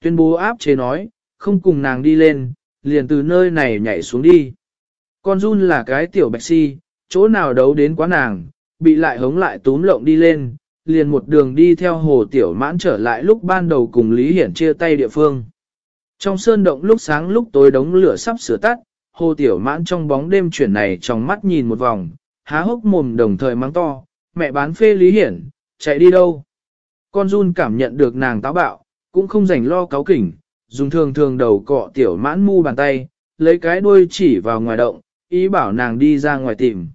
tuyên bố áp chế nói, không cùng nàng đi lên, liền từ nơi này nhảy xuống đi. Con jun là cái tiểu bạch si, chỗ nào đấu đến quá nàng, bị lại hống lại túm lộng đi lên, liền một đường đi theo hồ tiểu mãn trở lại lúc ban đầu cùng Lý Hiển chia tay địa phương. Trong sơn động lúc sáng lúc tối đống lửa sắp sửa tắt, hồ tiểu mãn trong bóng đêm chuyển này trong mắt nhìn một vòng, há hốc mồm đồng thời mắng to, mẹ bán phê Lý Hiển, chạy đi đâu? Con jun cảm nhận được nàng táo bạo, cũng không rảnh lo cáo kỉnh, dùng thường thường đầu cọ tiểu mãn mu bàn tay, lấy cái đuôi chỉ vào ngoài động, ý bảo nàng đi ra ngoài tìm.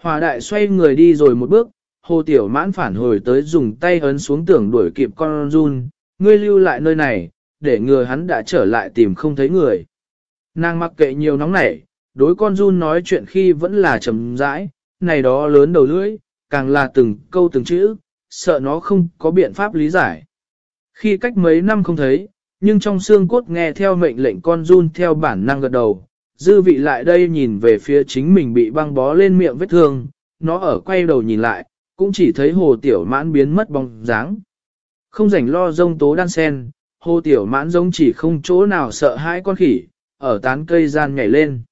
Hòa đại xoay người đi rồi một bước, hồ tiểu mãn phản hồi tới dùng tay ấn xuống tưởng đuổi kịp con run, ngươi lưu lại nơi này, để ngừa hắn đã trở lại tìm không thấy người. Nàng mặc kệ nhiều nóng nảy, đối con run nói chuyện khi vẫn là trầm rãi, này đó lớn đầu lưỡi, càng là từng câu từng chữ, sợ nó không có biện pháp lý giải. Khi cách mấy năm không thấy, nhưng trong xương cốt nghe theo mệnh lệnh con run theo bản năng gật đầu, dư vị lại đây nhìn về phía chính mình bị băng bó lên miệng vết thương, nó ở quay đầu nhìn lại, cũng chỉ thấy hồ tiểu mãn biến mất bóng dáng. Không rảnh lo rông tố đan sen, hồ tiểu mãn giống chỉ không chỗ nào sợ hãi con khỉ, ở tán cây gian nhảy lên.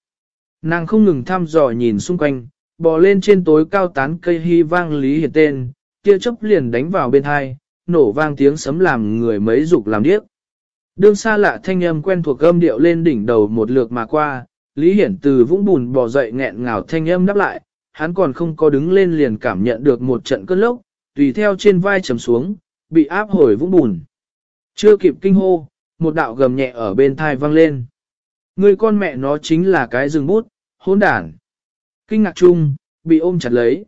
Nàng không ngừng thăm dò nhìn xung quanh, bò lên trên tối cao tán cây hy vang lý hiển tên, kia chớp liền đánh vào bên hai, nổ vang tiếng sấm làm người mấy dục làm điếc. Đương xa lạ thanh âm quen thuộc âm điệu lên đỉnh đầu một lượt mà qua, Lý Hiển từ vũng bùn bò dậy nghẹn ngào thanh âm đáp lại, hắn còn không có đứng lên liền cảm nhận được một trận cơn lốc, tùy theo trên vai trầm xuống, bị áp hồi vũng bùn. Chưa kịp kinh hô, một đạo gầm nhẹ ở bên thai vang lên. Người con mẹ nó chính là cái rừng bút, hỗn đản. Kinh ngạc chung, bị ôm chặt lấy.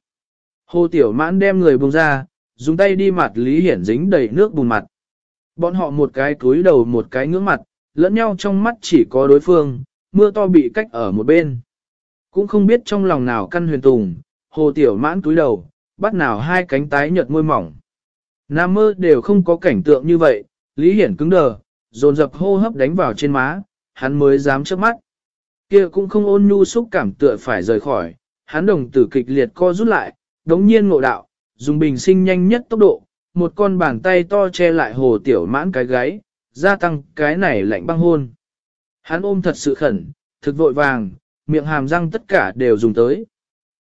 Hồ Tiểu Mãn đem người buông ra, dùng tay đi mặt Lý Hiển dính đầy nước bùn mặt. Bọn họ một cái cúi đầu một cái ngưỡng mặt, lẫn nhau trong mắt chỉ có đối phương, mưa to bị cách ở một bên. Cũng không biết trong lòng nào căn huyền tùng, hồ tiểu mãn túi đầu, bắt nào hai cánh tái nhợt môi mỏng. Nam mơ đều không có cảnh tượng như vậy, Lý Hiển cứng đờ, dồn dập hô hấp đánh vào trên má, hắn mới dám chớp mắt. kia cũng không ôn nhu xúc cảm tựa phải rời khỏi, hắn đồng tử kịch liệt co rút lại, đống nhiên ngộ đạo, dùng bình sinh nhanh nhất tốc độ, một con bàn tay to che lại hồ tiểu mãn cái gáy, gia tăng cái này lạnh băng hôn. Hắn ôm thật sự khẩn, thực vội vàng, miệng hàm răng tất cả đều dùng tới.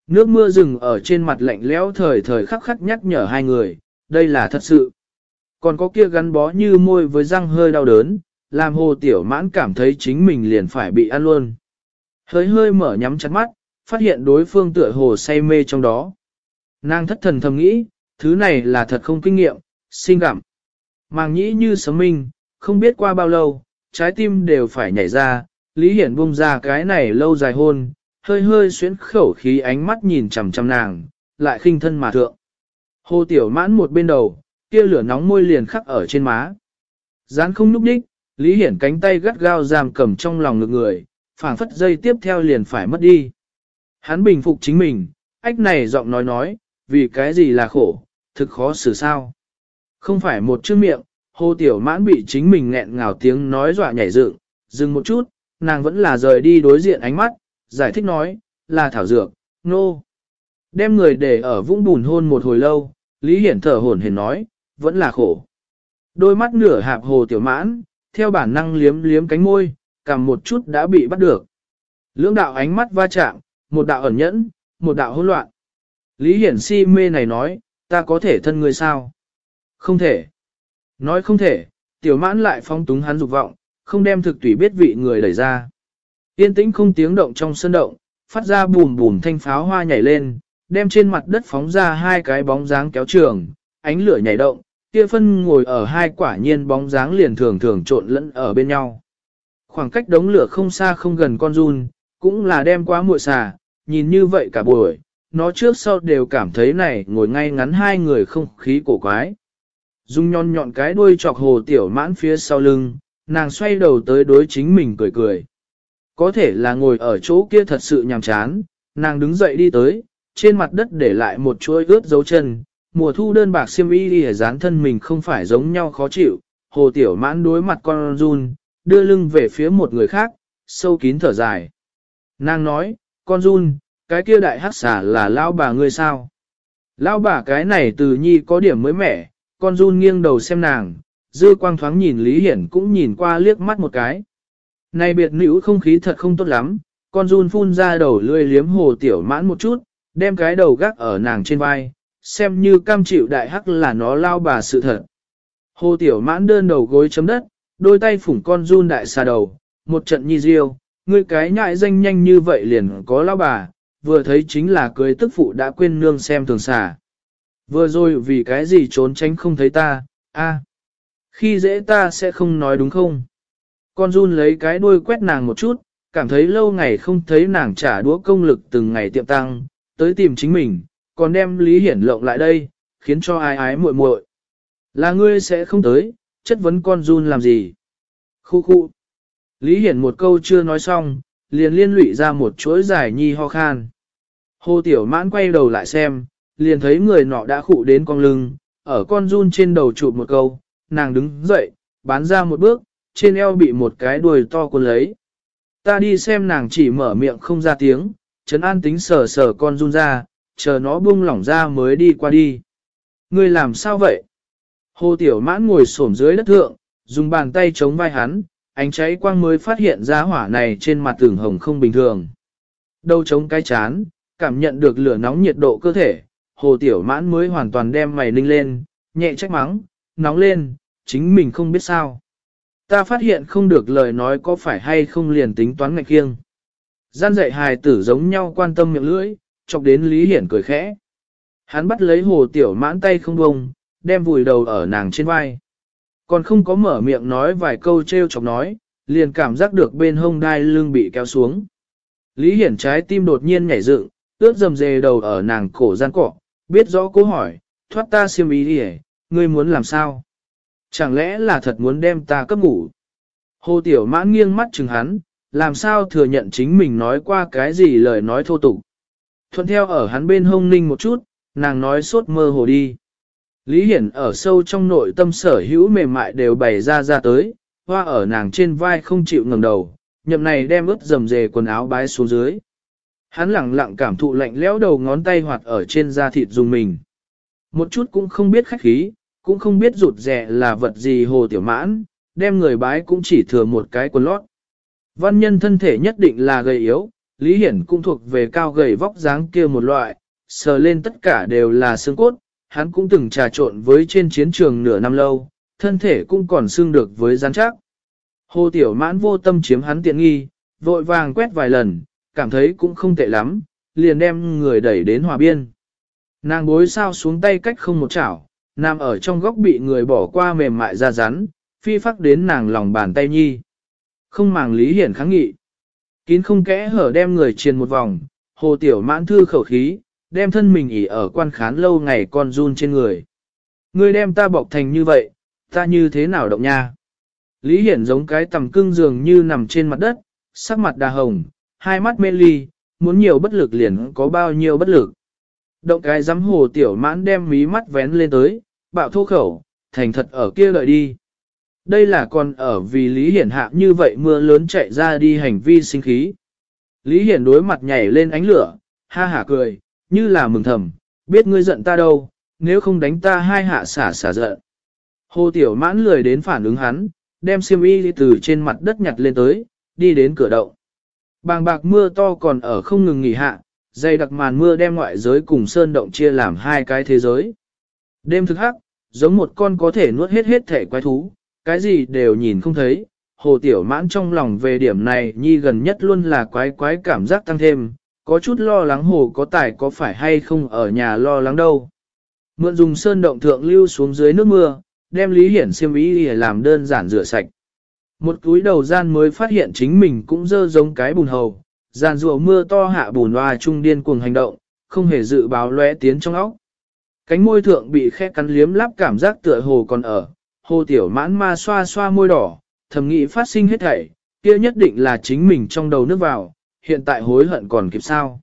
Nước mưa rừng ở trên mặt lạnh lẽo thời thời khắc khắc nhắc nhở hai người, đây là thật sự. Còn có kia gắn bó như môi với răng hơi đau đớn, làm hồ tiểu mãn cảm thấy chính mình liền phải bị ăn luôn. Hơi hơi mở nhắm chặt mắt, phát hiện đối phương tựa hồ say mê trong đó. Nàng thất thần thầm nghĩ, thứ này là thật không kinh nghiệm, sinh cảm. Màng nhĩ như sấm minh, không biết qua bao lâu, trái tim đều phải nhảy ra, Lý Hiển buông ra cái này lâu dài hôn, hơi hơi xuyến khẩu khí ánh mắt nhìn chằm chằm nàng, lại khinh thân mà thượng. Hồ Tiểu Mãn một bên đầu, kia lửa nóng môi liền khắc ở trên má. Dán không núp đích, Lý Hiển cánh tay gắt gao giam cầm trong lòng ngực người, phảng phất dây tiếp theo liền phải mất đi. Hắn bình phục chính mình, ách này giọng nói nói, vì cái gì là khổ, thực khó xử sao. Không phải một chữ miệng, hồ tiểu mãn bị chính mình nghẹn ngào tiếng nói dọa nhảy dựng, dừng một chút, nàng vẫn là rời đi đối diện ánh mắt, giải thích nói, là thảo dược, nô. No. Đem người để ở vũng bùn hôn một hồi lâu, Lý Hiển thở hổn hển nói, vẫn là khổ. Đôi mắt nửa hạp hồ tiểu mãn, theo bản năng liếm liếm cánh môi, cầm một chút đã bị bắt được. Lưỡng đạo ánh mắt va chạm, một đạo ẩn nhẫn, một đạo hỗn loạn. Lý Hiển si mê này nói, ta có thể thân người sao? Không thể. Nói không thể, tiểu mãn lại phong túng hắn dục vọng, không đem thực tùy biết vị người đẩy ra. Yên tĩnh không tiếng động trong sân động, phát ra bùm bùm thanh pháo hoa nhảy lên, đem trên mặt đất phóng ra hai cái bóng dáng kéo trường, ánh lửa nhảy động, kia phân ngồi ở hai quả nhiên bóng dáng liền thường thường trộn lẫn ở bên nhau. Khoảng cách đống lửa không xa không gần con run, cũng là đem quá muội xà, nhìn như vậy cả buổi, nó trước sau đều cảm thấy này ngồi ngay ngắn hai người không khí cổ quái. Dung nhon nhọn cái đuôi chọc hồ tiểu mãn phía sau lưng, nàng xoay đầu tới đối chính mình cười cười. Có thể là ngồi ở chỗ kia thật sự nhàm chán, nàng đứng dậy đi tới, trên mặt đất để lại một chuỗi ướt dấu chân, mùa thu đơn bạc xiêm y đi dán thân mình không phải giống nhau khó chịu, hồ tiểu mãn đối mặt con run, đưa lưng về phía một người khác, sâu kín thở dài. Nàng nói, con run, cái kia đại hắc xà là lao bà ngươi sao? Lao bà cái này từ nhi có điểm mới mẻ, con run nghiêng đầu xem nàng, dư quang thoáng nhìn Lý Hiển cũng nhìn qua liếc mắt một cái. Này biệt nữ không khí thật không tốt lắm, con run phun ra đầu lươi liếm hồ tiểu mãn một chút, đem cái đầu gác ở nàng trên vai, xem như cam chịu đại hắc là nó lao bà sự thật. Hồ tiểu mãn đơn đầu gối chấm đất, đôi tay phủng con run đại xà đầu, một trận nhi diêu, ngươi cái nhại danh nhanh như vậy liền có lao bà, vừa thấy chính là cưới tức phụ đã quên nương xem thường xả Vừa rồi vì cái gì trốn tránh không thấy ta, a khi dễ ta sẽ không nói đúng không? Con run lấy cái đuôi quét nàng một chút, cảm thấy lâu ngày không thấy nàng trả đũa công lực từng ngày tiệm tăng, tới tìm chính mình, còn đem Lý Hiển lộng lại đây, khiến cho ai ái muội muội. Là ngươi sẽ không tới, chất vấn con run làm gì? Khu khu. Lý Hiển một câu chưa nói xong, liền liên lụy ra một chuỗi giải nhi ho khan. Hồ Tiểu Mãn quay đầu lại xem, liền thấy người nọ đã khụ đến con lưng, ở con run trên đầu chụp một câu, nàng đứng dậy, bán ra một bước, trên eo bị một cái đuôi to cuốn lấy. Ta đi xem nàng chỉ mở miệng không ra tiếng, Trấn An tính sờ sờ con run ra, chờ nó buông lỏng ra mới đi qua đi. Ngươi làm sao vậy? Hồ Tiểu Mãn ngồi xổm dưới đất thượng, dùng bàn tay chống vai hắn, ánh cháy quang mới phát hiện ra hỏa này trên mặt tường hồng không bình thường. Đầu chống cái chán, cảm nhận được lửa nóng nhiệt độ cơ thể, Hồ Tiểu Mãn mới hoàn toàn đem mày ninh lên, nhẹ trách mắng, nóng lên, chính mình không biết sao. Ta phát hiện không được lời nói có phải hay không liền tính toán ngạch kiêng. Gian dạy hài tử giống nhau quan tâm miệng lưỡi, chọc đến Lý Hiển cười khẽ. Hắn bắt lấy hồ tiểu mãn tay không bông, đem vùi đầu ở nàng trên vai. Còn không có mở miệng nói vài câu treo chọc nói, liền cảm giác được bên hông đai lưng bị kéo xuống. Lý Hiển trái tim đột nhiên nhảy dựng, ướt dầm dề đầu ở nàng cổ gian cọ, biết rõ cố hỏi, thoát ta siêm ý đi ngươi muốn làm sao? Chẳng lẽ là thật muốn đem ta cấp ngủ? Hồ Tiểu Mãn nghiêng mắt chừng hắn, làm sao thừa nhận chính mình nói qua cái gì lời nói thô tục. Thuận theo ở hắn bên hông ninh một chút, nàng nói sốt mơ hồ đi. Lý Hiển ở sâu trong nội tâm sở hữu mềm mại đều bày ra ra tới, hoa ở nàng trên vai không chịu ngẩng đầu, nhậm này đem ướt dầm dề quần áo bái xuống dưới. Hắn lặng lặng cảm thụ lạnh lẽo đầu ngón tay hoạt ở trên da thịt dùng mình. Một chút cũng không biết khách khí, cũng không biết rụt rẻ là vật gì hồ tiểu mãn, đem người bái cũng chỉ thừa một cái quần lót. Văn nhân thân thể nhất định là gầy yếu, Lý Hiển cũng thuộc về cao gầy vóc dáng kia một loại, sờ lên tất cả đều là xương cốt, hắn cũng từng trà trộn với trên chiến trường nửa năm lâu, thân thể cũng còn xương được với rắn chắc. Hồ Tiểu Mãn vô tâm chiếm hắn tiện nghi, vội vàng quét vài lần, cảm thấy cũng không tệ lắm, liền đem người đẩy đến hòa biên. Nàng bối sao xuống tay cách không một chảo, nằm ở trong góc bị người bỏ qua mềm mại ra rắn, phi phát đến nàng lòng bàn tay nhi. Không màng lý hiển kháng nghị. Kín không kẽ hở đem người triền một vòng, hồ tiểu mãn thư khẩu khí, đem thân mình ỉ ở quan khán lâu ngày con run trên người. Ngươi đem ta bọc thành như vậy, ta như thế nào động nha? Lý Hiển giống cái tầm cưng dường như nằm trên mặt đất, sắc mặt đà hồng, hai mắt mê ly, muốn nhiều bất lực liền có bao nhiêu bất lực. Động cái giám hồ tiểu mãn đem mí mắt vén lên tới, bạo thô khẩu, thành thật ở kia lợi đi. Đây là còn ở vì Lý Hiển hạ như vậy mưa lớn chạy ra đi hành vi sinh khí. Lý Hiển đối mặt nhảy lên ánh lửa, ha hả cười, như là mừng thầm, biết ngươi giận ta đâu, nếu không đánh ta hai hạ xả xả giận. Hồ Tiểu Mãn lười đến phản ứng hắn, đem xiêm y từ trên mặt đất nhặt lên tới, đi đến cửa động. Bàng bạc mưa to còn ở không ngừng nghỉ hạ, dày đặc màn mưa đem ngoại giới cùng sơn động chia làm hai cái thế giới. Đêm thực hắc, giống một con có thể nuốt hết hết thể quái thú, cái gì đều nhìn không thấy. Hồ Tiểu Mãn trong lòng về điểm này nhi gần nhất luôn là quái quái cảm giác tăng thêm, có chút lo lắng hồ có tài có phải hay không ở nhà lo lắng đâu. Mượn dùng sơn động thượng lưu xuống dưới nước mưa, đem Lý Hiển xiêm ý để làm đơn giản rửa sạch. Một túi đầu gian mới phát hiện chính mình cũng dơ giống cái bùn hầu, gian rùa mưa to hạ bùn hoa trung điên cuồng hành động, không hề dự báo lóe tiến trong óc. Cánh môi thượng bị khe cắn liếm lắp cảm giác tựa hồ còn ở, hồ tiểu mãn ma xoa xoa môi đỏ, thầm nghĩ phát sinh hết thảy, kia nhất định là chính mình trong đầu nước vào, hiện tại hối hận còn kịp sao.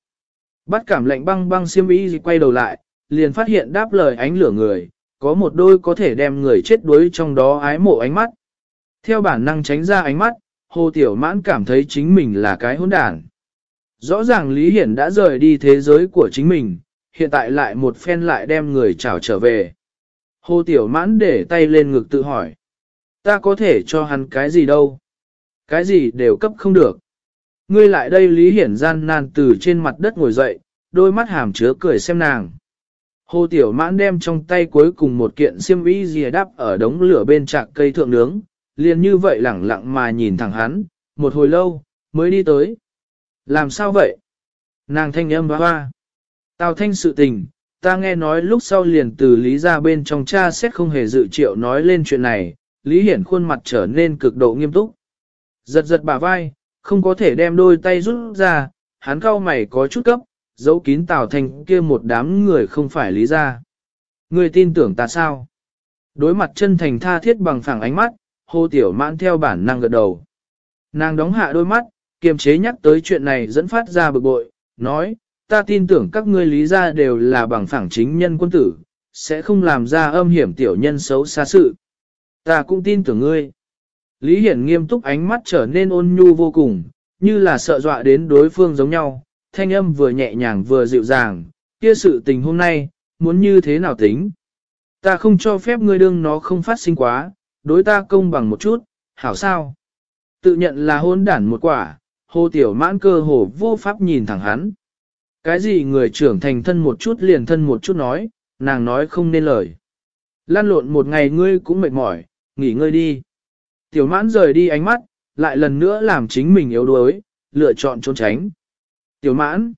Bắt cảm lạnh băng băng xiêm y quay đầu lại, liền phát hiện đáp lời ánh lửa người, có một đôi có thể đem người chết đuối trong đó ái mộ ánh mắt. Theo bản năng tránh ra ánh mắt, hồ tiểu mãn cảm thấy chính mình là cái hỗn đản. Rõ ràng Lý Hiển đã rời đi thế giới của chính mình, hiện tại lại một phen lại đem người chào trở về. Hồ Tiểu Mãn để tay lên ngực tự hỏi. Ta có thể cho hắn cái gì đâu. Cái gì đều cấp không được. Ngươi lại đây Lý Hiển gian nan từ trên mặt đất ngồi dậy, đôi mắt hàm chứa cười xem nàng. Hồ Tiểu Mãn đem trong tay cuối cùng một kiện xiêm y dìa đắp ở đống lửa bên trạc cây thượng nướng, liền như vậy lẳng lặng mà nhìn thẳng hắn, một hồi lâu, mới đi tới. Làm sao vậy? Nàng thanh âm hoa hoa. Tào thanh sự tình, ta nghe nói lúc sau liền từ Lý ra bên trong cha xét không hề dự triệu nói lên chuyện này, Lý Hiển khuôn mặt trở nên cực độ nghiêm túc. Giật giật bả vai, không có thể đem đôi tay rút ra, hắn cau mày có chút cấp, giấu kín Tào Thanh kia một đám người không phải lý ra. Người tin tưởng ta sao? Đối mặt chân thành tha thiết bằng phẳng ánh mắt, hô tiểu mãn theo bản năng gật đầu. Nàng đóng hạ đôi mắt, kiềm chế nhắc tới chuyện này dẫn phát ra bực bội, nói, ta tin tưởng các ngươi lý ra đều là bằng phẳng chính nhân quân tử, sẽ không làm ra âm hiểm tiểu nhân xấu xa sự. Ta cũng tin tưởng ngươi. Lý Hiển nghiêm túc ánh mắt trở nên ôn nhu vô cùng, như là sợ dọa đến đối phương giống nhau, thanh âm vừa nhẹ nhàng vừa dịu dàng, kia sự tình hôm nay, muốn như thế nào tính. Ta không cho phép ngươi đương nó không phát sinh quá, đối ta công bằng một chút, hảo sao. Tự nhận là hôn đản một quả, hồ tiểu mãn cơ hồ vô pháp nhìn thẳng hắn. Cái gì người trưởng thành thân một chút liền thân một chút nói, nàng nói không nên lời. Lan lộn một ngày ngươi cũng mệt mỏi, nghỉ ngơi đi. Tiểu mãn rời đi ánh mắt, lại lần nữa làm chính mình yếu đuối, lựa chọn trốn tránh. Tiểu mãn.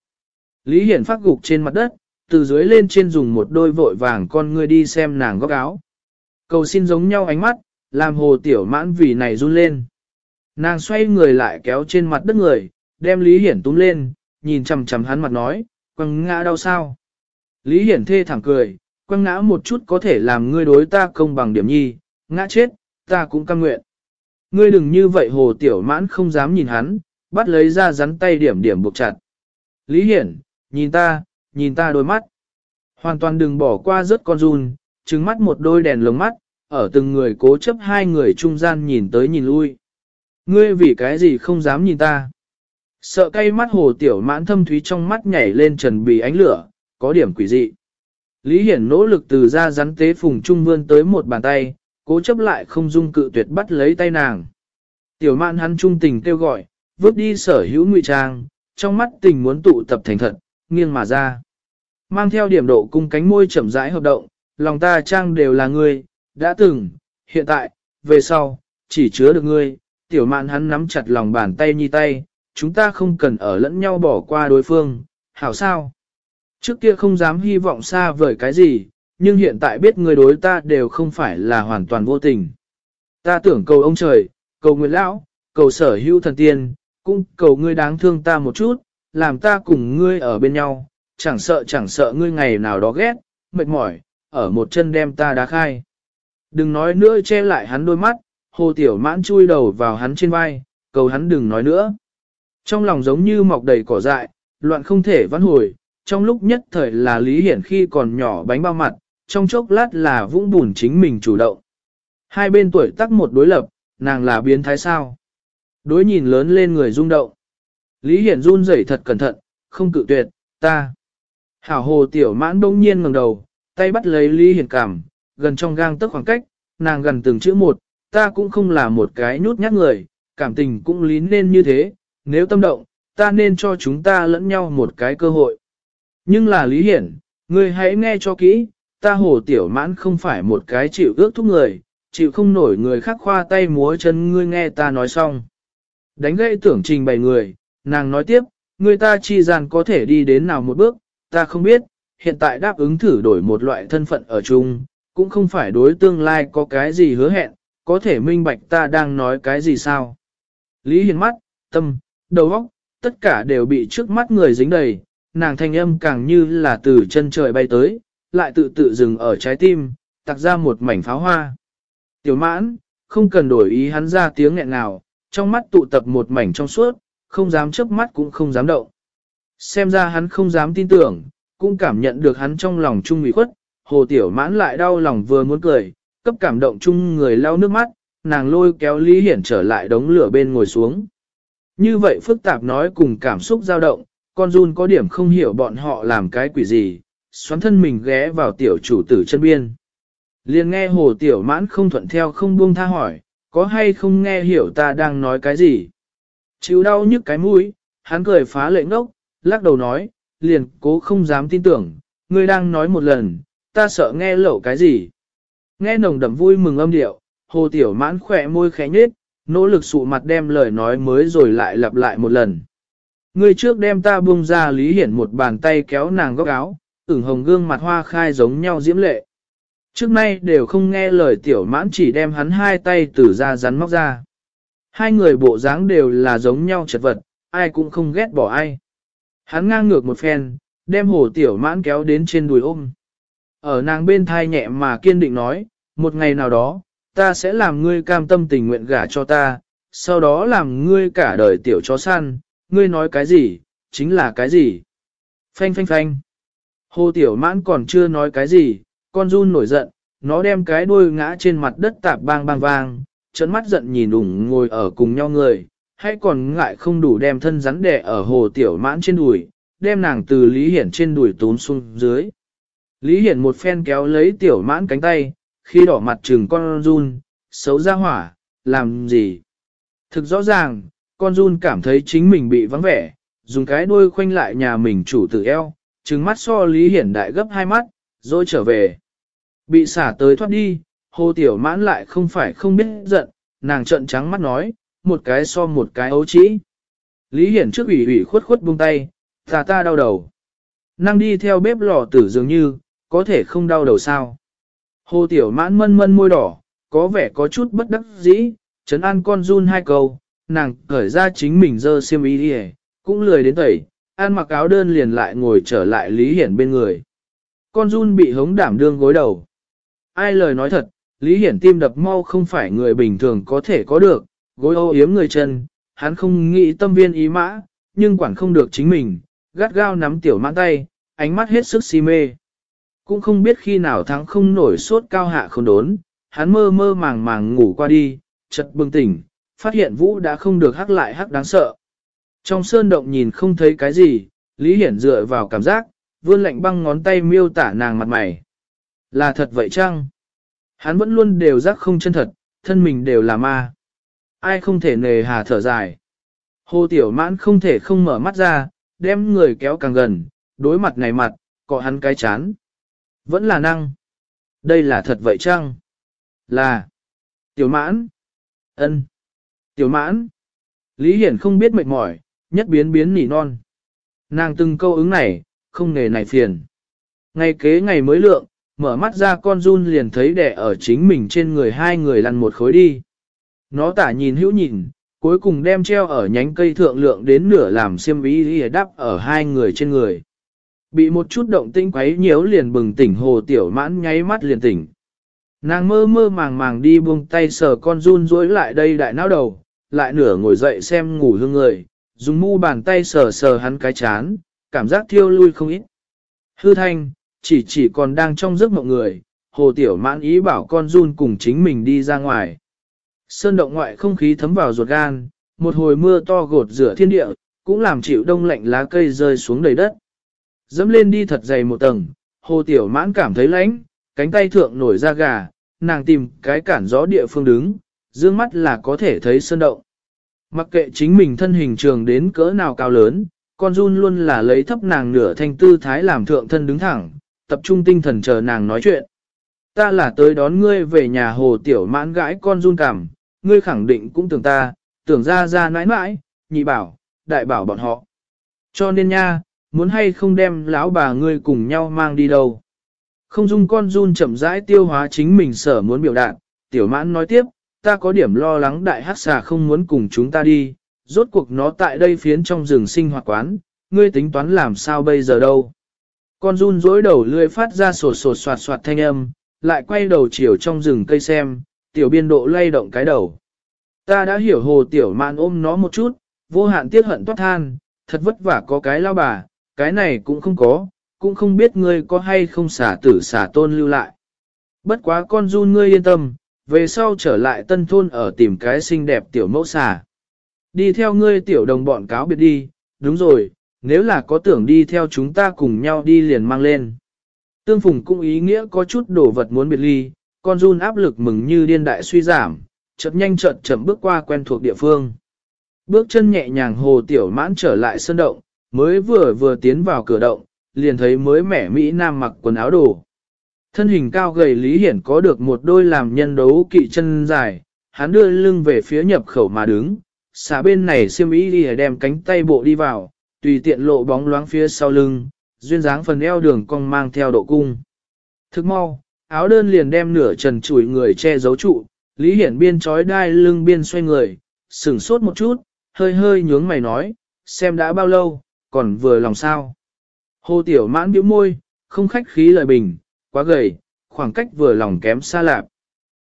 Lý Hiển phát gục trên mặt đất, từ dưới lên trên dùng một đôi vội vàng con ngươi đi xem nàng góc áo. Cầu xin giống nhau ánh mắt, làm hồ tiểu mãn vì này run lên. Nàng xoay người lại kéo trên mặt đất người, đem Lý Hiển túm lên, nhìn chằm chằm hắn mặt nói, quăng ngã đau sao. Lý Hiển thê thẳng cười, quăng ngã một chút có thể làm ngươi đối ta công bằng điểm nhi, ngã chết, ta cũng cam nguyện. Ngươi đừng như vậy hồ tiểu mãn không dám nhìn hắn, bắt lấy ra rắn tay điểm điểm buộc chặt. Lý Hiển, nhìn ta, nhìn ta đôi mắt. Hoàn toàn đừng bỏ qua rớt con run, trứng mắt một đôi đèn lồng mắt, ở từng người cố chấp hai người trung gian nhìn tới nhìn lui. Ngươi vì cái gì không dám nhìn ta? Sợ cay mắt hồ tiểu mãn thâm thúy trong mắt nhảy lên trần bì ánh lửa, có điểm quỷ dị. Lý Hiển nỗ lực từ ra rắn tế phùng trung vươn tới một bàn tay, cố chấp lại không dung cự tuyệt bắt lấy tay nàng. Tiểu mạn hắn trung tình kêu gọi, vứt đi sở hữu ngụy trang, trong mắt tình muốn tụ tập thành thật, nghiêng mà ra. Mang theo điểm độ cung cánh môi chậm rãi hợp động, lòng ta trang đều là ngươi, đã từng, hiện tại, về sau, chỉ chứa được ngươi. Tiểu mạn hắn nắm chặt lòng bàn tay nhi tay, chúng ta không cần ở lẫn nhau bỏ qua đối phương, hảo sao? Trước kia không dám hy vọng xa vời cái gì, nhưng hiện tại biết người đối ta đều không phải là hoàn toàn vô tình. Ta tưởng cầu ông trời, cầu nguyện lão, cầu sở hữu thần tiên, cũng cầu ngươi đáng thương ta một chút, làm ta cùng ngươi ở bên nhau, chẳng sợ chẳng sợ ngươi ngày nào đó ghét, mệt mỏi, ở một chân đem ta đá khai. Đừng nói nữa che lại hắn đôi mắt, hồ tiểu mãn chui đầu vào hắn trên vai, cầu hắn đừng nói nữa. Trong lòng giống như mọc đầy cỏ dại, loạn không thể vãn hồi, trong lúc nhất thời là Lý Hiển khi còn nhỏ bánh bao mặt, trong chốc lát là vũng bùn chính mình chủ động. Hai bên tuổi tắc một đối lập, nàng là biến thái sao. Đối nhìn lớn lên người rung động. Lý Hiển run rẩy thật cẩn thận, không cự tuyệt, ta. Hảo hồ tiểu mãn đông nhiên ngẩng đầu, tay bắt lấy Lý Hiển cảm, gần trong gang tấc khoảng cách, nàng gần từng chữ một, ta cũng không là một cái nhút nhát người, cảm tình cũng lý nên như thế, nếu tâm động, ta nên cho chúng ta lẫn nhau một cái cơ hội. Nhưng là Lý Hiển, ngươi hãy nghe cho kỹ, ta hồ tiểu mãn không phải một cái chịu ước thúc người, chịu không nổi người khác khoa tay múa chân ngươi nghe ta nói xong. Đánh gây tưởng trình bày người, nàng nói tiếp, người ta chi gian có thể đi đến nào một bước, ta không biết, hiện tại đáp ứng thử đổi một loại thân phận ở chung, cũng không phải đối tương lai có cái gì hứa hẹn, có thể minh bạch ta đang nói cái gì sao. Lý Hiền mắt, tâm, đầu óc, tất cả đều bị trước mắt người dính đầy, nàng thanh âm càng như là từ chân trời bay tới, lại tự tự dừng ở trái tim, tặc ra một mảnh pháo hoa. Tiểu mãn, không cần đổi ý hắn ra tiếng nghẹn nào, trong mắt tụ tập một mảnh trong suốt, không dám chớp mắt cũng không dám động. Xem ra hắn không dám tin tưởng, cũng cảm nhận được hắn trong lòng trung ủy khuất, hồ tiểu mãn lại đau lòng vừa muốn cười, cấp cảm động chung người lau nước mắt, nàng lôi kéo Lý Hiển trở lại đống lửa bên ngồi xuống. Như vậy phức tạp nói cùng cảm xúc dao động, con run có điểm không hiểu bọn họ làm cái quỷ gì, xoắn thân mình ghé vào tiểu chủ tử chân biên. Liền nghe hồ tiểu mãn không thuận theo không buông tha hỏi, có hay không nghe hiểu ta đang nói cái gì? Chịu đau nhức cái mũi, hắn cười phá lệ ngốc, lắc đầu nói, liền cố không dám tin tưởng, ngươi đang nói một lần, ta sợ nghe lẩu cái gì. Nghe nồng đậm vui mừng âm điệu, hồ tiểu mãn khỏe môi khẽ nhết, nỗ lực sụ mặt đem lời nói mới rồi lại lặp lại một lần. người trước đem ta buông ra Lý Hiển một bàn tay kéo nàng góc áo, ửng hồng gương mặt hoa khai giống nhau diễm lệ. Trước nay đều không nghe lời tiểu mãn chỉ đem hắn hai tay từ ra rắn móc ra. Hai người bộ dáng đều là giống nhau chật vật, ai cũng không ghét bỏ ai. Hắn ngang ngược một phen, đem hồ tiểu mãn kéo đến trên đùi ôm. Ở nàng bên thai nhẹ mà kiên định nói, một ngày nào đó, ta sẽ làm ngươi cam tâm tình nguyện gả cho ta, sau đó làm ngươi cả đời tiểu chó săn, ngươi nói cái gì, chính là cái gì. Phanh phanh phanh. Hồ tiểu mãn còn chưa nói cái gì, con run nổi giận, nó đem cái đuôi ngã trên mặt đất tạp bang bang vang, trận mắt giận nhìn đủng ngồi ở cùng nhau người, hay còn ngại không đủ đem thân rắn đẻ ở hồ tiểu mãn trên đùi, đem nàng từ Lý Hiển trên đùi tốn xuống dưới. Lý Hiển một phen kéo lấy tiểu mãn cánh tay, khi đỏ mặt trừng con run, xấu ra hỏa, làm gì? Thực rõ ràng, con run cảm thấy chính mình bị vắng vẻ, dùng cái đuôi khoanh lại nhà mình chủ tử eo, trừng mắt so Lý Hiển đại gấp hai mắt, rồi trở về. Bị xả tới thoát đi, hồ tiểu mãn lại không phải không biết giận, nàng trợn trắng mắt nói, một cái so một cái ấu trĩ. Lý Hiển trước ủy ủy khuất khuất buông tay, ta ta đau đầu. Năng đi theo bếp lò tử dường như, có thể không đau đầu sao. Hồ tiểu mãn mân mân môi đỏ, có vẻ có chút bất đắc dĩ, chấn an con run hai câu, nàng cởi ra chính mình dơ xiêm y đi cũng lười đến tẩy, ăn mặc áo đơn liền lại ngồi trở lại Lý Hiển bên người. Con run bị hống đảm đương gối đầu. Ai lời nói thật, Lý Hiển tim đập mau không phải người bình thường có thể có được, gối ô yếm người chân, hắn không nghĩ tâm viên ý mã, nhưng quản không được chính mình, gắt gao nắm tiểu mãn tay, ánh mắt hết sức si mê. Cũng không biết khi nào thắng không nổi sốt cao hạ không đốn, hắn mơ mơ màng màng ngủ qua đi, chợt bừng tỉnh, phát hiện vũ đã không được hắc lại hắc đáng sợ. Trong sơn động nhìn không thấy cái gì, Lý Hiển dựa vào cảm giác, vươn lạnh băng ngón tay miêu tả nàng mặt mày. Là thật vậy chăng? Hắn vẫn luôn đều giác không chân thật, thân mình đều là ma. Ai không thể nề hà thở dài. Hồ Tiểu Mãn không thể không mở mắt ra, đem người kéo càng gần, đối mặt này mặt, có hắn cái chán. Vẫn là năng. Đây là thật vậy chăng? Là. Tiểu Mãn. ân, Tiểu Mãn. Lý Hiển không biết mệt mỏi, nhất biến biến nỉ non. Nàng từng câu ứng này, không nghề này phiền. Ngày kế ngày mới lượng, mở mắt ra con run liền thấy đẻ ở chính mình trên người hai người lăn một khối đi. Nó tả nhìn hữu nhìn, cuối cùng đem treo ở nhánh cây thượng lượng đến nửa làm xiêm ý đắp ở hai người trên người. Bị một chút động tinh quấy nhiễu liền bừng tỉnh hồ tiểu mãn nháy mắt liền tỉnh. Nàng mơ mơ màng màng đi buông tay sờ con run rối lại đây đại não đầu, lại nửa ngồi dậy xem ngủ hương người, dùng mu bàn tay sờ sờ hắn cái chán, cảm giác thiêu lui không ít. Hư thanh, chỉ chỉ còn đang trong giấc mộng người, hồ tiểu mãn ý bảo con run cùng chính mình đi ra ngoài. Sơn động ngoại không khí thấm vào ruột gan, một hồi mưa to gột rửa thiên địa, cũng làm chịu đông lạnh lá cây rơi xuống đầy đất. Dẫm lên đi thật dày một tầng, hồ tiểu mãn cảm thấy lạnh, cánh tay thượng nổi ra gà, nàng tìm cái cản gió địa phương đứng, dương mắt là có thể thấy sơn động. Mặc kệ chính mình thân hình trường đến cỡ nào cao lớn, con run luôn là lấy thấp nàng nửa thanh tư thái làm thượng thân đứng thẳng, tập trung tinh thần chờ nàng nói chuyện. Ta là tới đón ngươi về nhà hồ tiểu mãn gãi con run cảm, ngươi khẳng định cũng tưởng ta, tưởng ra ra nãi nãi, nhị bảo, đại bảo bọn họ. Cho nên nha, muốn hay không đem lão bà ngươi cùng nhau mang đi đâu. Không dung con run chậm rãi tiêu hóa chính mình sở muốn biểu đạt, tiểu mãn nói tiếp, ta có điểm lo lắng đại hắc xà không muốn cùng chúng ta đi, rốt cuộc nó tại đây phiến trong rừng sinh hoạt quán, ngươi tính toán làm sao bây giờ đâu. Con run dối đầu lươi phát ra sột sột soạt soạt thanh âm, lại quay đầu chiều trong rừng cây xem, tiểu biên độ lay động cái đầu. Ta đã hiểu hồ tiểu mạn ôm nó một chút, vô hạn tiết hận toát than, thật vất vả có cái lao bà, cái này cũng không có, cũng không biết ngươi có hay không xả tử xả tôn lưu lại. Bất quá con run ngươi yên tâm, về sau trở lại tân thôn ở tìm cái xinh đẹp tiểu mẫu xả. Đi theo ngươi tiểu đồng bọn cáo biệt đi, đúng rồi, nếu là có tưởng đi theo chúng ta cùng nhau đi liền mang lên. Tương phùng cũng ý nghĩa có chút đồ vật muốn biệt ly, con run áp lực mừng như điên đại suy giảm, chậm nhanh chậm chậm bước qua quen thuộc địa phương. Bước chân nhẹ nhàng hồ tiểu mãn trở lại sân động, mới vừa vừa tiến vào cửa động, liền thấy mới mẻ Mỹ Nam mặc quần áo đồ. Thân hình cao gầy Lý Hiển có được một đôi làm nhân đấu kỵ chân dài, hắn đưa lưng về phía nhập khẩu mà đứng, xả bên này siêm ý đi đem cánh tay bộ đi vào, tùy tiện lộ bóng loáng phía sau lưng, duyên dáng phần eo đường cong mang theo độ cung. Thức mau, áo đơn liền đem nửa trần chủi người che giấu trụ, Lý Hiển biên trói đai lưng biên xoay người, sửng sốt một chút, hơi hơi nhướng mày nói, xem đã bao lâu, còn vừa lòng sao. Hồ Tiểu mãn biểu môi, không khách khí lời bình, quá gầy, khoảng cách vừa lòng kém xa lạp.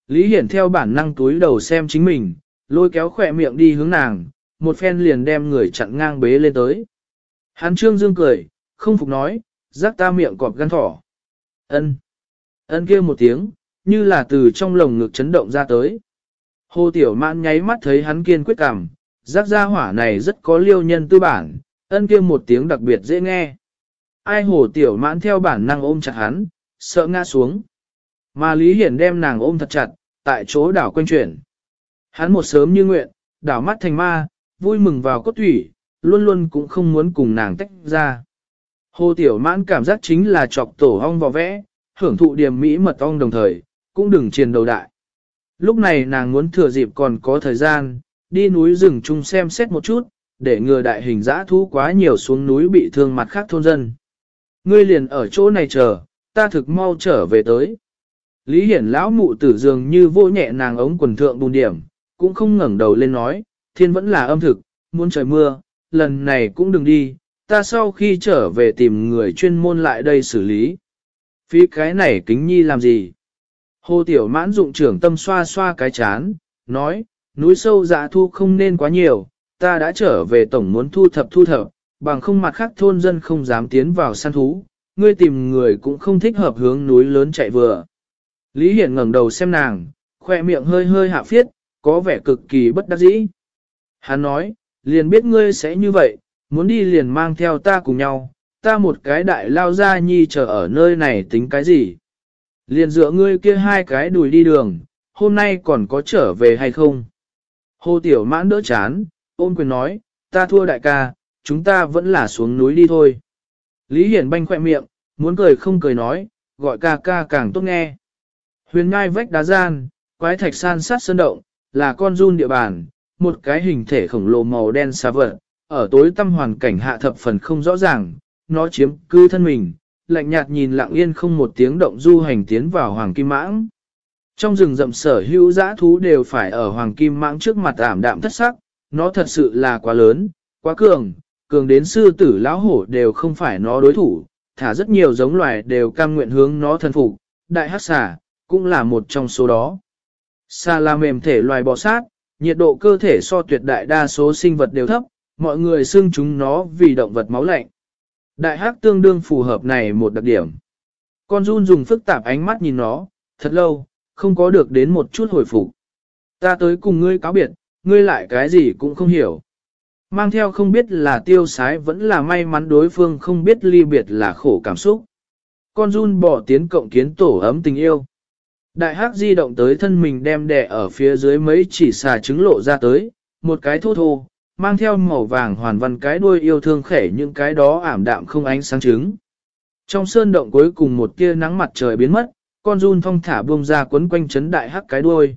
Lý Hiển theo bản năng túi đầu xem chính mình, lôi kéo khỏe miệng đi hướng nàng, một phen liền đem người chặn ngang bế lên tới. Hắn trương dương cười, không phục nói, rắc ta miệng cọp gan thỏ. Ân, ân kêu một tiếng, như là từ trong lồng ngực chấn động ra tới. Hồ Tiểu Mãn nháy mắt thấy hắn kiên quyết cảm, rắc ra hỏa này rất có liêu nhân tư bản, ân kêu một tiếng đặc biệt dễ nghe. Ai Hồ Tiểu Mãn theo bản năng ôm chặt hắn, sợ ngã xuống. Mà Lý Hiển đem nàng ôm thật chặt, tại chỗ đảo quanh chuyển. Hắn một sớm như nguyện, đảo mắt thành ma, vui mừng vào cốt thủy, luôn luôn cũng không muốn cùng nàng tách ra. Hồ Tiểu Mãn cảm giác chính là chọc tổ ong vò vẽ, hưởng thụ điểm mỹ mật ong đồng thời, cũng đừng triền đầu đại. Lúc này nàng muốn thừa dịp còn có thời gian, đi núi rừng chung xem xét một chút, để ngừa đại hình dã thú quá nhiều xuống núi bị thương mặt khác thôn dân. Ngươi liền ở chỗ này chờ, ta thực mau trở về tới. Lý Hiển lão mụ tử dường như vô nhẹ nàng ống quần thượng bùn điểm, cũng không ngẩng đầu lên nói, thiên vẫn là âm thực, muốn trời mưa, lần này cũng đừng đi, ta sau khi trở về tìm người chuyên môn lại đây xử lý. Phí cái này kính nhi làm gì? Hồ Tiểu Mãn dụng trưởng tâm xoa xoa cái chán, nói, núi sâu dạ thu không nên quá nhiều, ta đã trở về tổng muốn thu thập thu thập, bằng không mặt khác thôn dân không dám tiến vào săn thú, ngươi tìm người cũng không thích hợp hướng núi lớn chạy vừa. Lý Hiển ngẩng đầu xem nàng, khoe miệng hơi hơi hạ phiết, có vẻ cực kỳ bất đắc dĩ. Hắn nói, liền biết ngươi sẽ như vậy, muốn đi liền mang theo ta cùng nhau, ta một cái đại lao ra nhi chờ ở nơi này tính cái gì. Liền dựa ngươi kia hai cái đùi đi đường, hôm nay còn có trở về hay không? Hồ Tiểu Mãn đỡ chán, ôn quyền nói, ta thua đại ca, chúng ta vẫn là xuống núi đi thôi. Lý Hiển banh khoe miệng, muốn cười không cười nói, gọi ca ca càng tốt nghe. Huyền ngai vách đá gian, quái thạch san sát sơn động, là con run địa bàn, một cái hình thể khổng lồ màu đen xà vật, ở tối tâm hoàn cảnh hạ thập phần không rõ ràng, nó chiếm cư thân mình, lạnh nhạt nhìn lặng yên không một tiếng động du hành tiến vào hoàng kim mãng. Trong rừng rậm sở hữu dã thú đều phải ở hoàng kim mãng trước mặt ảm đạm thất sắc, nó thật sự là quá lớn, quá cường, cường đến sư tử lão hổ đều không phải nó đối thủ, thả rất nhiều giống loài đều cam nguyện hướng nó thân phục, đại hắc xà, cũng là một trong số đó. Xà là mềm thể loài bò sát, nhiệt độ cơ thể so tuyệt đại đa số sinh vật đều thấp, mọi người xưng chúng nó vì động vật máu lạnh. Đại hắc tương đương phù hợp này một đặc điểm. Con run dùng phức tạp ánh mắt nhìn nó, thật lâu, không có được đến một chút hồi phục. Ta tới cùng ngươi cáo biệt, ngươi lại cái gì cũng không hiểu. Mang theo không biết là tiêu sái vẫn là may mắn đối phương không biết ly biệt là khổ cảm xúc. Con run bỏ tiến cộng kiến tổ ấm tình yêu. Đại hắc di động tới thân mình đem đè ở phía dưới mấy chỉ xà trứng lộ ra tới, một cái thô thô, mang theo màu vàng hoàn văn cái đuôi yêu thương khẻ những cái đó ảm đạm không ánh sáng trứng. Trong sơn động cuối cùng một tia nắng mặt trời biến mất, con run thong thả buông ra quấn quanh chấn đại hắc cái đuôi.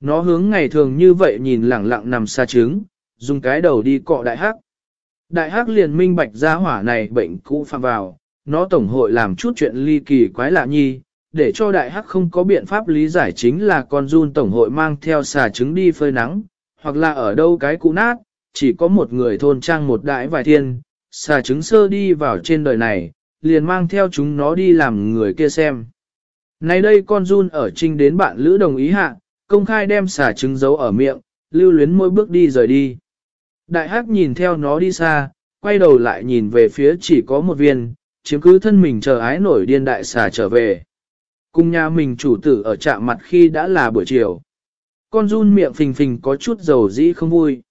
Nó hướng ngày thường như vậy nhìn lẳng lặng nằm xa trứng, dùng cái đầu đi cọ đại hắc. Đại hắc liền minh bạch ra hỏa này bệnh cũ phạm vào, nó tổng hội làm chút chuyện ly kỳ quái lạ nhi, để cho đại hắc không có biện pháp lý giải chính là con run tổng hội mang theo xà trứng đi phơi nắng, hoặc là ở đâu cái cũ nát, chỉ có một người thôn trang một đại vài thiên, xà trứng sơ đi vào trên đời này, liền mang theo chúng nó đi làm người kia xem. Nay đây con run ở trinh đến bạn lữ đồng ý hạ, công khai đem xả trứng giấu ở miệng, lưu luyến mỗi bước đi rời đi. Đại hắc nhìn theo nó đi xa, quay đầu lại nhìn về phía chỉ có một viên, chiếm cứ thân mình chờ ái nổi điên đại xà trở về. Cùng nhà mình chủ tử ở trạm mặt khi đã là buổi chiều. Con run miệng phình phình có chút dầu dĩ không vui.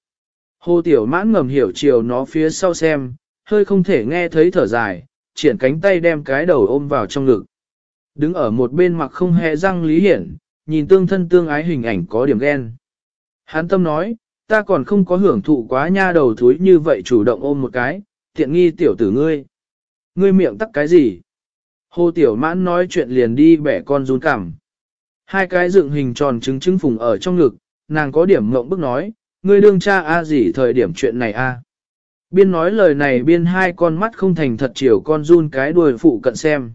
Hồ Tiểu Mãn ngầm hiểu chiều nó phía sau xem, hơi không thể nghe thấy thở dài, triển cánh tay đem cái đầu ôm vào trong ngực. Đứng ở một bên mặt không hề răng Lý Hiển, nhìn tương thân tương ái hình ảnh có điểm ghen. Hắn tâm nói, ta còn không có hưởng thụ quá nha đầu thúi như vậy chủ động ôm một cái, tiện nghi tiểu tử ngươi. Ngươi miệng tắc cái gì? Hồ tiểu mãn nói chuyện liền đi bẻ con run cảm. Hai cái dựng hình tròn trứng trứng phùng ở trong ngực, nàng có điểm mộng bức nói, ngươi đương cha a gì thời điểm chuyện này a? Biên nói lời này biên hai con mắt không thành thật chiều con run cái đuôi phụ cận xem.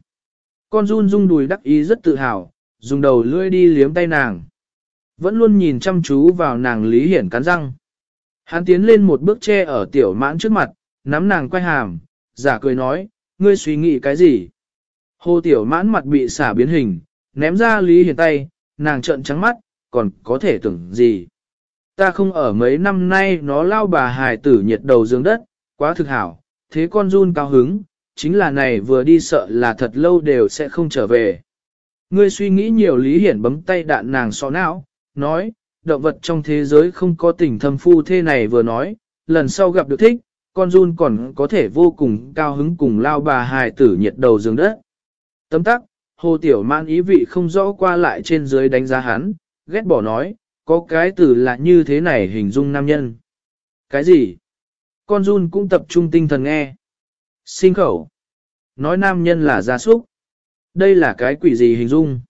Con run rung đùi đắc ý rất tự hào, dùng đầu lưỡi đi liếm tay nàng. Vẫn luôn nhìn chăm chú vào nàng Lý Hiển cắn răng. Hắn tiến lên một bước che ở tiểu mãn trước mặt, nắm nàng quay hàm, giả cười nói, ngươi suy nghĩ cái gì? Hồ tiểu mãn mặt bị xả biến hình, ném ra Lý Hiển tay, nàng trợn trắng mắt, còn có thể tưởng gì? Ta không ở mấy năm nay nó lao bà hài tử nhiệt đầu dương đất, quá thực hảo, thế con run cao hứng, chính là này vừa đi sợ là thật lâu đều sẽ không trở về. Ngươi suy nghĩ nhiều Lý Hiển bấm tay đạn nàng sọ não, nói, động vật trong thế giới không có tình thâm phu thế này vừa nói, lần sau gặp được thích, con run còn có thể vô cùng cao hứng cùng lao bà hài tử nhiệt đầu giường đất. Tấm tắc, hồ tiểu man ý vị không rõ qua lại trên dưới đánh giá hắn, ghét bỏ nói, có cái từ là như thế này hình dung nam nhân. Cái gì? Con run cũng tập trung tinh thần nghe. Sinh khẩu. Nói nam nhân là gia súc. Đây là cái quỷ gì hình dung?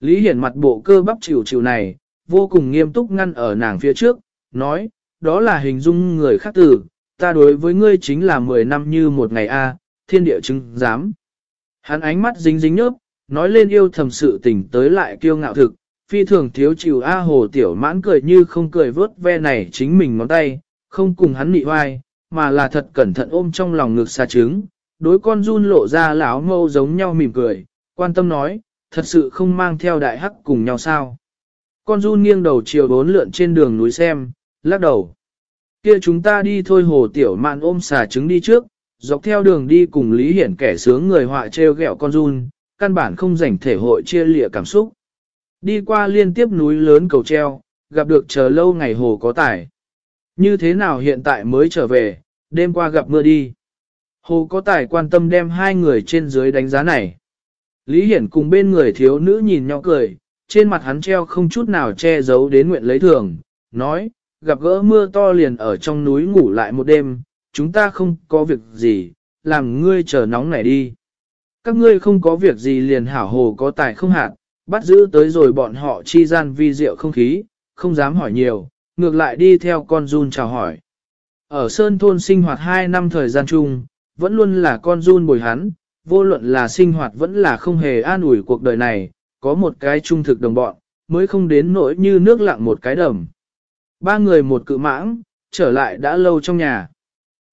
Lý Hiển mặt bộ cơ bắp chịu chịu này, vô cùng nghiêm túc ngăn ở nàng phía trước, nói, đó là hình dung người khác tử, ta đối với ngươi chính là 10 năm như một ngày A, thiên địa chứng giám. Hắn ánh mắt dính dính nhớp, nói lên yêu thầm sự tình tới lại kiêu ngạo thực, phi thường thiếu chịu A hồ tiểu mãn cười như không cười vớt ve này chính mình ngón tay, không cùng hắn nị hoai, mà là thật cẩn thận ôm trong lòng ngực xa trứng, đối con run lộ ra lão mâu giống nhau mỉm cười, quan tâm nói, thật sự không mang theo đại hắc cùng nhau sao. Con run nghiêng đầu chiều bốn lượn trên đường núi xem, lắc đầu. Kia chúng ta đi thôi hồ tiểu mạn ôm xà trứng đi trước, dọc theo đường đi cùng Lý Hiển kẻ sướng người họa treo gẹo con run, căn bản không rảnh thể hội chia lịa cảm xúc. Đi qua liên tiếp núi lớn cầu treo, gặp được chờ lâu ngày hồ có tải. Như thế nào hiện tại mới trở về, đêm qua gặp mưa đi. Hồ có tài quan tâm đem hai người trên dưới đánh giá này. Lý Hiển cùng bên người thiếu nữ nhìn nhau cười, trên mặt hắn treo không chút nào che giấu đến nguyện lấy thường, nói, gặp gỡ mưa to liền ở trong núi ngủ lại một đêm, chúng ta không có việc gì, làm ngươi chờ nóng này đi. Các ngươi không có việc gì liền hảo hồ có tài không hạn, bắt giữ tới rồi bọn họ chi gian vi diệu không khí, không dám hỏi nhiều, ngược lại đi theo con run chào hỏi. Ở Sơn Thôn sinh hoạt 2 năm thời gian chung, vẫn luôn là con run bồi hắn, vô luận là sinh hoạt vẫn là không hề an ủi cuộc đời này, có một cái trung thực đồng bọn, mới không đến nỗi như nước lặng một cái đầm. Ba người một cự mãng, trở lại đã lâu trong nhà.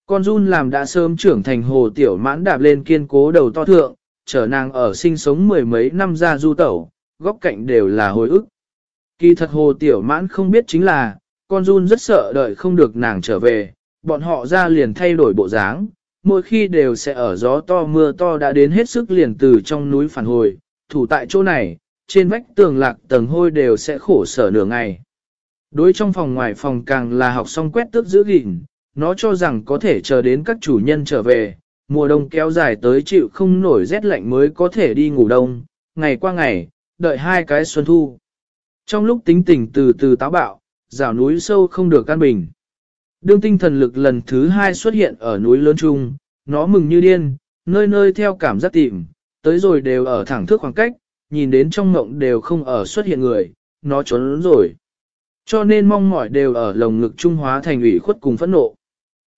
Con Jun làm đã sớm trưởng thành hồ tiểu mãn đạp lên kiên cố đầu to thượng, trở nàng ở sinh sống mười mấy năm ra du tẩu, góc cạnh đều là hồi ức. Kỳ thật hồ tiểu mãn không biết chính là, con Jun rất sợ đợi không được nàng trở về, bọn họ ra liền thay đổi bộ dáng, mỗi khi đều sẽ ở gió to mưa to đã đến hết sức liền từ trong núi phản hồi, thủ tại chỗ này, trên vách tường lạc tầng hôi đều sẽ khổ sở nửa ngày. Đối trong phòng ngoài phòng càng là học xong quét tước giữ gìn, nó cho rằng có thể chờ đến các chủ nhân trở về, mùa đông kéo dài tới chịu không nổi rét lạnh mới có thể đi ngủ đông, ngày qua ngày, đợi hai cái xuân thu. Trong lúc tính tình từ từ táo bạo, rào núi sâu không được căn bình. Đương tinh thần lực lần thứ hai xuất hiện ở núi lớn trung, nó mừng như điên, nơi nơi theo cảm giác tìm, tới rồi đều ở thẳng thước khoảng cách, nhìn đến trong mộng đều không ở xuất hiện người, nó trốn rồi. Cho nên mong mỏi đều ở lồng ngực trung hóa thành ủy khuất cùng phẫn nộ.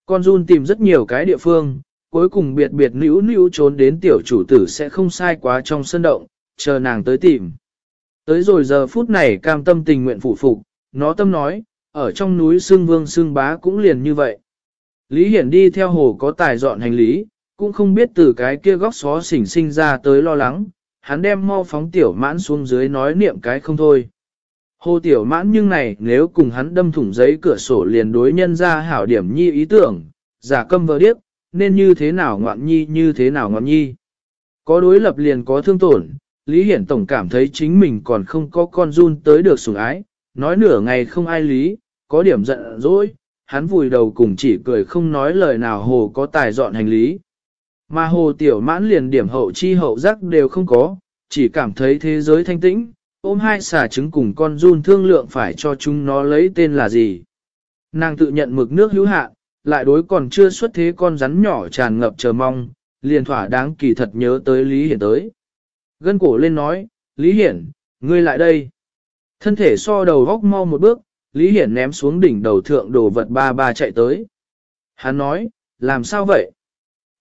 Con run tìm rất nhiều cái địa phương, cuối cùng biệt biệt nữ nữ trốn đến tiểu chủ tử sẽ không sai quá trong sân động, chờ nàng tới tìm. Tới rồi giờ phút này cam tâm tình nguyện phụ phục, nó tâm nói, ở trong núi xương vương xương bá cũng liền như vậy. Lý Hiển đi theo hồ có tài dọn hành lý, cũng không biết từ cái kia góc xó xỉnh sinh ra tới lo lắng, hắn đem mau phóng tiểu mãn xuống dưới nói niệm cái không thôi. Hồ tiểu mãn nhưng này nếu cùng hắn đâm thủng giấy cửa sổ liền đối nhân ra hảo điểm nhi ý tưởng, giả câm vờ điếc, nên như thế nào ngoạn nhi như thế nào ngoạn nhi. Có đối lập liền có thương tổn, Lý Hiển Tổng cảm thấy chính mình còn không có con run tới được sủng ái, nói nửa ngày không ai lý, có điểm giận dỗi, hắn vùi đầu cùng chỉ cười không nói lời nào hồ có tài dọn hành lý. Mà hồ tiểu mãn liền điểm hậu chi hậu giác đều không có, chỉ cảm thấy thế giới thanh tĩnh, ôm hai xà trứng cùng con run thương lượng phải cho chúng nó lấy tên là gì. Nàng tự nhận mực nước hữu hạn, lại đối còn chưa xuất thế con rắn nhỏ tràn ngập chờ mong, liền thỏa đáng kỳ thật nhớ tới Lý Hiển tới. Gân cổ lên nói, Lý Hiển, ngươi lại đây. Thân thể so đầu góc mau một bước, Lý Hiển ném xuống đỉnh đầu thượng đồ vật ba ba chạy tới. Hắn nói, làm sao vậy?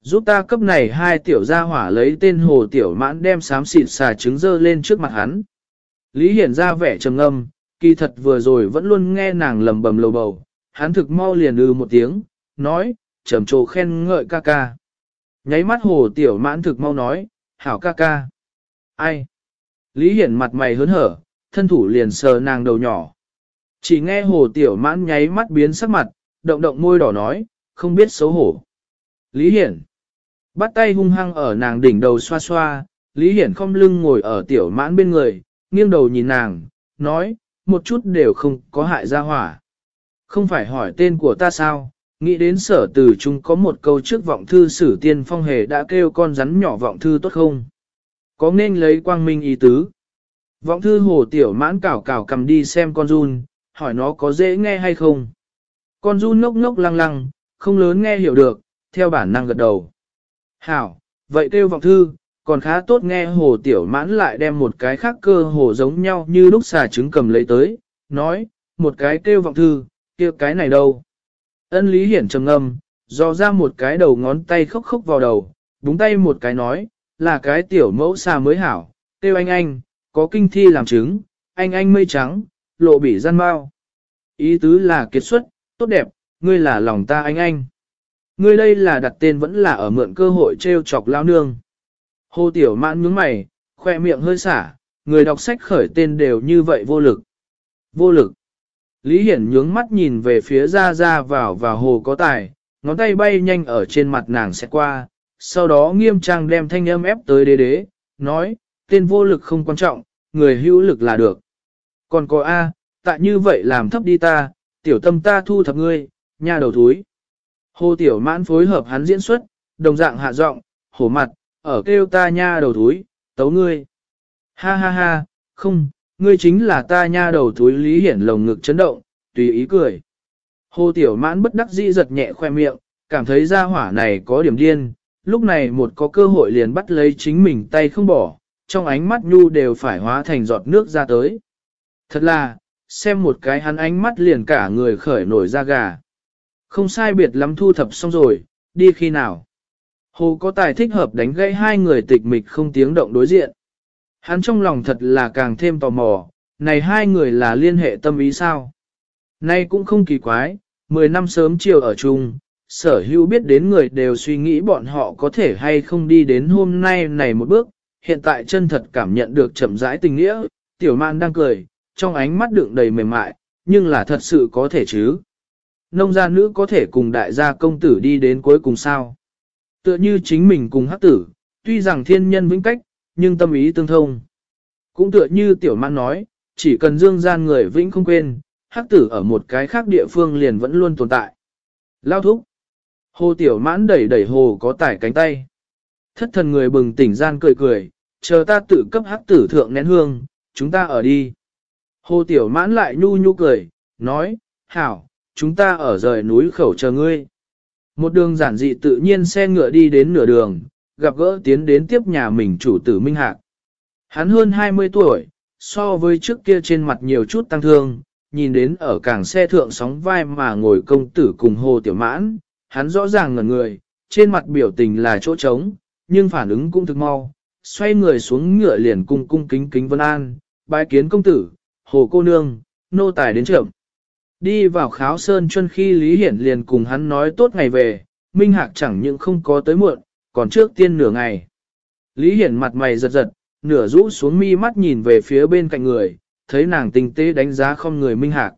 Giúp ta cấp này hai tiểu gia hỏa lấy tên hồ tiểu mãn đem xám xịt xà trứng dơ lên trước mặt hắn. Lý Hiển ra vẻ trầm ngâm, kỳ thật vừa rồi vẫn luôn nghe nàng lầm bầm lầu bầu, hắn thực mau liền ư một tiếng, nói, trầm trồ khen ngợi ca ca. Nháy mắt hồ tiểu mãn thực mau nói, hảo ca ca. Ai? Lý Hiển mặt mày hớn hở, thân thủ liền sờ nàng đầu nhỏ. Chỉ nghe hồ tiểu mãn nháy mắt biến sắc mặt, động động môi đỏ nói, không biết xấu hổ. Lý Hiển. Bắt tay hung hăng ở nàng đỉnh đầu xoa xoa, Lý Hiển không lưng ngồi ở tiểu mãn bên người, nghiêng đầu nhìn nàng, nói, một chút đều không có hại ra hỏa. Không phải hỏi tên của ta sao, nghĩ đến sở từ chúng có một câu trước vọng thư sử tiên phong hề đã kêu con rắn nhỏ vọng thư tốt không? Có nên lấy quang minh ý tứ? Vọng thư hồ tiểu mãn cảo cảo cầm đi xem con run, hỏi nó có dễ nghe hay không? Con run ngốc ngốc lăng lăng, không lớn nghe hiểu được, theo bản năng gật đầu. Hảo, vậy kêu vọng thư, còn khá tốt nghe hồ tiểu mãn lại đem một cái khác cơ hồ giống nhau như lúc xà trứng cầm lấy tới, nói, một cái kêu vọng thư, kia cái này đâu. Ân lý hiển trầm ngâm, dò ra một cái đầu ngón tay khóc khóc vào đầu, búng tay một cái nói, là cái tiểu mẫu xà mới hảo, kêu anh anh, có kinh thi làm chứng, anh anh mây trắng, lộ bị gian bao. Ý tứ là kết xuất, tốt đẹp, ngươi là lòng ta anh anh. Ngươi đây là đặt tên vẫn là ở mượn cơ hội treo chọc lao nương. Hồ Tiểu Mãn nhướng mày, khoe miệng hơi xả, người đọc sách khởi tên đều như vậy vô lực. Vô lực. Lý Hiển nhướng mắt nhìn về phía ra ra vào và hồ có tài, ngón tay bay nhanh ở trên mặt nàng sẽ qua, sau đó nghiêm trang đem thanh âm ép tới đế đế, nói, tên vô lực không quan trọng, người hữu lực là được. Còn có A, tại như vậy làm thấp đi ta, tiểu tâm ta thu thập ngươi, nha đầu thúi. Hồ tiểu mãn phối hợp hắn diễn xuất, đồng dạng hạ giọng, hổ mặt, ở kêu ta nha đầu thúi, tấu ngươi. Ha ha ha, không, ngươi chính là ta nha đầu thúi lý hiển lồng ngực chấn động, tùy ý cười. Hồ tiểu mãn bất đắc dĩ giật nhẹ khoe miệng, cảm thấy ra hỏa này có điểm điên, lúc này một có cơ hội liền bắt lấy chính mình tay không bỏ, trong ánh mắt nhu đều phải hóa thành giọt nước ra tới. Thật là, xem một cái hắn ánh mắt liền cả người khởi nổi da gà. Không sai biệt lắm thu thập xong rồi, đi khi nào. Hồ có tài thích hợp đánh gãy hai người tịch mịch không tiếng động đối diện. Hắn trong lòng thật là càng thêm tò mò, này hai người là liên hệ tâm ý sao? Nay cũng không kỳ quái, mười năm sớm chiều ở chung, sở hữu biết đến người đều suy nghĩ bọn họ có thể hay không đi đến hôm nay này một bước, hiện tại chân thật cảm nhận được chậm rãi tình nghĩa, tiểu man đang cười, trong ánh mắt đựng đầy mềm mại, nhưng là thật sự có thể chứ. Nông gia nữ có thể cùng đại gia công tử đi đến cuối cùng sao. Tựa như chính mình cùng hắc tử, tuy rằng thiên nhân vĩnh cách, nhưng tâm ý tương thông. Cũng tựa như tiểu man nói, chỉ cần dương gian người vĩnh không quên, hắc tử ở một cái khác địa phương liền vẫn luôn tồn tại. Lao thúc. Hồ tiểu mãn đẩy đẩy hồ có tải cánh tay. Thất thần người bừng tỉnh gian cười cười, chờ ta tự cấp hắc tử thượng nén hương, chúng ta ở đi. Hồ tiểu mãn lại nhu nhu cười, nói, hảo, chúng ta ở rời núi khẩu chờ ngươi. Một đường giản dị tự nhiên xe ngựa đi đến nửa đường, gặp gỡ tiến đến tiếp nhà mình chủ tử Minh Hạc. Hắn hơn 20 tuổi, so với trước kia trên mặt nhiều chút tăng thương, nhìn đến ở cảng xe thượng sóng vai mà ngồi công tử cùng hồ tiểu mãn, hắn rõ ràng ngẩn người, trên mặt biểu tình là chỗ trống, nhưng phản ứng cũng thực mau, xoay người xuống ngựa liền cung cung kính kính vân an, bái kiến công tử, hồ cô nương, nô tài đến trưởng. Đi vào kháo sơn chân khi Lý Hiển liền cùng hắn nói tốt ngày về, Minh Hạc chẳng những không có tới muộn, còn trước tiên nửa ngày. Lý Hiển mặt mày giật giật, nửa rũ xuống mi mắt nhìn về phía bên cạnh người, thấy nàng tinh tế đánh giá không người Minh Hạc.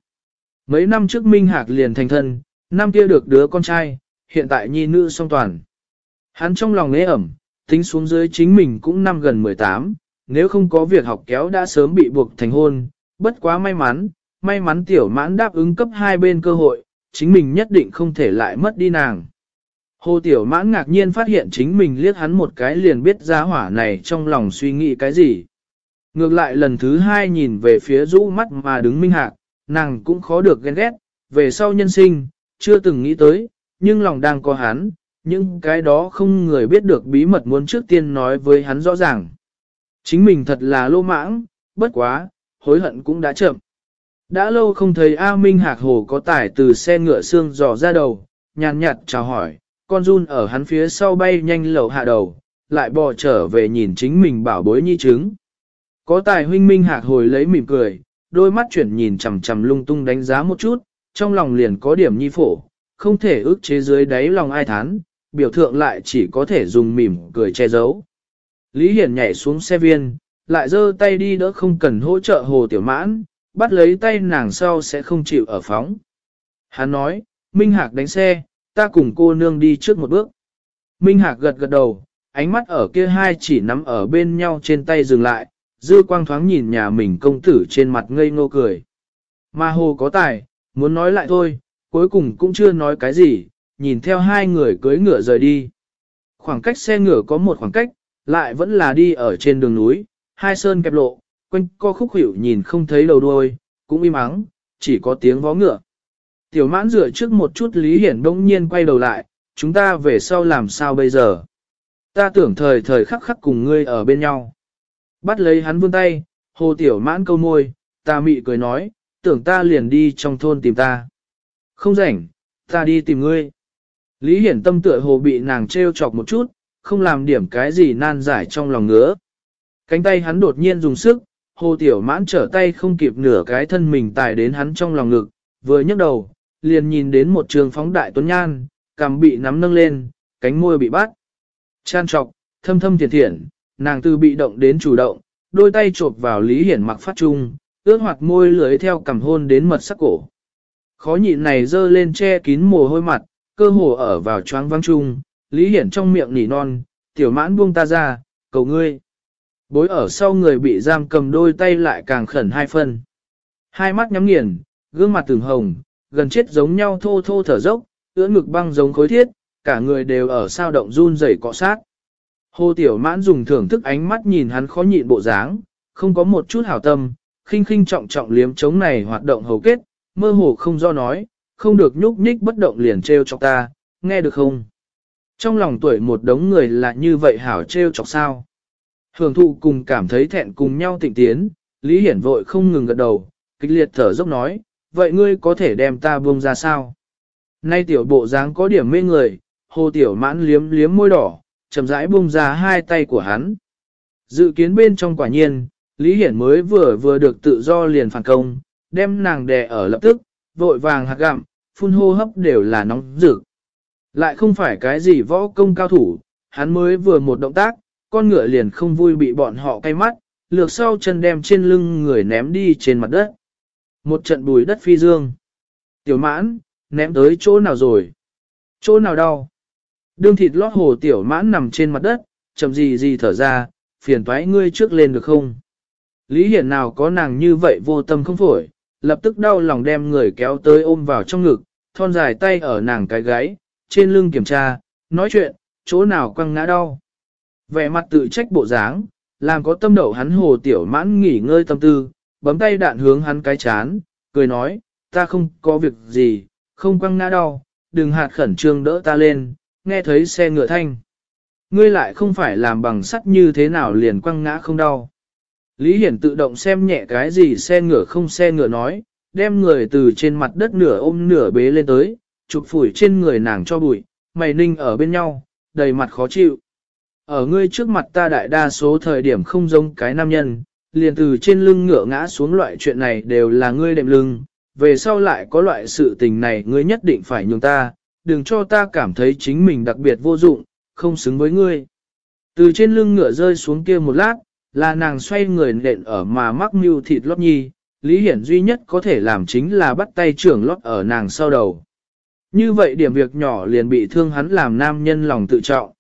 Mấy năm trước Minh Hạc liền thành thân, năm kia được đứa con trai, hiện tại nhi nữ song toàn. Hắn trong lòng nế ẩm, tính xuống dưới chính mình cũng năm gần 18, nếu không có việc học kéo đã sớm bị buộc thành hôn, bất quá may mắn, may mắn tiểu mãn đáp ứng cấp hai bên cơ hội, chính mình nhất định không thể lại mất đi nàng. Hồ tiểu mãn ngạc nhiên phát hiện chính mình liếc hắn một cái liền biết ra hỏa này trong lòng suy nghĩ cái gì. Ngược lại lần thứ hai nhìn về phía rũ mắt mà đứng Minh Hạc, nàng cũng khó được ghen ghét, về sau nhân sinh, chưa từng nghĩ tới, nhưng lòng đang có hắn, nhưng cái đó không người biết được bí mật muốn trước tiên nói với hắn rõ ràng. Chính mình thật là lô mãng, bất quá, hối hận cũng đã chậm. Đã lâu không thấy A Minh Hạc Hồ có tải từ xe ngựa xương dò ra đầu, nhàn nhạt chào hỏi, con run ở hắn phía sau bay nhanh lầu hạ đầu, lại bò trở về nhìn chính mình bảo bối nhi trứng. Có tài huynh Minh Hạc hồi lấy mỉm cười, đôi mắt chuyển nhìn chằm chằm lung tung đánh giá một chút, trong lòng liền có điểm nhi phổ, không thể ước chế dưới đáy lòng ai thán, biểu thượng lại chỉ có thể dùng mỉm cười che giấu. Lý Hiển nhảy xuống xe viên, lại giơ tay đi đỡ không cần hỗ trợ hồ tiểu mãn, bắt lấy tay nàng sau sẽ không chịu ở phóng. Hắn nói, Minh Hạc đánh xe, ta cùng cô nương đi trước một bước. Minh Hạc gật gật đầu, ánh mắt ở kia hai chỉ nắm ở bên nhau trên tay dừng lại, dư quang thoáng nhìn nhà mình công tử trên mặt ngây ngô cười. Mà hồ có tài, muốn nói lại thôi, cuối cùng cũng chưa nói cái gì, nhìn theo hai người cưới ngựa rời đi. Khoảng cách xe ngựa có một khoảng cách, lại vẫn là đi ở trên đường núi, hai sơn kẹp lộ, quanh co khúc hiểu nhìn không thấy đầu đuôi, cũng im ắng, chỉ có tiếng vó ngựa. Tiểu mãn dựa trước một chút Lý Hiển đông nhiên quay đầu lại, chúng ta về sau làm sao bây giờ? Ta tưởng thời thời khắc khắc cùng ngươi ở bên nhau. Bắt lấy hắn vươn tay, hồ tiểu mãn câu môi, ta mị cười nói, tưởng ta liền đi trong thôn tìm ta. Không rảnh, ta đi tìm ngươi. Lý Hiển tâm tựa hồ bị nàng trêu chọc một chút, không làm điểm cái gì nan giải trong lòng ngứa. Cánh tay hắn đột nhiên dùng sức, hồ tiểu mãn trở tay không kịp nửa cái thân mình tải đến hắn trong lòng ngực, vừa nhấc đầu, liền nhìn đến một trường phóng đại tuấn nhan, cằm bị nắm nâng lên, cánh môi bị bắt. Chan trọc, thâm thâm thiệt thiện, nàng từ bị động đến chủ động, đôi tay chộp vào Lý Hiển mặc phát trung, ướt hoạt môi lưới theo cằm hôn đến mật sắc cổ. Khó nhịn này dơ lên che kín mồ hôi mặt, cơ hồ ở vào choáng văng chung Lý Hiển trong miệng nỉ non, tiểu mãn buông ta ra, cầu ngươi. Bối ở sau người bị giam cầm đôi tay lại càng khẩn hai phân. Hai mắt nhắm nghiền, gương mặt từng hồng, gần chết giống nhau thô thô thở dốc, ưỡn ngực băng giống khối thiết, cả người đều ở sao động run rẩy cọ sát. Hồ Tiểu Mãn dùng thưởng thức ánh mắt nhìn hắn khó nhịn bộ dáng, không có một chút hảo tâm, khinh khinh trọng trọng liếm chống này hoạt động hầu kết, mơ hồ không do nói, không được nhúc nhích bất động liền treo chọc ta, nghe được không? Trong lòng tuổi một đống người là như vậy hảo treo chọc sao? Hưởng thụ cùng cảm thấy thẹn cùng nhau tịnh tiến, Lý Hiển vội không ngừng gật đầu, kịch liệt thở dốc nói, vậy ngươi có thể đem ta buông ra sao? Nay tiểu bộ dáng có điểm mê người, hồ tiểu mãn liếm liếm môi đỏ, chậm rãi buông ra hai tay của hắn. Dự kiến bên trong quả nhiên, Lý Hiển mới vừa vừa được tự do liền phản công, đem nàng đè ở lập tức, vội vàng hạt gặm, phun hô hấp đều là nóng rực. Lại không phải cái gì võ công cao thủ, hắn mới vừa một động tác, con ngựa liền không vui bị bọn họ cay mắt, lược sau chân đem trên lưng người ném đi trên mặt đất. Một trận bùi đất phi dương. Tiểu mãn, ném tới chỗ nào rồi? Chỗ nào đau? Đương thịt lót hồ tiểu mãn nằm trên mặt đất, chậm gì gì thở ra, phiền toái ngươi trước lên được không? Lý Hiển nào có nàng như vậy vô tâm không phổi, lập tức đau lòng đem người kéo tới ôm vào trong ngực, thon dài tay ở nàng cái gáy, trên lưng kiểm tra, nói chuyện, chỗ nào quăng ngã đau. Vẻ mặt tự trách bộ dáng, làm có tâm đậu hắn hồ tiểu mãn nghỉ ngơi tâm tư, bấm tay đạn hướng hắn cái chán, cười nói, ta không có việc gì, không quăng ngã đau, đừng hạt khẩn trương đỡ ta lên, nghe thấy xe ngựa thanh. Ngươi lại không phải làm bằng sắt như thế nào liền quăng ngã không đau. Lý Hiển tự động xem nhẹ cái gì xe ngựa không xe ngựa nói, đem người từ trên mặt đất nửa ôm nửa bế lên tới, chụp phủi trên người nàng cho bụi, mày ninh ở bên nhau, đầy mặt khó chịu. Ở ngươi trước mặt ta đại đa số thời điểm không giống cái nam nhân, liền từ trên lưng ngựa ngã xuống loại chuyện này đều là ngươi đệm lưng, về sau lại có loại sự tình này ngươi nhất định phải nhường ta, đừng cho ta cảm thấy chính mình đặc biệt vô dụng, không xứng với ngươi. Từ trên lưng ngựa rơi xuống kia một lát, là nàng xoay người nện ở mà mắc mưu thịt lót nhi, Lý Hiển duy nhất có thể làm chính là bắt tay trưởng lót ở nàng sau đầu. Như vậy điểm việc nhỏ liền bị thương hắn làm nam nhân lòng tự trọng.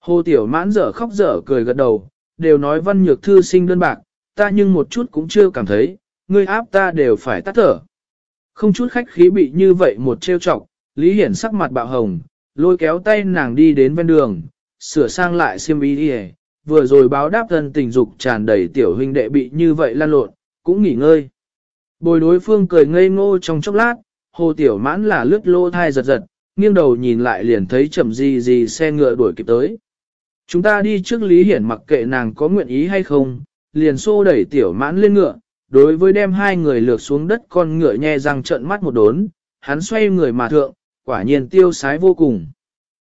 Hồ Tiểu mãn dở khóc dở cười gật đầu, đều nói văn nhược thư sinh đơn bạc, ta nhưng một chút cũng chưa cảm thấy, ngươi áp ta đều phải tắt thở. Không chút khách khí bị như vậy một trêu chọc, Lý Hiển sắc mặt bạo hồng, lôi kéo tay nàng đi đến ven đường, sửa sang lại xiêm y đi vừa rồi báo đáp thân tình dục tràn đầy tiểu huynh đệ bị như vậy lan lộn, cũng nghỉ ngơi. Bồi đối phương cười ngây ngô trong chốc lát, hồ tiểu mãn là lướt lô thai giật giật, nghiêng đầu nhìn lại liền thấy chậm gì gì xe ngựa đuổi kịp tới. Chúng ta đi trước Lý Hiển mặc kệ nàng có nguyện ý hay không, liền xô đẩy tiểu mãn lên ngựa, đối với đem hai người lược xuống đất con ngựa nhe răng trợn mắt một đốn, hắn xoay người mà thượng, quả nhiên tiêu sái vô cùng.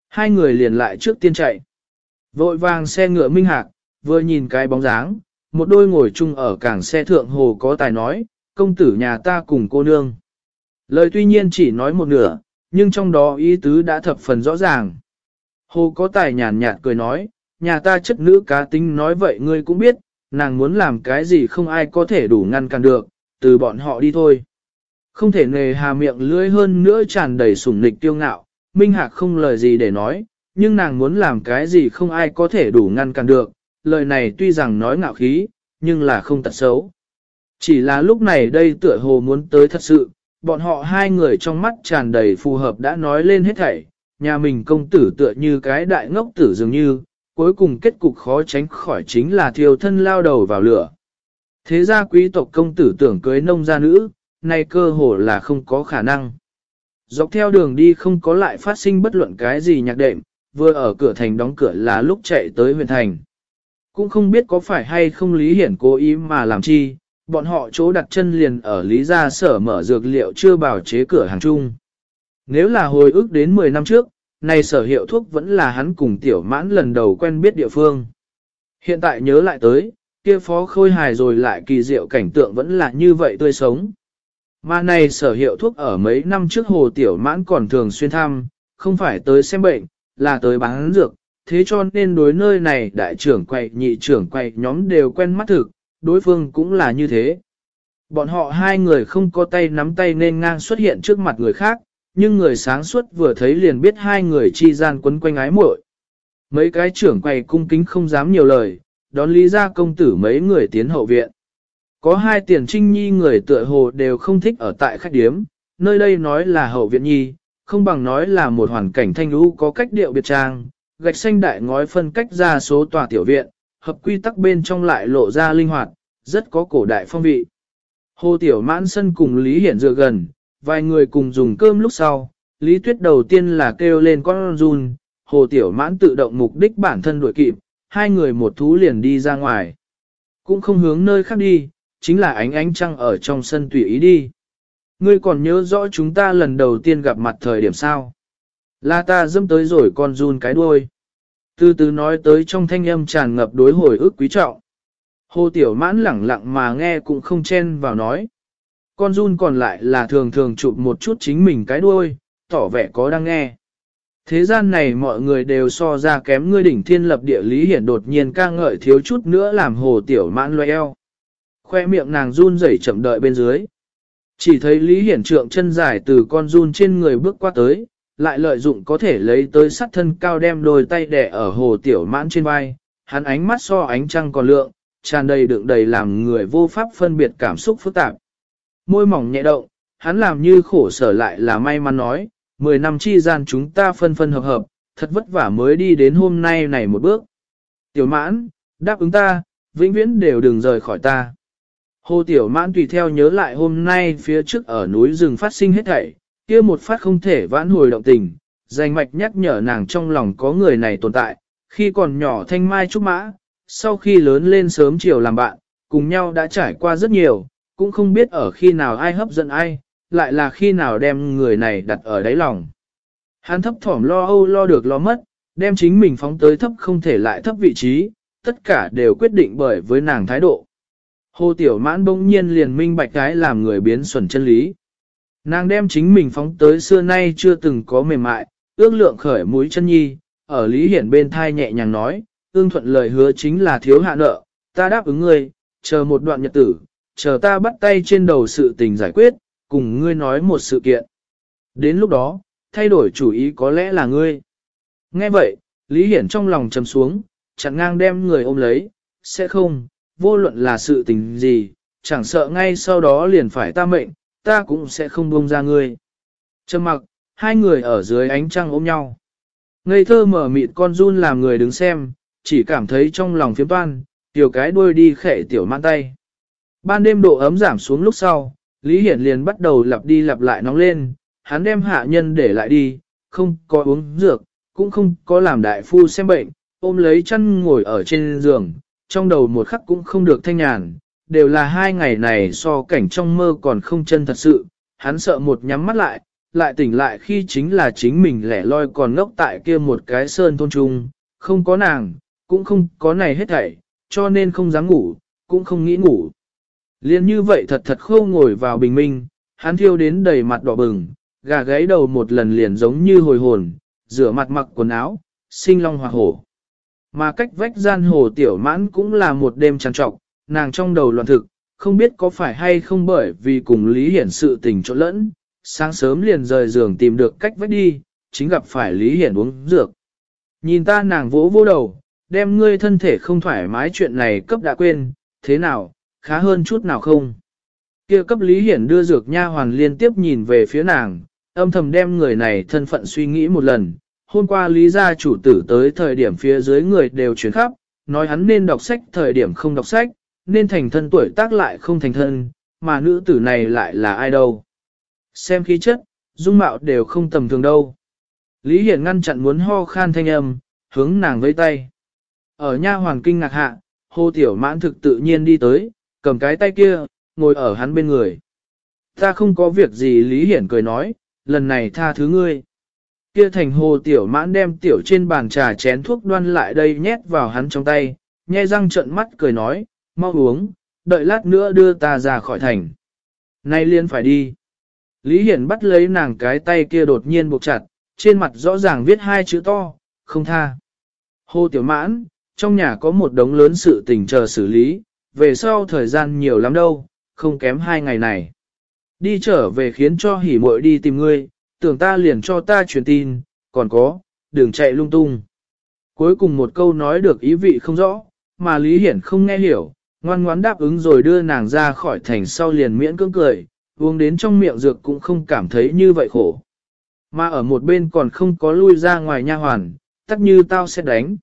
Hai người liền lại trước tiên chạy. Vội vàng xe ngựa minh hạc, vừa nhìn cái bóng dáng, một đôi ngồi chung ở cảng xe thượng hồ có tài nói, công tử nhà ta cùng cô nương. Lời tuy nhiên chỉ nói một nửa, nhưng trong đó ý tứ đã thập phần rõ ràng. Hồ có tài nhàn nhạt cười nói, nhà ta chất nữ cá tính nói vậy ngươi cũng biết, nàng muốn làm cái gì không ai có thể đủ ngăn cản được, từ bọn họ đi thôi. Không thể nề hà miệng lưỡi hơn nữa tràn đầy sủng nịch tiêu ngạo, Minh Hạc không lời gì để nói, nhưng nàng muốn làm cái gì không ai có thể đủ ngăn cản được, lời này tuy rằng nói ngạo khí, nhưng là không tật xấu. Chỉ là lúc này đây tựa hồ muốn tới thật sự, bọn họ hai người trong mắt tràn đầy phù hợp đã nói lên hết thảy, nhà mình công tử tựa như cái đại ngốc tử dường như, cuối cùng kết cục khó tránh khỏi chính là thiêu thân lao đầu vào lửa. Thế ra quý tộc công tử tưởng cưới nông gia nữ, nay cơ hồ là không có khả năng. Dọc theo đường đi không có lại phát sinh bất luận cái gì nhạc đệm, vừa ở cửa thành đóng cửa là lúc chạy tới huyện thành. Cũng không biết có phải hay không Lý Hiển cố ý mà làm chi, bọn họ chỗ đặt chân liền ở Lý Gia sở mở dược liệu chưa bảo chế cửa hàng chung. Nếu là hồi ức đến 10 năm trước, này sở hiệu thuốc vẫn là hắn cùng tiểu mãn lần đầu quen biết địa phương. Hiện tại nhớ lại tới, kia phó khôi hài rồi lại kỳ diệu cảnh tượng vẫn là như vậy tươi sống. Mà này sở hiệu thuốc ở mấy năm trước hồ tiểu mãn còn thường xuyên thăm, không phải tới xem bệnh, là tới bán dược, thế cho nên đối nơi này đại trưởng quầy nhị trưởng quầy nhóm đều quen mắt thực, đối phương cũng là như thế. Bọn họ hai người không có tay nắm tay nên ngang xuất hiện trước mặt người khác, nhưng người sáng suốt vừa thấy liền biết hai người chi gian quấn quanh ái muội. Mấy cái trưởng quầy cung kính không dám nhiều lời, đón lý ra công tử mấy người tiến hậu viện. Có hai tiền trinh nhi người tựa hồ đều không thích ở tại khách điếm, nơi đây nói là hậu viện nhi, không bằng nói là một hoàn cảnh thanh lũ có cách điệu biệt trang, gạch xanh đại ngói phân cách ra số tòa tiểu viện, hợp quy tắc bên trong lại lộ ra linh hoạt, rất có cổ đại phong vị. Hồ Tiểu Mãn Sân cùng Lý Hiển dựa gần, vài người cùng dùng cơm lúc sau, Lý Tuyết đầu tiên là kêu lên con run, Hồ Tiểu Mãn tự động mục đích bản thân đuổi kịp, hai người một thú liền đi ra ngoài. Cũng không hướng nơi khác đi, chính là ánh ánh trăng ở trong sân tùy ý đi. Ngươi còn nhớ rõ chúng ta lần đầu tiên gặp mặt thời điểm sao? Là ta dâm tới rồi con run cái đuôi. Từ từ nói tới trong thanh âm tràn ngập đối hồi ức quý trọng. Hồ Tiểu Mãn lẳng lặng mà nghe cũng không chen vào nói. Con run còn lại là thường thường chụp một chút chính mình cái đuôi, tỏ vẻ có đang nghe. Thế gian này mọi người đều so ra kém ngươi đỉnh thiên lập địa lý hiển đột nhiên ca ngợi thiếu chút nữa làm Hồ Tiểu Mãn loe eo. Khoe miệng nàng run rẩy chậm đợi bên dưới. Chỉ thấy Lý Hiển trượng chân dài từ con run trên người bước qua tới, lại lợi dụng có thể lấy tới sắt thân cao đem đôi tay đẻ ở hồ tiểu mãn trên vai, hắn ánh mắt so ánh trăng còn lượng, tràn đầy đựng đầy làm người vô pháp phân biệt cảm xúc phức tạp. Môi mỏng nhẹ động, hắn làm như khổ sở lại là may mắn nói, mười năm chi gian chúng ta phân phân hợp hợp, thật vất vả mới đi đến hôm nay này một bước. Tiểu mãn, đáp ứng ta, vĩnh viễn đều đừng rời khỏi ta. Hồ Tiểu Mãn tùy theo nhớ lại hôm nay phía trước ở núi rừng phát sinh hết thảy, kia một phát không thể vãn hồi động tình, danh mạch nhắc nhở nàng trong lòng có người này tồn tại, khi còn nhỏ thanh mai trúc mã, sau khi lớn lên sớm chiều làm bạn, cùng nhau đã trải qua rất nhiều, cũng không biết ở khi nào ai hấp dẫn ai, lại là khi nào đem người này đặt ở đáy lòng. Hắn thấp thỏm lo âu lo được lo mất, đem chính mình phóng tới thấp không thể lại thấp vị trí, tất cả đều quyết định bởi với nàng thái độ. Hồ Tiểu Mãn bỗng nhiên liền minh bạch cái làm người biến xuẩn chân lý. Nàng đem chính mình phóng tới xưa nay chưa từng có mềm mại, ước lượng khởi mũi chân nhi, ở Lý Hiển bên thai nhẹ nhàng nói, ương thuận lời hứa chính là thiếu hạ nợ, ta đáp ứng ngươi, chờ một đoạn nhật tử, chờ ta bắt tay trên đầu sự tình giải quyết, cùng ngươi nói một sự kiện. Đến lúc đó, thay đổi chủ ý có lẽ là ngươi. Nghe vậy, Lý Hiển trong lòng trầm xuống, chặn ngang đem người ôm lấy, sẽ không, vô luận là sự tình gì, chẳng sợ ngay sau đó liền phải ta mệnh, ta cũng sẽ không buông ra ngươi. Trầm mặc, hai người ở dưới ánh trăng ôm nhau. Ngây thơ mở mịt con run làm người đứng xem, chỉ cảm thấy trong lòng phiếm toan, tiểu cái đuôi đi khệ tiểu mãn tay. Ban đêm độ ấm giảm xuống lúc sau, Lý Hiển liền bắt đầu lặp đi lặp lại nóng lên, hắn đem hạ nhân để lại đi, không có uống dược, cũng không có làm đại phu xem bệnh, ôm lấy chăn ngồi ở trên giường, trong đầu một khắc cũng không được thanh nhàn, đều là hai ngày này so cảnh trong mơ còn không chân thật sự, hắn sợ một nhắm mắt lại, lại tỉnh lại khi chính là chính mình lẻ loi còn ngốc tại kia một cái sơn thôn trung, không có nàng, cũng không có này hết thảy, cho nên không dám ngủ, cũng không nghĩ ngủ. Liên như vậy thật thật khô ngồi vào bình minh, hắn thiêu đến đầy mặt đỏ bừng, gà gáy đầu một lần liền giống như hồi hồn, rửa mặt mặc quần áo, sinh long hòa hổ. Mà cách vách gian hồ tiểu mãn cũng là một đêm trằn trọc, nàng trong đầu loạn thực, không biết có phải hay không bởi vì cùng Lý Hiển sự tình trộn lẫn, sáng sớm liền rời giường tìm được cách vết đi, chính gặp phải Lý Hiển uống dược. Nhìn ta nàng vỗ vô đầu, đem ngươi thân thể không thoải mái chuyện này cấp đã quên, thế nào, khá hơn chút nào không? Kia cấp Lý Hiển đưa dược nha hoàn liên tiếp nhìn về phía nàng, âm thầm đem người này thân phận suy nghĩ một lần. Hôm qua Lý gia chủ tử tới thời điểm phía dưới người đều chuyển khắp, nói hắn nên đọc sách thời điểm không đọc sách, nên thành thân tuổi tác lại không thành thân, mà nữ tử này lại là ai đâu. Xem khí chất, dung mạo đều không tầm thường đâu. Lý Hiển ngăn chặn muốn ho khan thanh âm, hướng nàng với tay. Ở nha hoàng kinh ngạc hạ, hô tiểu mãn thực tự nhiên đi tới, cầm cái tay kia, ngồi ở hắn bên người. Ta không có việc gì Lý Hiển cười nói, lần này tha thứ ngươi. Kia thành hồ tiểu mãn đem tiểu trên bàn trà chén thuốc đoan lại đây nhét vào hắn trong tay, nhe răng trợn mắt cười nói, mau uống, đợi lát nữa đưa ta ra khỏi thành. Nay liên phải đi. Lý Hiển bắt lấy nàng cái tay kia đột nhiên buộc chặt, trên mặt rõ ràng viết hai chữ to, không tha. Hồ Tiểu Mãn, trong nhà có một đống lớn sự tình chờ xử lý, về sau thời gian nhiều lắm đâu, không kém hai ngày này. Đi trở về khiến cho hỉ muội đi tìm ngươi, tưởng ta liền cho ta truyền tin, còn có, đừng chạy lung tung. Cuối cùng một câu nói được ý vị không rõ, mà Lý Hiển không nghe hiểu, ngoan ngoãn đáp ứng rồi đưa nàng ra khỏi thành sau liền miễn cưỡng cười, uống đến trong miệng dược cũng không cảm thấy như vậy khổ. Mà ở một bên còn không có lui ra ngoài nha hoàn, tắc như tao sẽ đánh.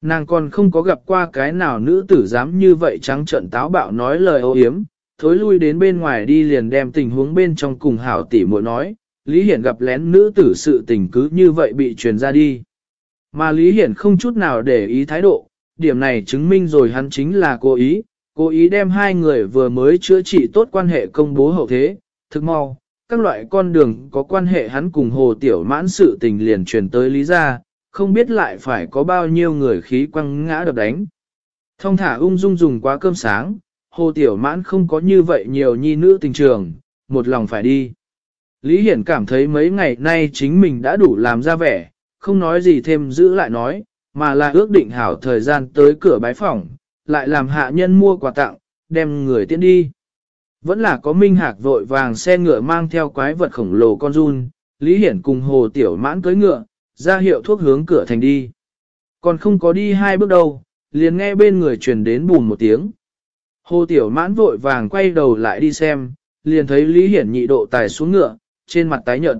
Nàng còn không có gặp qua cái nào nữ tử dám như vậy trắng trợn táo bạo nói lời ô hiếm, thối lui đến bên ngoài đi liền đem tình huống bên trong cùng hảo tỷ muội nói, Lý Hiển gặp lén nữ tử sự tình cứ như vậy bị truyền ra đi. Mà Lý Hiển không chút nào để ý thái độ, điểm này chứng minh rồi hắn chính là cố ý, cố ý đem hai người vừa mới chữa trị tốt quan hệ công bố hậu thế, thực mau, các loại con đường có quan hệ hắn cùng hồ tiểu mãn sự tình liền truyền tới lý gia, không biết lại phải có bao nhiêu người khí quăng ngã đập đánh. Thông thả ung dung dùng quá cơm sáng, hồ tiểu mãn không có như vậy nhiều nhi nữ tình trường, một lòng phải đi. Lý Hiển cảm thấy mấy ngày nay chính mình đã đủ làm ra vẻ, không nói gì thêm giữ lại nói, mà là ước định hảo thời gian tới cửa bái phòng, lại làm hạ nhân mua quà tặng, đem người tiễn đi. Vẫn là có minh hạc vội vàng xe ngựa mang theo quái vật khổng lồ con run, Lý Hiển cùng hồ tiểu mãn cưới ngựa, ra hiệu thuốc hướng cửa thành đi. Còn không có đi hai bước đâu, liền nghe bên người truyền đến bùn một tiếng. Hồ tiểu mãn vội vàng quay đầu lại đi xem, liền thấy Lý Hiển nhị độ tài xuống ngựa, trên mặt tái nhợt.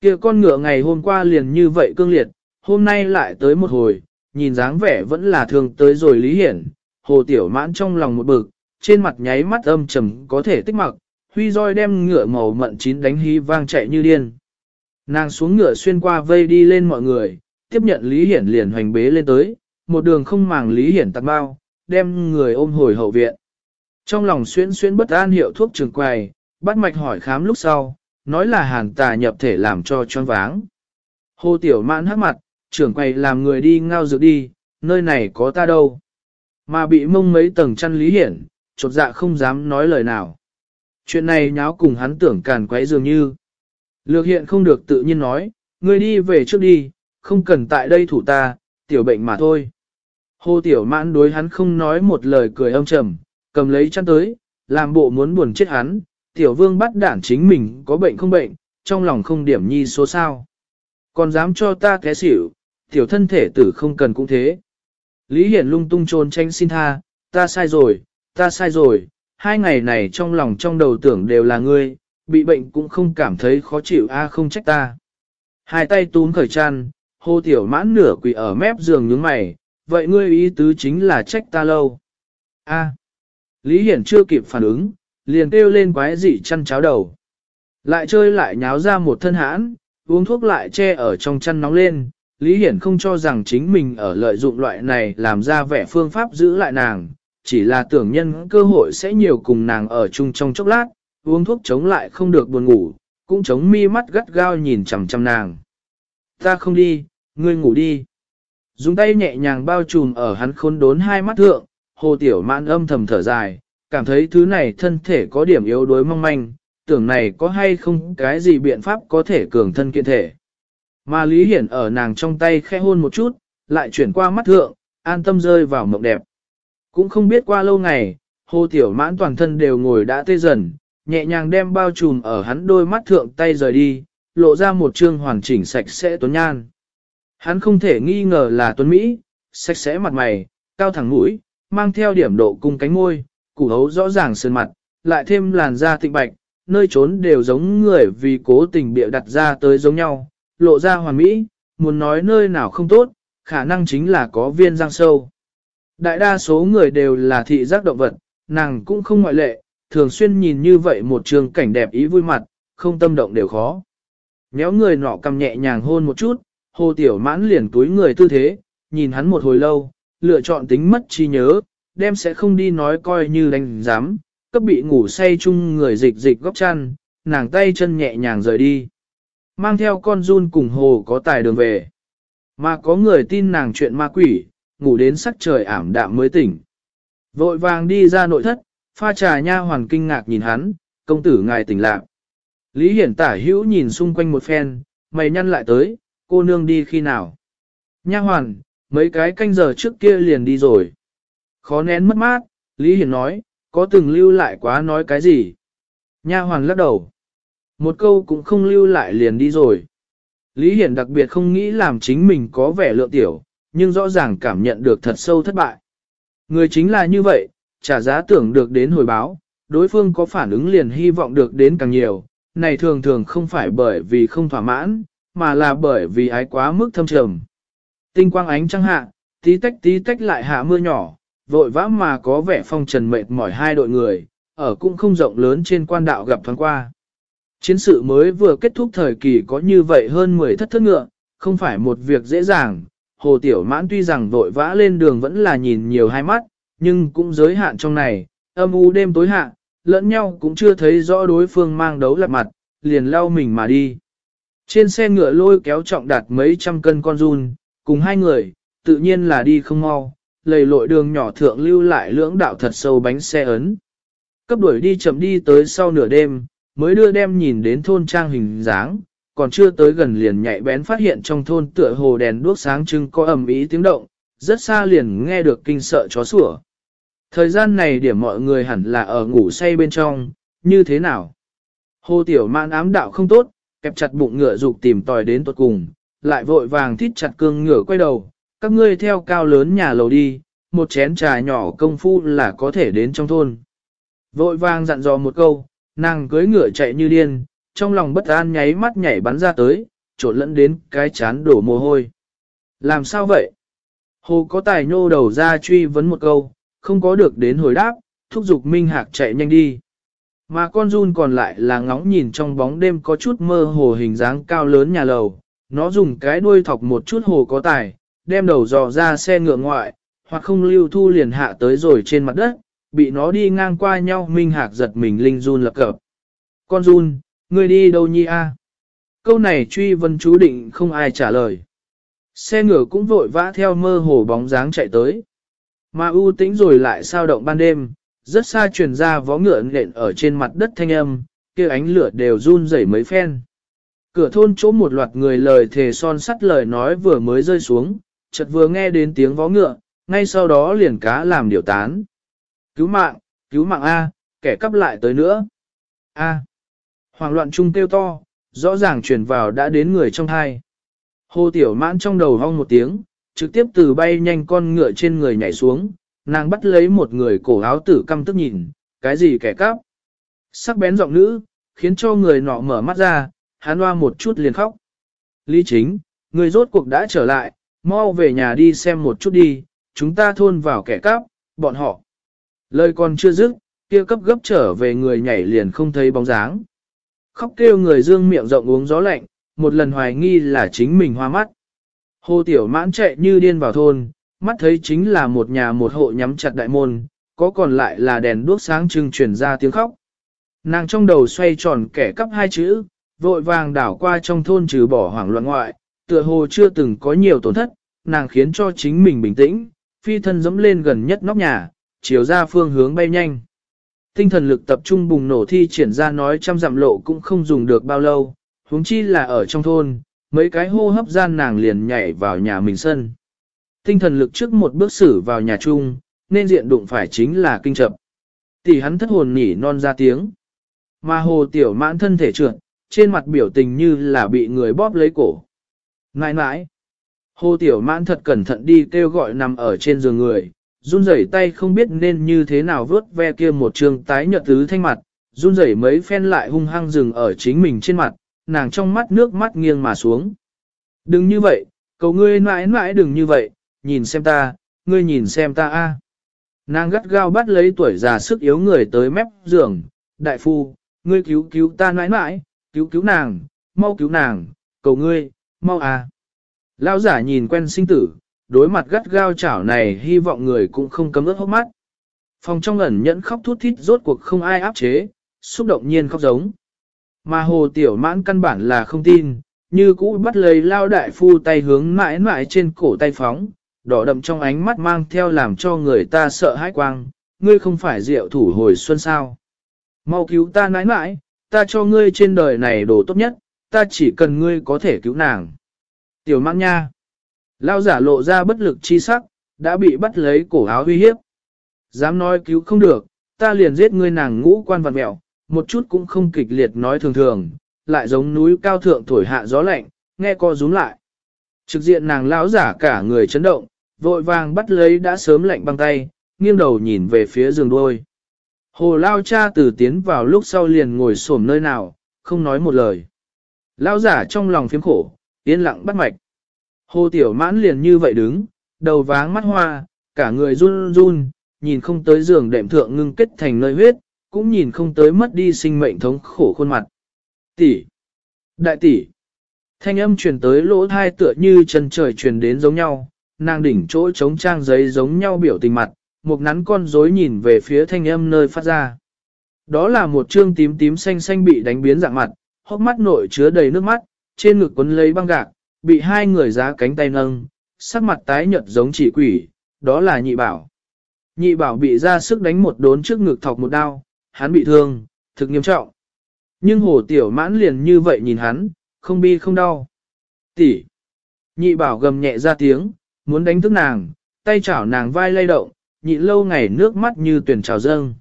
kia con ngựa ngày hôm qua liền như vậy cương liệt, hôm nay lại tới một hồi, nhìn dáng vẻ vẫn là thường tới rồi Lý Hiển, hồ tiểu mãn trong lòng một bực, trên mặt nháy mắt âm trầm có thể tích mặc, huy roi đem ngựa màu mận chín đánh hí vang chạy như điên. Nàng xuống ngựa xuyên qua vây đi lên mọi người, tiếp nhận Lý Hiển liền hoành bế lên tới, một đường không màng Lý Hiển tặng bao, đem người ôm hồi hậu viện. Trong lòng xuyên xuyên bất an hiệu thuốc trường quầy, bắt mạch hỏi khám lúc sau, nói là hàn tà nhập thể làm cho choáng váng. Hồ Tiểu Mãn hắc mặt, trưởng quầy làm người đi ngao dược đi, nơi này có ta đâu. Mà bị mông mấy tầng chăn Lý Hiển, chột dạ không dám nói lời nào. Chuyện này nháo cùng hắn tưởng càn quấy dường như. Lược hiện không được tự nhiên nói, người đi về trước đi, không cần tại đây thủ ta, tiểu bệnh mà thôi. Hồ tiểu mãn đối hắn không nói một lời cười âm trầm, cầm lấy chăn tới, làm bộ muốn buồn chết hắn, tiểu vương bắt đản chính mình có bệnh không bệnh, trong lòng không điểm nhi số sao. Còn dám cho ta té xỉu, tiểu thân thể tử không cần cũng thế. Lý Hiển lung tung trốn tranh xin tha, ta sai rồi, ta sai rồi, hai ngày này trong lòng trong đầu tưởng đều là ngươi, bị bệnh cũng không cảm thấy khó chịu a không trách ta. Hai tay túm khởi chăn, hô tiểu mãn nửa quỳ ở mép giường nhướng mày, vậy ngươi ý tứ chính là trách ta lâu. A. Lý Hiển chưa kịp phản ứng, liền kêu lên quái dị chăn cháo đầu. Lại chơi lại nháo ra một thân hãn, uống thuốc lại che ở trong chăn nóng lên, Lý Hiển không cho rằng chính mình ở lợi dụng loại này làm ra vẻ phương pháp giữ lại nàng, chỉ là tưởng nhân cơ hội sẽ nhiều cùng nàng ở chung trong chốc lát, uống thuốc chống lại không được buồn ngủ, cũng chống mi mắt gắt gao nhìn chằm chằm nàng. Ta không đi, ngươi ngủ đi. Dùng tay nhẹ nhàng bao trùm ở hắn khôn đốn hai mắt thượng, hồ tiểu mãn âm thầm thở dài, cảm thấy thứ này thân thể có điểm yếu đuối mong manh, tưởng này có hay không cái gì biện pháp có thể cường thân kiện thể. Mà Lý Hiển ở nàng trong tay khẽ hôn một chút, lại chuyển qua mắt thượng, an tâm rơi vào mộng đẹp. Cũng không biết qua lâu ngày, hồ tiểu mãn toàn thân đều ngồi đã tê dần, nhẹ nhàng đem bao trùm ở hắn đôi mắt thượng tay rời đi, lộ ra một trương hoàn chỉnh sạch sẽ tuấn nhan. Hắn không thể nghi ngờ là tuấn Mỹ, sạch sẽ mặt mày, cao thẳng mũi, mang theo điểm độ cung cánh môi, củ hấu rõ ràng sơn mặt, lại thêm làn da tịnh bạch, nơi trốn đều giống người vì cố tình bịa đặt ra tới giống nhau, lộ ra hoàn mỹ, muốn nói nơi nào không tốt, khả năng chính là có viên răng sâu. Đại đa số người đều là thị giác động vật, nàng cũng không ngoại lệ, thường xuyên nhìn như vậy một trường cảnh đẹp ý vui mặt, không tâm động đều khó. Nhéo người nọ cầm nhẹ nhàng hôn một chút, hồ tiểu mãn liền túi người tư thế, nhìn hắn một hồi lâu, lựa chọn tính mất trí nhớ, đem sẽ không đi nói coi như đánh giám, cấp bị ngủ say chung người dịch dịch góc chăn, nàng tay chân nhẹ nhàng rời đi. Mang theo con run cùng hồ có tài đường về. Mà có người tin nàng chuyện ma quỷ, ngủ đến sắc trời ảm đạm mới tỉnh. Vội vàng đi ra nội thất, pha trà nha hoàn kinh ngạc nhìn hắn, công tử ngài tỉnh lạc. Lý Hiển tả hữu nhìn xung quanh một phen, mày nhăn lại tới, cô nương đi khi nào. Nha hoàn, mấy cái canh giờ trước kia liền đi rồi. Khó nén mất mát, Lý Hiển nói, có từng lưu lại quá nói cái gì. Nha hoàn lắc đầu. Một câu cũng không lưu lại liền đi rồi. Lý Hiển đặc biệt không nghĩ làm chính mình có vẻ lượng tiểu, nhưng rõ ràng cảm nhận được thật sâu thất bại. Người chính là như vậy, trả giá tưởng được đến hồi báo, đối phương có phản ứng liền hy vọng được đến càng nhiều, này thường thường không phải bởi vì không thỏa mãn, mà là bởi vì ái quá mức thâm trầm. Tinh quang ánh trăng hạ, tí tách tí tách lại hạ mưa nhỏ, vội vã mà có vẻ phong trần mệt mỏi hai đội người, ở cũng không rộng lớn trên quan đạo gặp thoáng qua. Chiến sự mới vừa kết thúc thời kỳ có như vậy hơn 10 thất thất ngựa, không phải một việc dễ dàng. Hồ Tiểu Mãn tuy rằng vội vã lên đường vẫn là nhìn nhiều hai mắt, nhưng cũng giới hạn trong này, âm u đêm tối hạ, lẫn nhau cũng chưa thấy rõ đối phương mang đấu lặt mặt, liền lao mình mà đi. Trên xe ngựa lôi kéo trọng đạt mấy trăm cân con run, cùng hai người, tự nhiên là đi không mau, lầy lội đường nhỏ thượng lưu lại lưỡng đạo thật sâu bánh xe ấn. Cấp đuổi đi chậm đi tới sau nửa đêm, mới đưa đem nhìn đến thôn trang hình dáng, còn chưa tới gần liền nhạy bén phát hiện trong thôn tựa hồ đèn đuốc sáng trưng có ầm ý tiếng động, rất xa liền nghe được kinh sợ chó sủa. Thời gian này điểm mọi người hẳn là ở ngủ say bên trong, như thế nào? Hồ Tiểu Mạn ám đạo không tốt, kẹp chặt bụng ngựa dục tìm tòi đến tuột cùng, lại vội vàng thít chặt cương ngựa quay đầu, các ngươi theo cao lớn nhà lầu đi, một chén trà nhỏ công phu là có thể đến trong thôn. Vội vàng dặn dò một câu, nàng cưới ngựa chạy như điên, trong lòng bất an nháy mắt nhảy bắn ra tới, trộn lẫn đến cái chán đổ mồ hôi. Làm sao vậy? Hồ có tài nhô đầu ra truy vấn một câu, không có được đến hồi đáp, thúc giục Minh Hạc chạy nhanh đi. Mà con run còn lại là ngóng nhìn trong bóng đêm có chút mơ hồ hình dáng cao lớn nhà lầu, nó dùng cái đuôi thọc một chút hồ có tài, đem đầu dò ra xe ngựa ngoại, hoặc không lưu thu liền hạ tới rồi trên mặt đất, bị nó đi ngang qua nhau Minh Hạc giật mình linh run lập cập. Con run, ngươi đi đâu nhi a? Câu này truy vân chú định không ai trả lời. Xe ngựa cũng vội vã theo mơ hồ bóng dáng chạy tới. Mà ưu tĩnh rồi lại sao động ban đêm, rất xa truyền ra vó ngựa nện ở trên mặt đất thanh âm, kia ánh lửa đều run rẩy mấy phen. Cửa thôn chỗ một loạt người lời thề son sắt lời nói vừa mới rơi xuống, chợt vừa nghe đến tiếng vó ngựa, ngay sau đó liền cá làm điều tán. Cứu mạng, cứu mạng A, kẻ cắp lại tới nữa. A. Hoàng loạn trung kêu to, rõ ràng truyền vào đã đến người trong thai. Hồ Tiểu Mãn trong đầu hong một tiếng, trực tiếp từ bay nhanh con ngựa trên người nhảy xuống, nàng bắt lấy một người cổ áo tử căm tức nhìn, cái gì kẻ cắp. Sắc bén giọng nữ, khiến cho người nọ mở mắt ra, hắn hoa một chút liền khóc. Lý chính, người rốt cuộc đã trở lại, mau về nhà đi xem một chút đi, chúng ta thôn vào kẻ cắp, bọn họ. Lời còn chưa dứt, kia cấp gấp trở về người nhảy liền không thấy bóng dáng. Khóc kêu người dương miệng rộng uống gió lạnh, một lần hoài nghi là chính mình hoa mắt. Hồ Tiểu Mãn chạy như điên vào thôn, mắt thấy chính là một nhà một hộ nhắm chặt đại môn, có còn lại là đèn đuốc sáng trưng truyền ra tiếng khóc. Nàng trong đầu xoay tròn kẻ cắp hai chữ, vội vàng đảo qua trong thôn trừ bỏ hoảng loạn ngoại, tựa hồ chưa từng có nhiều tổn thất, nàng khiến cho chính mình bình tĩnh, phi thân dẫm lên gần nhất nóc nhà, chiều ra phương hướng bay nhanh. Tinh thần lực tập trung bùng nổ thi triển ra nói trăm dặm lộ cũng không dùng được bao lâu, huống chi là ở trong thôn, mấy cái hô hấp gian nàng liền nhảy vào nhà mình sân. Tinh thần lực trước một bước xử vào nhà chung, nên diện đụng phải chính là kinh chậm. Tỷ hắn thất hồn nhỉ non ra tiếng. Mà hồ tiểu mãn thân thể trượt, trên mặt biểu tình như là bị người bóp lấy cổ. Nãi nãi. Hồ tiểu mãn thật cẩn thận đi kêu gọi nằm ở trên giường người, run rẩy tay không biết nên như thế nào vớt ve kia một trường tái nhợt tứ thanh mặt, run rẩy mấy phen lại hung hăng dừng ở chính mình trên mặt, nàng trong mắt nước mắt nghiêng mà xuống. Đừng như vậy, cầu ngươi mãi mãi đừng như vậy, nhìn xem ta, ngươi nhìn xem ta a. Nàng gắt gao bắt lấy tuổi già sức yếu người tới mép giường, đại phu, ngươi cứu cứu ta mãi mãi, cứu cứu nàng, mau cứu nàng, cầu ngươi, mau à. Lão giả nhìn quen sinh tử, đối mặt gắt gao chảo này hy vọng người cũng không cấm ướt hốc mắt. Phòng trong ẩn nhẫn khóc thút thít rốt cuộc không ai áp chế, xúc động nhiên khóc giống. Mà hồ tiểu mãn căn bản là không tin, như cũ bắt lấy lao đại phu tay hướng mãi mãi trên cổ tay phóng, đỏ đậm trong ánh mắt mang theo làm cho người ta sợ hãi quang, ngươi không phải diệu thủ hồi xuân sao. Mau cứu ta nãi mãi, ta cho ngươi trên đời này đồ tốt nhất, ta chỉ cần ngươi có thể cứu nàng. Tiểu mãn nha. Lao giả lộ ra bất lực chi sắc, đã bị bắt lấy cổ áo uy hiếp. Dám nói cứu không được, ta liền giết ngươi nàng ngũ quan vật mẹo, một chút cũng không kịch liệt nói thường thường, lại giống núi cao thượng thổi hạ gió lạnh, nghe co rúm lại. Trực diện nàng lão giả cả người chấn động, vội vàng bắt lấy đã sớm lạnh băng tay, nghiêng đầu nhìn về phía giường đôi. Hồ lao cha từ tiến vào lúc sau liền ngồi xổm nơi nào, không nói một lời. Lao giả trong lòng phiếm khổ, yên lặng bắt mạch. Hồ tiểu mãn liền như vậy đứng, đầu váng mắt hoa, cả người run run, nhìn không tới giường đệm thượng ngưng kết thành nơi huyết, cũng nhìn không tới mất đi sinh mệnh thống khổ khuôn mặt. Tỷ! Đại tỷ! Thanh âm truyền tới lỗ thai tựa như chân trời truyền đến giống nhau, nàng đỉnh chỗ chống trang giấy giống nhau biểu tình mặt, một nắn con rối nhìn về phía thanh âm nơi phát ra. Đó là một trương tím tím xanh xanh bị đánh biến dạng mặt, hốc mắt nội chứa đầy nước mắt, trên ngực quấn lấy băng gạc, bị hai người giá cánh tay nâng, sắc mặt tái nhợt giống chỉ quỷ, đó là nhị bảo. Nhị bảo bị ra sức đánh một đốn trước ngực thọc một đao, hắn bị thương, thực nghiêm trọng. Nhưng hồ tiểu mãn liền như vậy nhìn hắn, không bi không đau. Tỷ. Nhị bảo gầm nhẹ ra tiếng, muốn đánh thức nàng, tay chảo nàng vai lay động, nhị lâu ngày nước mắt như tuyển trào dâng.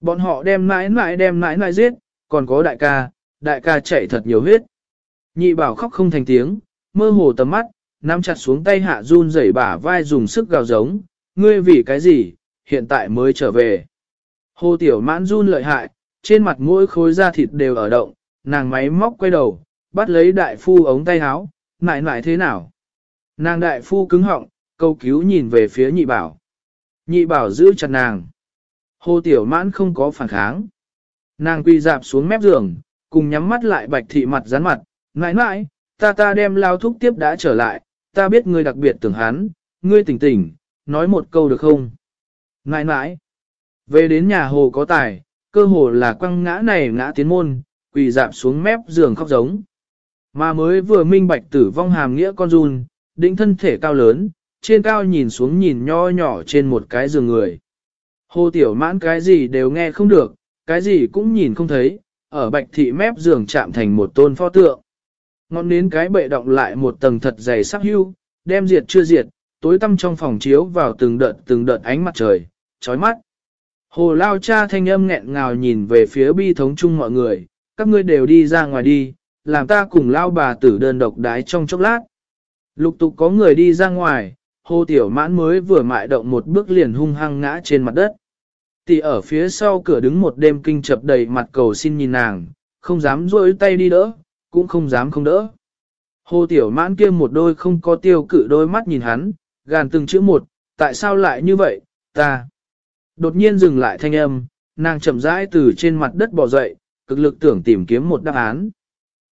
Bọn họ đem mãi mãi đem mãi mãi giết, còn có đại ca, đại ca chạy thật nhiều huyết. Nhị bảo khóc không thành tiếng, mơ hồ tầm mắt, nắm chặt xuống tay hạ run rẩy bả vai dùng sức gào giống, ngươi vì cái gì, hiện tại mới trở về. Hồ tiểu mãn run lợi hại, trên mặt mỗi khối da thịt đều ở động, nàng máy móc quay đầu, bắt lấy đại phu ống tay áo, mại mại thế nào. Nàng đại phu cứng họng, câu cứu nhìn về phía nhị bảo. Nhị bảo giữ chặt nàng. Hồ tiểu mãn không có phản kháng. Nàng quy dạp xuống mép giường, cùng nhắm mắt lại bạch thị mặt rắn mặt, mãi mãi, ta ta đem lao thúc tiếp đã trở lại, ta biết ngươi đặc biệt tưởng hắn, ngươi tỉnh tỉnh, nói một câu được không? Mãi mãi, về đến nhà hồ có tài, cơ hồ là quăng ngã này ngã tiến môn, quỳ dạp xuống mép giường khóc giống. Mà mới vừa minh bạch tử vong hàm nghĩa con run, đỉnh thân thể cao lớn, trên cao nhìn xuống nhìn nho nhỏ trên một cái giường người. Hồ tiểu mãn cái gì đều nghe không được, cái gì cũng nhìn không thấy, ở bạch thị mép giường chạm thành một tôn pho tượng. Ngọn đến cái bệ động lại một tầng thật dày sắc hưu, đem diệt chưa diệt, tối tăm trong phòng chiếu vào từng đợt từng đợt ánh mặt trời, chói mắt. Hồ lao cha thanh âm nghẹn ngào nhìn về phía bi thống chung mọi người, các ngươi đều đi ra ngoài đi, làm ta cùng lao bà tử đơn độc đái trong chốc lát. Lục tục có người đi ra ngoài, hồ tiểu mãn mới vừa mại động một bước liền hung hăng ngã trên mặt đất. Tỷ ở phía sau cửa đứng một đêm kinh chập đầy mặt cầu xin nhìn nàng, không dám rôi tay đi đỡ, cũng không dám không đỡ. Hồ tiểu mãn kia một đôi không có tiêu cự đôi mắt nhìn hắn, gàn từng chữ một, tại sao lại như vậy, ta. Đột nhiên dừng lại thanh âm, nàng chậm rãi từ trên mặt đất bò dậy, cực lực tưởng tìm kiếm một đáp án.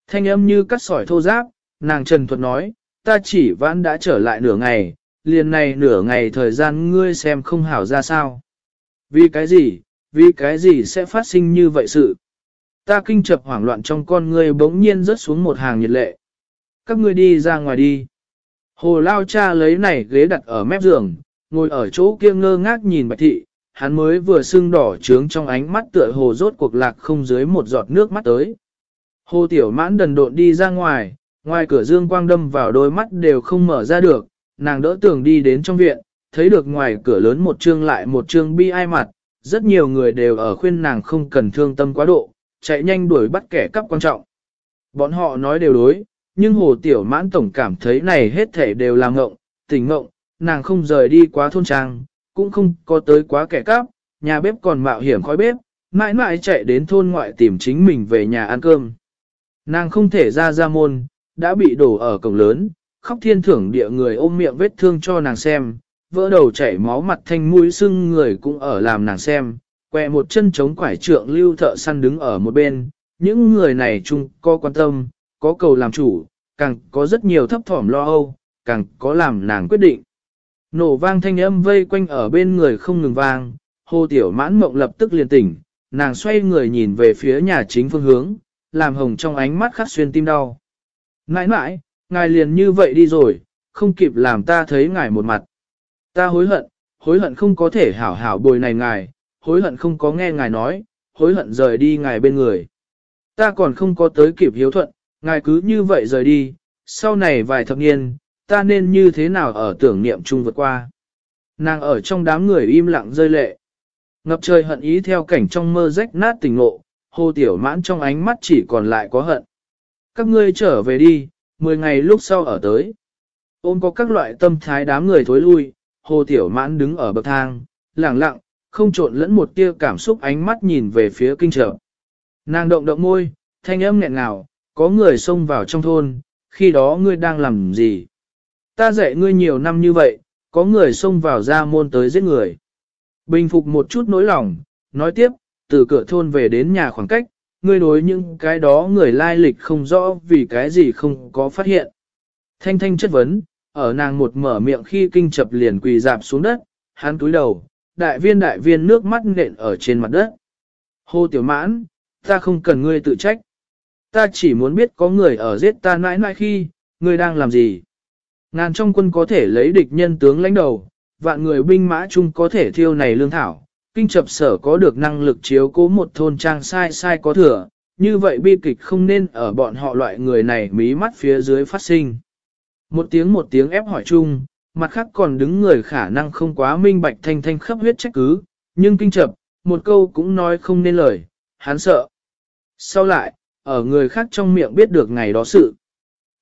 Thanh âm như cắt sỏi thô giáp, nàng trần thuật nói, ta chỉ vãn đã trở lại nửa ngày, liền này nửa ngày thời gian ngươi xem không hảo ra sao. Vì cái gì, vì cái gì sẽ phát sinh như vậy sự? Ta kinh chập hoảng loạn trong con ngươi bỗng nhiên rớt xuống một hàng nhiệt lệ. Các ngươi đi ra ngoài đi. Hồ lao cha lấy này ghế đặt ở mép giường, ngồi ở chỗ kia ngơ ngác nhìn bạch thị, hắn mới vừa sưng đỏ trướng trong ánh mắt tựa hồ rốt cuộc lạc không dưới một giọt nước mắt tới. Hồ tiểu mãn đần độn đi ra ngoài, ngoài cửa dương quang đâm vào đôi mắt đều không mở ra được, nàng đỡ tường đi đến trong viện, thấy được ngoài cửa lớn một chương lại một chương bi ai mặt, rất nhiều người đều ở khuyên nàng không cần thương tâm quá độ, chạy nhanh đuổi bắt kẻ cắp quan trọng. Bọn họ nói đều đối, nhưng hồ tiểu mãn tổng cảm thấy này hết thể đều là ngộng, tỉnh ngộng, nàng không rời đi quá thôn trang, cũng không có tới quá kẻ cắp, nhà bếp còn mạo hiểm khói bếp, mãi mãi chạy đến thôn ngoại tìm chính mình về nhà ăn cơm. Nàng không thể ra ra môn, đã bị đổ ở cổng lớn, khóc thiên thưởng địa người ôm miệng vết thương cho nàng xem, vỡ đầu chảy máu mặt thanh mũi sưng người cũng ở làm nàng xem, quẹ một chân chống quải trượng lưu thợ săn đứng ở một bên, những người này chung có quan tâm, có cầu làm chủ, càng có rất nhiều thấp thỏm lo âu, càng có làm nàng quyết định. Nổ vang thanh âm vây quanh ở bên người không ngừng vang, hồ tiểu mãn mộng lập tức liền tỉnh, nàng xoay người nhìn về phía nhà chính phương hướng, làm hồng trong ánh mắt khắc xuyên tim đau. Nãi nãi, ngài liền như vậy đi rồi, không kịp làm ta thấy ngài một mặt. Ta hối hận, hối hận không có thể hảo hảo bồi này ngài, hối hận không có nghe ngài nói, hối hận rời đi ngài bên người. Ta còn không có tới kịp hiếu thuận, ngài cứ như vậy rời đi, sau này vài thập niên, ta nên như thế nào ở tưởng niệm chung vượt qua. Nàng ở trong đám người im lặng rơi lệ. Ngập trời hận ý theo cảnh trong mơ rách nát tình ngộ, hồ tiểu mãn trong ánh mắt chỉ còn lại có hận. Các ngươi trở về đi, 10 ngày lúc sau ở tới. Ôm có các loại tâm thái đám người thối lui, hồ tiểu mãn đứng ở bậc thang, lặng lặng, không trộn lẫn một tia cảm xúc ánh mắt nhìn về phía kinh trợ. Nàng động động môi, thanh âm nghẹn ngào, có người xông vào trong thôn, khi đó ngươi đang làm gì? Ta dạy ngươi nhiều năm như vậy, có người xông vào ra môn tới giết người. Bình phục một chút nỗi lòng, nói tiếp, từ cửa thôn về đến nhà khoảng cách, ngươi đối những cái đó người lai lịch không rõ vì cái gì không có phát hiện. Thanh thanh chất vấn, ở nàng một mở miệng khi kinh chập liền quỳ dạp xuống đất, hắn túi đầu, đại viên đại viên nước mắt nện ở trên mặt đất. Hô tiểu mãn, ta không cần ngươi tự trách. Ta chỉ muốn biết có người ở giết ta mãi mãi khi, ngươi đang làm gì. Ngàn trong quân có thể lấy địch nhân tướng lãnh đầu, vạn người binh mã chung có thể thiêu này lương thảo. Kinh chập sở có được năng lực chiếu cố một thôn trang sai sai có thừa, như vậy bi kịch không nên ở bọn họ loại người này mí mắt phía dưới phát sinh. Một tiếng một tiếng ép hỏi chung, mặt khác còn đứng người khả năng không quá minh bạch thanh thanh khắp huyết trách cứ, nhưng kinh chập, một câu cũng nói không nên lời, hắn sợ. Sau lại, ở người khác trong miệng biết được ngày đó sự.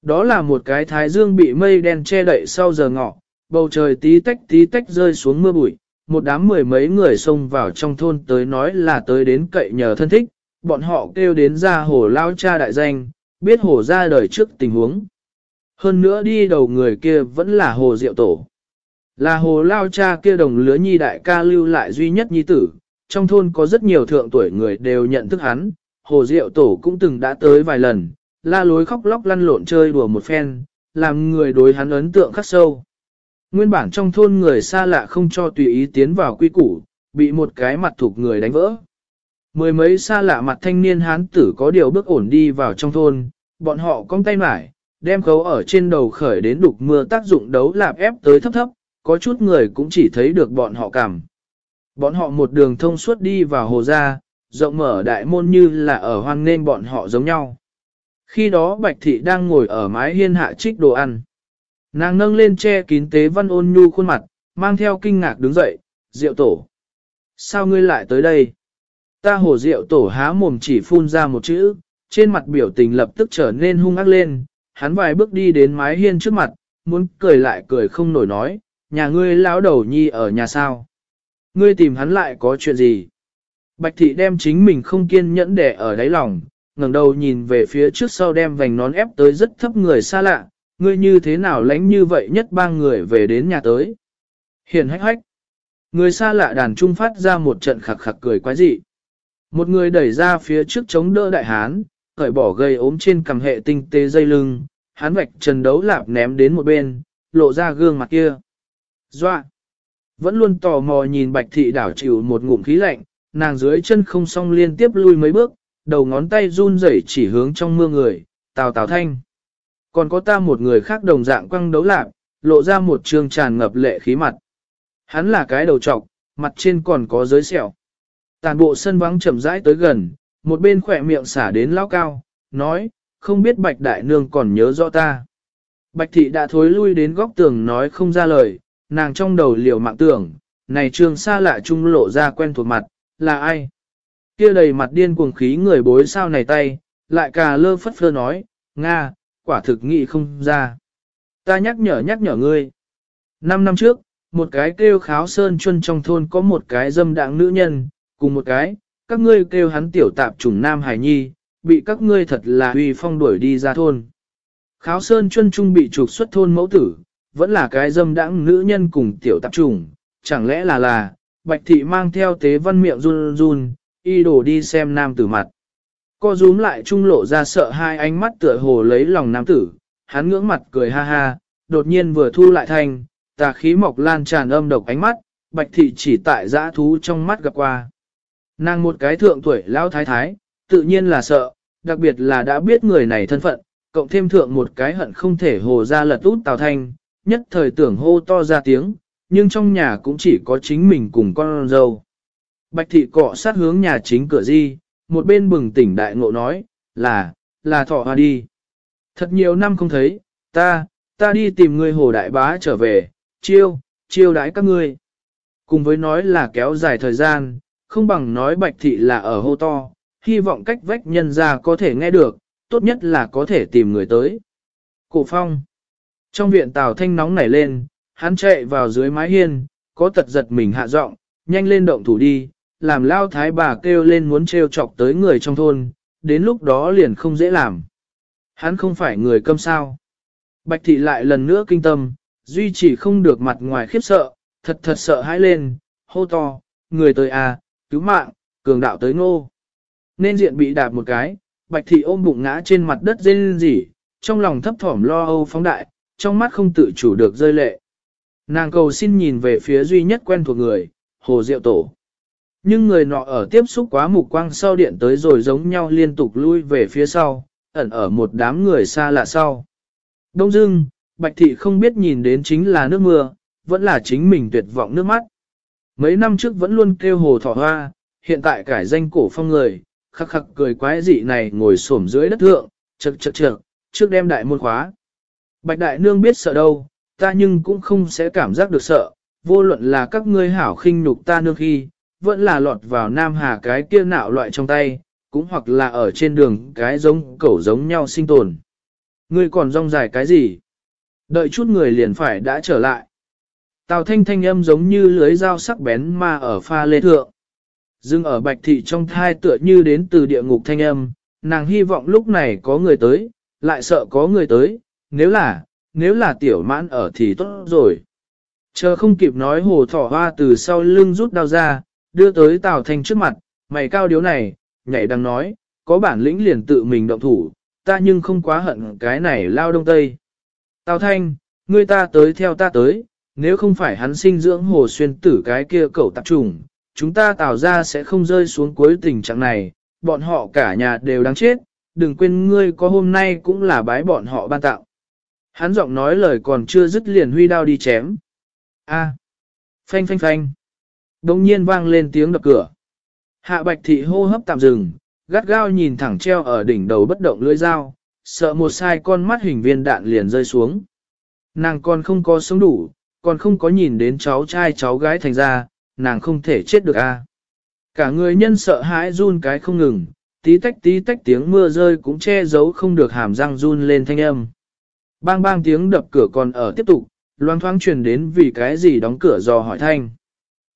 Đó là một cái thái dương bị mây đen che đậy sau giờ ngọ, bầu trời tí tách tí tách rơi xuống mưa bụi, một đám mười mấy người xông vào trong thôn tới nói là tới đến cậy nhờ thân thích, bọn họ kêu đến ra hồ lao cha đại danh, biết hồ ra đời trước tình huống. Hơn nữa đi đầu người kia vẫn là hồ diệu tổ. Là hồ lao cha kia đồng lứa nhi đại ca lưu lại duy nhất nhi tử, trong thôn có rất nhiều thượng tuổi người đều nhận thức hắn, hồ diệu tổ cũng từng đã tới vài lần, la lối khóc lóc lăn lộn chơi đùa một phen, làm người đối hắn ấn tượng khắc sâu. Nguyên bản trong thôn người xa lạ không cho tùy ý tiến vào quy củ, bị một cái mặt thuộc người đánh vỡ. Mười mấy xa lạ mặt thanh niên hán tử có điều bước ổn đi vào trong thôn, bọn họ cong tay mải, đem khấu ở trên đầu khởi đến đục mưa tác dụng đấu lạp ép tới thấp thấp, có chút người cũng chỉ thấy được bọn họ cảm. Bọn họ một đường thông suốt đi vào hồ ra, rộng mở đại môn như là ở hoang nên bọn họ giống nhau. Khi đó Bạch Thị đang ngồi ở mái hiên hạ trích đồ ăn. Nàng nâng lên che kín tế văn ôn nhu khuôn mặt, mang theo kinh ngạc đứng dậy, rượu tổ. Sao ngươi lại tới đây? Ta hồ rượu tổ há mồm chỉ phun ra một chữ, trên mặt biểu tình lập tức trở nên hung ác lên, hắn vài bước đi đến mái hiên trước mặt, muốn cười lại cười không nổi nói, nhà ngươi lão đầu nhi ở nhà sao? Ngươi tìm hắn lại có chuyện gì? Bạch thị đem chính mình không kiên nhẫn để ở đáy lòng, ngẩng đầu nhìn về phía trước sau đem vành nón ép tới rất thấp người xa lạ, ngươi như thế nào lánh như vậy nhất ba người về đến nhà tới. Hiền hách hách. Người xa lạ đàn trung phát ra một trận khặc khặc cười quái dị. Một người đẩy ra phía trước chống đỡ đại hán, cởi bỏ gây ốm trên cằm hệ tinh tế dây lưng, hắn vạch trần đấu lạp ném đến một bên, lộ ra gương mặt kia. Doa! Vẫn luôn tò mò nhìn bạch thị đảo chịu một ngụm khí lạnh, nàng dưới chân không song liên tiếp lui mấy bước, đầu ngón tay run rẩy chỉ hướng trong mưa người, tào tào thanh. Còn có ta một người khác đồng dạng quăng đấu lạp, lộ ra một trường tràn ngập lệ khí mặt. Hắn là cái đầu trọc, mặt trên còn có giới sẹo. Tàn bộ sân vắng chậm rãi tới gần, một bên khỏe miệng xả đến lao cao, nói, không biết bạch đại nương còn nhớ rõ ta. Bạch thị đã thối lui đến góc tường nói không ra lời, nàng trong đầu liều mạng tưởng, này trường xa lạ trung lộ ra quen thuộc mặt, là ai? Kia đầy mặt điên cuồng khí người bối sao này tay, lại cà lơ phất phơ nói, Nga, quả thực nghị không ra. Ta nhắc nhở nhắc nhở ngươi. Năm năm trước, một cái kêu kháo sơn chuân trong thôn có một cái dâm đạng nữ nhân, cùng một cái, các ngươi kêu hắn tiểu tạp trùng nam hải nhi, bị các ngươi thật là huy phong đuổi đi ra thôn. Kháo sơn chuân trung bị trục xuất thôn mẫu tử, vẫn là cái dâm đãng nữ nhân cùng tiểu tạp trùng, chẳng lẽ là là, bạch thị mang theo tế văn miệng run run, y đổ đi xem nam tử mặt. Co rúm lại trung lộ ra sợ hai ánh mắt tựa hồ lấy lòng nam tử, hắn ngưỡng mặt cười ha ha, đột nhiên vừa thu lại thanh, tà khí mọc lan tràn âm độc ánh mắt, bạch thị chỉ tại dã thú trong mắt gặp qua. Nàng một cái thượng tuổi lao thái thái, tự nhiên là sợ, đặc biệt là đã biết người này thân phận, cộng thêm thượng một cái hận không thể hồ ra lật út tào thanh, nhất thời tưởng hô to ra tiếng, nhưng trong nhà cũng chỉ có chính mình cùng con dâu. Bạch thị cọ sát hướng nhà chính cửa di, một bên bừng tỉnh đại ngộ nói, là, là thọ hoa đi. Thật nhiều năm không thấy, ta, ta đi tìm người hồ đại bá trở về, chiêu, chiêu đãi các ngươi. Cùng với nói là kéo dài thời gian, không bằng nói bạch thị là ở hô to, hy vọng cách vách nhân ra có thể nghe được, tốt nhất là có thể tìm người tới. Cổ phong. Trong viện Tào Thanh nóng nảy lên, hắn chạy vào dưới mái hiên, có tật giật mình hạ giọng, nhanh lên động thủ đi, làm lao thái bà kêu lên muốn trêu chọc tới người trong thôn, đến lúc đó liền không dễ làm. Hắn không phải người câm sao. Bạch thị lại lần nữa kinh tâm, duy chỉ không được mặt ngoài khiếp sợ, thật thật sợ hãi lên, hô to, người tới à, cứu mạng, cường đạo tới ngô. Nên diện bị đạp một cái, bạch thị ôm bụng ngã trên mặt đất rên rỉ, trong lòng thấp thỏm lo âu phóng đại, trong mắt không tự chủ được rơi lệ. Nàng cầu xin nhìn về phía duy nhất quen thuộc người, hồ diệu tổ. Nhưng người nọ ở tiếp xúc quá mục quang sau điện tới rồi giống nhau liên tục lui về phía sau, ẩn ở một đám người xa lạ sau. Đông dưng, Bạch Thị không biết nhìn đến chính là nước mưa, vẫn là chính mình tuyệt vọng nước mắt. Mấy năm trước vẫn luôn kêu hồ thỏ hoa, hiện tại cải danh cổ phong người, khắc khắc cười quái dị này ngồi xổm dưới đất thượng, chật chật chật, trước đem đại môn khóa. Bạch đại nương biết sợ đâu, ta nhưng cũng không sẽ cảm giác được sợ, vô luận là các ngươi hảo khinh nhục ta nương khi, vẫn là lọt vào nam hà cái kia nạo loại trong tay, cũng hoặc là ở trên đường cái giống cẩu giống nhau sinh tồn. Ngươi còn rong dài cái gì? Đợi chút người liền phải đã trở lại. Tào thanh thanh âm giống như lưới dao sắc bén mà ở pha lê thượng. Dưng ở bạch thị trong thai tựa như đến từ địa ngục thanh âm, nàng hy vọng lúc này có người tới, lại sợ có người tới, nếu là, nếu là tiểu mãn ở thì tốt rồi. Chờ không kịp nói hồ thỏ hoa từ sau lưng rút đao ra, đưa tới Tào Thanh trước mặt, mày cao điếu này, nhảy đang nói, có bản lĩnh liền tự mình động thủ, ta nhưng không quá hận cái này lao đông tây. Tào Thanh, ngươi ta tới theo ta tới, nếu không phải hắn sinh dưỡng hồ xuyên tử cái kia cẩu tạp trùng, chúng ta tạo ra sẽ không rơi xuống cuối tình trạng này, bọn họ cả nhà đều đáng chết, đừng quên ngươi có hôm nay cũng là bái bọn họ ban tạo. Hắn giọng nói lời còn chưa dứt liền huy đao đi chém. A. Phanh phanh phanh. Đông nhiên vang lên tiếng đập cửa. Hạ bạch thị hô hấp tạm dừng, gắt gao nhìn thẳng treo ở đỉnh đầu bất động lưỡi dao, sợ một sai con mắt hình viên đạn liền rơi xuống. Nàng còn không có sống đủ, còn không có nhìn đến cháu trai cháu gái thành ra, nàng không thể chết được a. Cả người nhân sợ hãi run cái không ngừng, tí tách tí tách tiếng mưa rơi cũng che giấu không được hàm răng run lên thanh âm. Bang bang tiếng đập cửa còn ở tiếp tục, loang thoáng truyền đến vì cái gì đóng cửa dò hỏi thanh.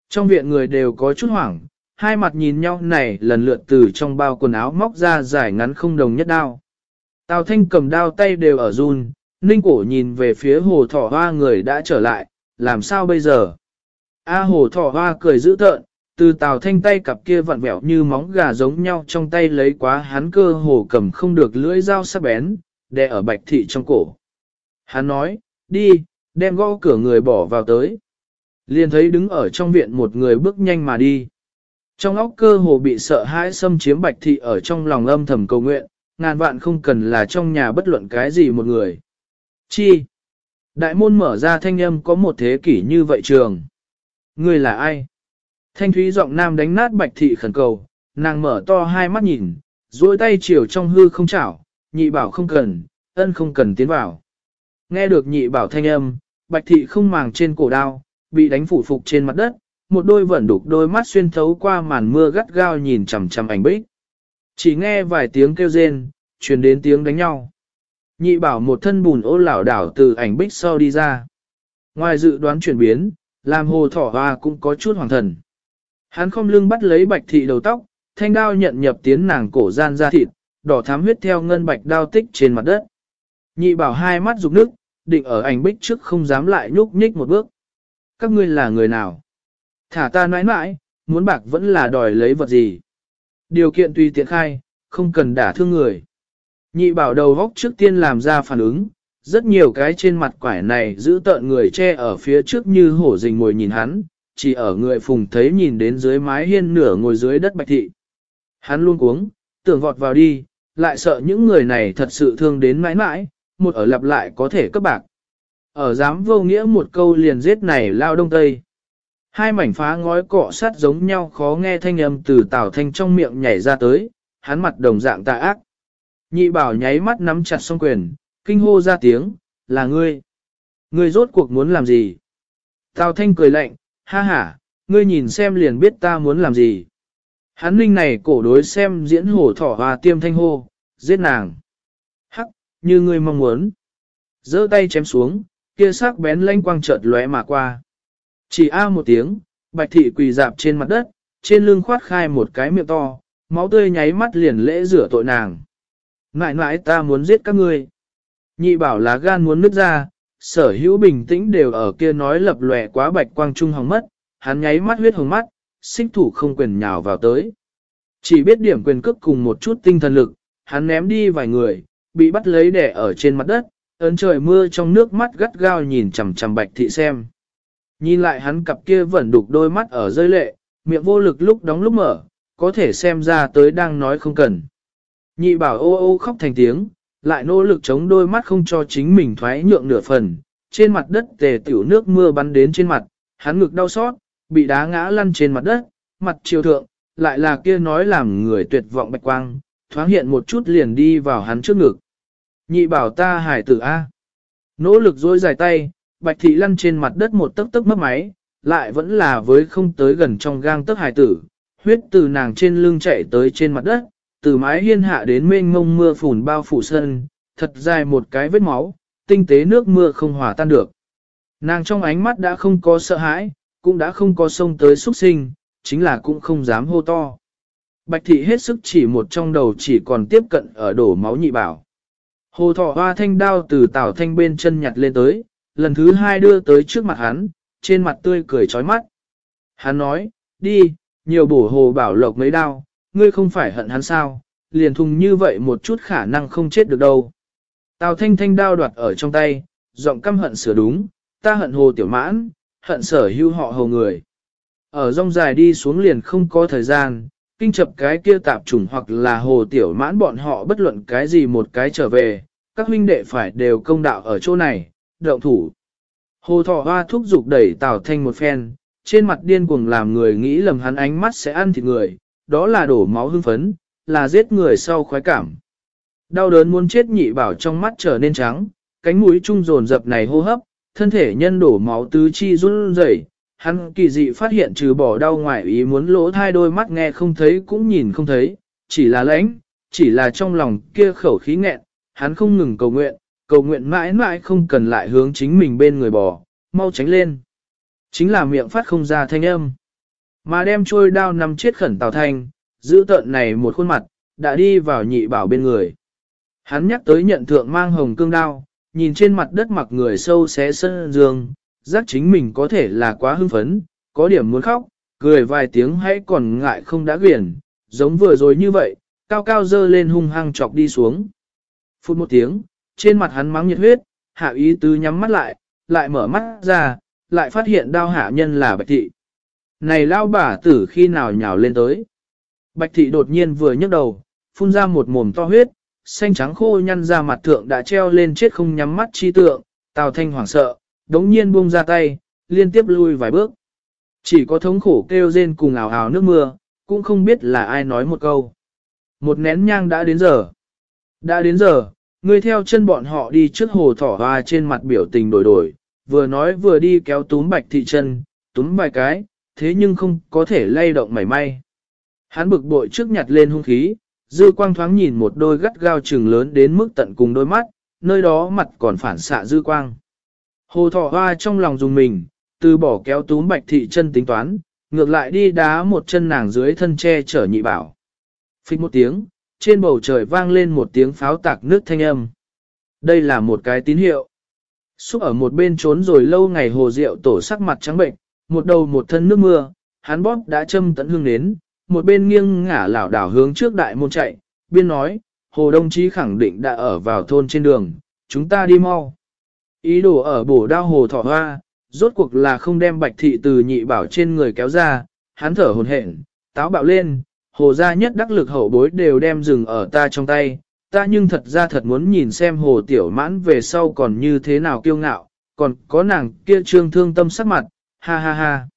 Trong viện người đều có chút hoảng, hai mặt nhìn nhau này lần lượt từ trong bao quần áo móc ra dài ngắn không đồng nhất đao. Tào thanh cầm đao tay đều ở run, ninh cổ nhìn về phía hồ thỏ hoa người đã trở lại, làm sao bây giờ? A hồ thỏ hoa cười dữ tợn, từ tào thanh tay cặp kia vặn vẹo như móng gà giống nhau trong tay lấy quá hắn cơ hồ cầm không được lưỡi dao sắc bén, đè ở bạch thị trong cổ. Hắn nói, đi, đem gõ cửa người bỏ vào tới. Liền thấy đứng ở trong viện một người bước nhanh mà đi. Trong óc cơ hồ bị sợ hãi xâm chiếm bạch thị ở trong lòng âm thầm cầu nguyện, ngàn vạn không cần là trong nhà bất luận cái gì một người. Chi? Đại môn mở ra thanh âm có một thế kỷ như vậy trường. Người là ai? Thanh thúy giọng nam đánh nát bạch thị khẩn cầu, nàng mở to hai mắt nhìn, duỗi tay chiều trong hư không chảo, nhị bảo không cần, ân không cần tiến vào. Nghe được nhị bảo thanh âm, bạch thị không màng trên cổ đao, bị đánh phủ phục trên mặt đất, một đôi vẩn đục đôi mắt xuyên thấu qua màn mưa gắt gao nhìn chằm chằm ảnh bích. Chỉ nghe vài tiếng kêu rên, truyền đến tiếng đánh nhau. Nhị bảo một thân bùn ô lảo đảo từ ảnh bích sau đi ra. Ngoài dự đoán chuyển biến, làm hồ thỏ hoa cũng có chút hoàng thần. Hắn không lưng bắt lấy bạch thị đầu tóc, thanh đao nhận nhập tiến nàng cổ gian ra thịt, đỏ thám huyết theo ngân bạch đao tích trên mặt đất. Nhị bảo hai mắt rục nước, định ở ảnh bích trước không dám lại nhúc nhích một bước. Các ngươi là người nào? Thả ta nãi nãi, muốn bạc vẫn là đòi lấy vật gì? Điều kiện tùy tiện khai, không cần đả thương người. Nhị bảo đầu góc trước tiên làm ra phản ứng, rất nhiều cái trên mặt quải này giữ tợn người che ở phía trước như hổ rình ngồi nhìn hắn, chỉ ở người phùng thấy nhìn đến dưới mái hiên nửa ngồi dưới đất bạch thị. Hắn luôn cuống, tưởng vọt vào đi, lại sợ những người này thật sự thương đến mãi mãi, một ở lặp lại có thể cấp bạc. Ở dám vô nghĩa một câu liền giết này lao đông tây. Hai mảnh phá ngói cọ sắt giống nhau khó nghe thanh âm từ tảo thanh trong miệng nhảy ra tới, hắn mặt đồng dạng tà ác. Nhị bảo nháy mắt nắm chặt song quyền, kinh hô ra tiếng, là ngươi. Ngươi rốt cuộc muốn làm gì? Tào thanh cười lạnh, ha ha, ngươi nhìn xem liền biết ta muốn làm gì. Hắn ninh này cổ đối xem diễn hổ thỏ và tiêm thanh hô, giết nàng. Hắc, như ngươi mong muốn. giơ tay chém xuống, kia sắc bén lanh quang chợt lóe mà qua. Chỉ a một tiếng, bạch thị quỳ dạp trên mặt đất, trên lưng khoát khai một cái miệng to, máu tươi nháy mắt liền lễ rửa tội nàng mãi mãi ta muốn giết các ngươi. Nhị bảo lá gan muốn nứt ra, sở hữu bình tĩnh đều ở kia nói lập lòe quá bạch quang trung hồng mất, hắn nháy mắt huyết hồng mắt, xích thủ không quyền nhào vào tới. Chỉ biết điểm quyền cước cùng một chút tinh thần lực, hắn ném đi vài người, bị bắt lấy đẻ ở trên mặt đất, ấn trời mưa trong nước mắt gắt gao nhìn chằm chằm bạch thị xem. Nhìn lại hắn cặp kia vẫn đục đôi mắt ở rơi lệ, miệng vô lực lúc đóng lúc mở, có thể xem ra tới đang nói không cần. Nhị bảo ô ô khóc thành tiếng, lại nỗ lực chống đôi mắt không cho chính mình thoái nhượng nửa phần, trên mặt đất tề tiểu nước mưa bắn đến trên mặt, hắn ngực đau xót, bị đá ngã lăn trên mặt đất, mặt chiều thượng, lại là kia nói làm người tuyệt vọng bạch quang, thoáng hiện một chút liền đi vào hắn trước ngực. Nhị bảo ta hải tử A. Nỗ lực dối dài tay, bạch thị lăn trên mặt đất một tấc tấc mất máy, lại vẫn là với không tới gần trong gang tấc hải tử, huyết từ nàng trên lưng chạy tới trên mặt đất, từ mái hiên hạ đến mênh mông mưa phùn bao phủ sân, thật dài một cái vết máu, tinh tế nước mưa không hòa tan được. Nàng trong ánh mắt đã không có sợ hãi, cũng đã không có sông tới xuất sinh, chính là cũng không dám hô to. Bạch thị hết sức chỉ một trong đầu chỉ còn tiếp cận ở đổ máu nhị bảo. Hồ thọ hoa thanh đao từ tảo thanh bên chân nhặt lên tới, lần thứ hai đưa tới trước mặt hắn, trên mặt tươi cười chói mắt. Hắn nói, đi, nhiều bổ hồ bảo lộc mấy đao, ngươi không phải hận hắn sao, liền thùng như vậy một chút khả năng không chết được đâu. Tào thanh thanh đao đoạt ở trong tay, giọng căm hận sửa đúng, ta hận hồ tiểu mãn, hận sở hưu họ hầu người. Ở rong dài đi xuống liền không có thời gian, kinh chập cái kia tạp trùng hoặc là hồ tiểu mãn bọn họ bất luận cái gì một cái trở về, các huynh đệ phải đều công đạo ở chỗ này, động thủ. Hồ thọ hoa thúc giục đẩy Tào Thanh một phen, trên mặt điên cuồng làm người nghĩ lầm hắn ánh mắt sẽ ăn thịt người, đó là đổ máu hưng phấn, là giết người sau khoái cảm. Đau đớn muốn chết nhị bảo trong mắt trở nên trắng, cánh mũi trung dồn dập này hô hấp, thân thể nhân đổ máu tứ chi run rẩy, hắn kỳ dị phát hiện trừ bỏ đau ngoài ý muốn lỗ thai đôi mắt nghe không thấy cũng nhìn không thấy, chỉ là lãnh, chỉ là trong lòng kia khẩu khí nghẹn, hắn không ngừng cầu nguyện, cầu nguyện mãi mãi không cần lại hướng chính mình bên người bò, mau tránh lên. Chính là miệng phát không ra thanh âm. Mà đem trôi đao nằm chết khẩn Tào Thanh, giữ tợn này một khuôn mặt, đã đi vào nhị bảo bên người. Hắn nhắc tới nhận thượng mang hồng cương đao, nhìn trên mặt đất mặc người sâu xé sân dương, giác chính mình có thể là quá hưng phấn, có điểm muốn khóc, cười vài tiếng hãy còn ngại không đã quyển, giống vừa rồi như vậy, cao cao dơ lên hung hăng chọc đi xuống. Phút một tiếng, trên mặt hắn mắng nhiệt huyết, hạ ý tứ nhắm mắt lại, lại mở mắt ra, lại phát hiện đao hạ nhân là bạch thị. Này lao bà tử khi nào nhào lên tới. Bạch thị đột nhiên vừa nhấc đầu, phun ra một mồm to huyết, xanh trắng khô nhăn ra mặt thượng đã treo lên chết không nhắm mắt chi tượng, Tào Thanh hoảng sợ, đống nhiên buông ra tay, liên tiếp lui vài bước. Chỉ có thống khổ kêu rên cùng ảo ảo nước mưa, cũng không biết là ai nói một câu. Một nén nhang đã đến giờ. Đã đến giờ, người theo chân bọn họ đi trước hồ thỏ hoa trên mặt biểu tình đổi đổi, vừa nói vừa đi kéo túm bạch thị chân, túm vài cái, thế nhưng không có thể lay động mảy may. Hắn bực bội trước nhặt lên hung khí, dư quang thoáng nhìn một đôi gắt gao trừng lớn đến mức tận cùng đôi mắt, nơi đó mặt còn phản xạ dư quang. Hồ thỏ hoa trong lòng dùng mình, từ bỏ kéo túm bạch thị chân tính toán, ngược lại đi đá một chân nàng dưới thân che chở nhị bảo. Phích một tiếng, trên bầu trời vang lên một tiếng pháo tạc nước thanh âm. Đây là một cái tín hiệu. Xúc ở một bên trốn rồi lâu ngày hồ rượu tổ sắc mặt trắng bệnh, một đầu một thân nước mưa, hắn bóp đã châm tận hương đến, một bên nghiêng ngả lảo đảo hướng trước đại môn chạy, biên nói, hồ đồng chí khẳng định đã ở vào thôn trên đường, chúng ta đi mau. Ý đồ ở bổ đao hồ thỏ hoa, rốt cuộc là không đem bạch thị từ nhị bảo trên người kéo ra, hắn thở hồn hển, táo bạo lên, hồ gia nhất đắc lực hậu bối đều đem rừng ở ta trong tay, ta nhưng thật ra thật muốn nhìn xem hồ tiểu mãn về sau còn như thế nào kiêu ngạo, còn có nàng kia trương thương tâm sắc mặt, ha ha ha.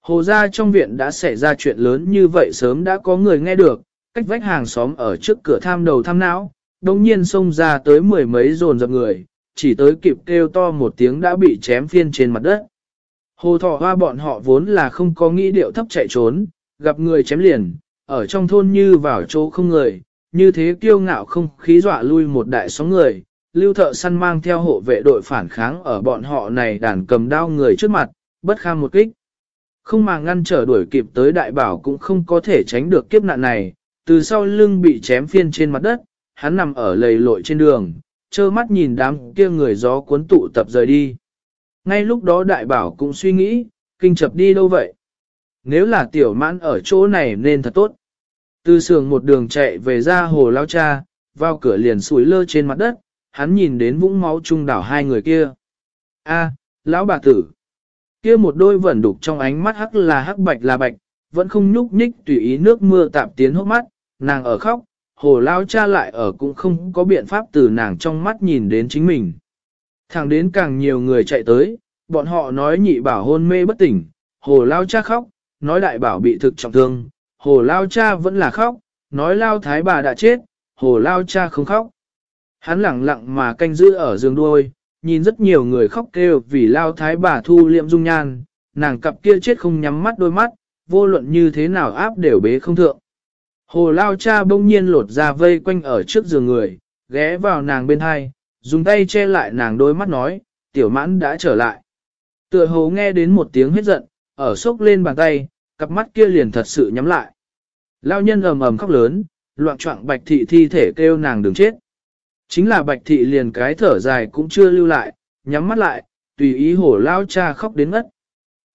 Hồ gia trong viện đã xảy ra chuyện lớn như vậy sớm đã có người nghe được, cách vách hàng xóm ở trước cửa tham đầu tham não, đồng nhiên xông ra tới mười mấy dồn dập người, chỉ tới kịp kêu to một tiếng đã bị chém phiên trên mặt đất. Hồ thọ hoa bọn họ vốn là không có nghĩ điệu thấp chạy trốn, gặp người chém liền, ở trong thôn như vào chỗ không người, như thế kiêu ngạo không khí dọa lui một đại số người, lưu thợ săn mang theo hộ vệ đội phản kháng ở bọn họ này đàn cầm đao người trước mặt, bất kham một kích. Không mà ngăn trở đuổi kịp tới đại bảo cũng không có thể tránh được kiếp nạn này, từ sau lưng bị chém phiên trên mặt đất, hắn nằm ở lầy lội trên đường, trơ mắt nhìn đám kia người gió cuốn tụ tập rời đi. Ngay lúc đó đại bảo cũng suy nghĩ, kinh chập đi đâu vậy? Nếu là tiểu mãn ở chỗ này nên thật tốt. Từ sườn một đường chạy về ra hồ lao cha, vào cửa liền sủi lơ trên mặt đất, hắn nhìn đến vũng máu trung đảo hai người kia. A, lão bà tử. Kia một đôi vẩn đục trong ánh mắt hắc là hắc bạch là bạch, vẫn không nhúc nhích tùy ý nước mưa tạm tiến hốc mắt, nàng ở khóc, hồ lao cha lại ở cũng không có biện pháp từ nàng trong mắt nhìn đến chính mình. Thẳng đến càng nhiều người chạy tới, bọn họ nói nhị bảo hôn mê bất tỉnh, hồ lao cha khóc, nói đại bảo bị thực trọng thương, hồ lao cha vẫn là khóc, nói lao thái bà đã chết, hồ lao cha không khóc. Hắn lặng lặng mà canh giữ ở giường đuôi, nhìn rất nhiều người khóc kêu vì lao thái bà thu liệm dung nhan, nàng cặp kia chết không nhắm mắt đôi mắt, vô luận như thế nào áp đều bế không thượng. Hồ lao cha bỗng nhiên lột ra vây quanh ở trước giường người, ghé vào nàng bên hai, dùng tay che lại nàng đôi mắt nói, tiểu mãn đã trở lại. Tựa hồ nghe đến một tiếng hết giận, ở sốc lên bàn tay, cặp mắt kia liền thật sự nhắm lại. Lao nhân ầm ầm khóc lớn, loạn trọng bạch thị thi thể kêu nàng đừng chết. Chính là bạch thị liền cái thở dài cũng chưa lưu lại, nhắm mắt lại, tùy ý hổ lao cha khóc đến ngất.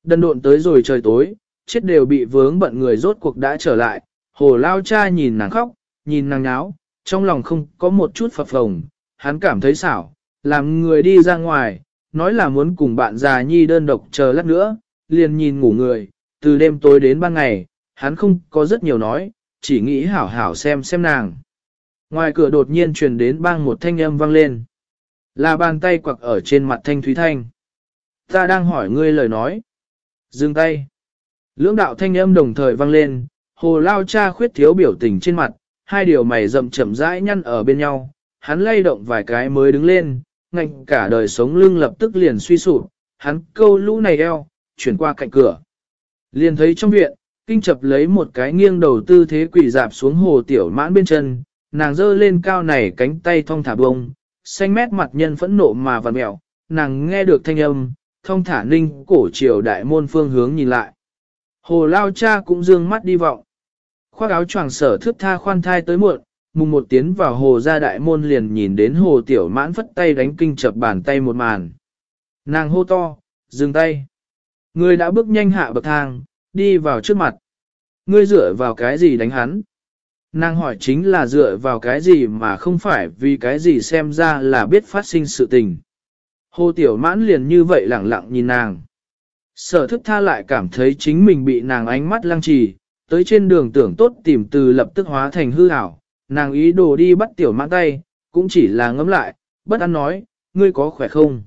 Đần độn tới rồi trời tối, chết đều bị vướng bận người rốt cuộc đã trở lại, hổ lao cha nhìn nàng khóc, nhìn nàng nháo, trong lòng không có một chút phập phồng, hắn cảm thấy xảo, làm người đi ra ngoài, nói là muốn cùng bạn già nhi đơn độc chờ lát nữa, liền nhìn ngủ người, từ đêm tối đến ban ngày, hắn không có rất nhiều nói, chỉ nghĩ hảo hảo xem xem nàng. Ngoài cửa đột nhiên truyền đến bang một thanh âm vang lên. Là bàn tay quặc ở trên mặt thanh thúy thanh. Ta đang hỏi ngươi lời nói. Dừng tay. Lưỡng đạo thanh âm đồng thời vang lên, hồ lao cha khuyết thiếu biểu tình trên mặt, hai điều mày rậm chậm rãi nhăn ở bên nhau, hắn lay động vài cái mới đứng lên, ngạnh cả đời sống lưng lập tức liền suy sụp, hắn câu lũ này eo, chuyển qua cạnh cửa. Liền thấy trong viện, kinh chập lấy một cái nghiêng đầu tư thế quỷ dạp xuống hồ tiểu mãn bên chân, nàng giơ lên cao này cánh tay thong thả bông, xanh mét mặt nhân phẫn nộ mà vằn mẹo, nàng nghe được thanh âm, thong thả ninh cổ triều đại môn phương hướng nhìn lại. Hồ lao cha cũng dương mắt đi vọng. Khoác áo choàng sở thước tha khoan thai tới muộn, mùng một tiến vào hồ ra đại môn liền nhìn đến hồ tiểu mãn phất tay đánh kinh chập bàn tay một màn. Nàng hô to, dừng tay. Người đã bước nhanh hạ bậc thang, đi vào trước mặt. Ngươi dựa vào cái gì đánh hắn? Nàng hỏi chính là dựa vào cái gì mà không phải vì cái gì xem ra là biết phát sinh sự tình. Hồ Tiểu Mãn liền như vậy lẳng lặng nhìn nàng. Sở thức tha lại cảm thấy chính mình bị nàng ánh mắt lăng trì, tới trên đường tưởng tốt tìm từ lập tức hóa thành hư ảo, nàng ý đồ đi bắt Tiểu Mãn tay, cũng chỉ là ngấm lại, bất an nói, ngươi có khỏe không?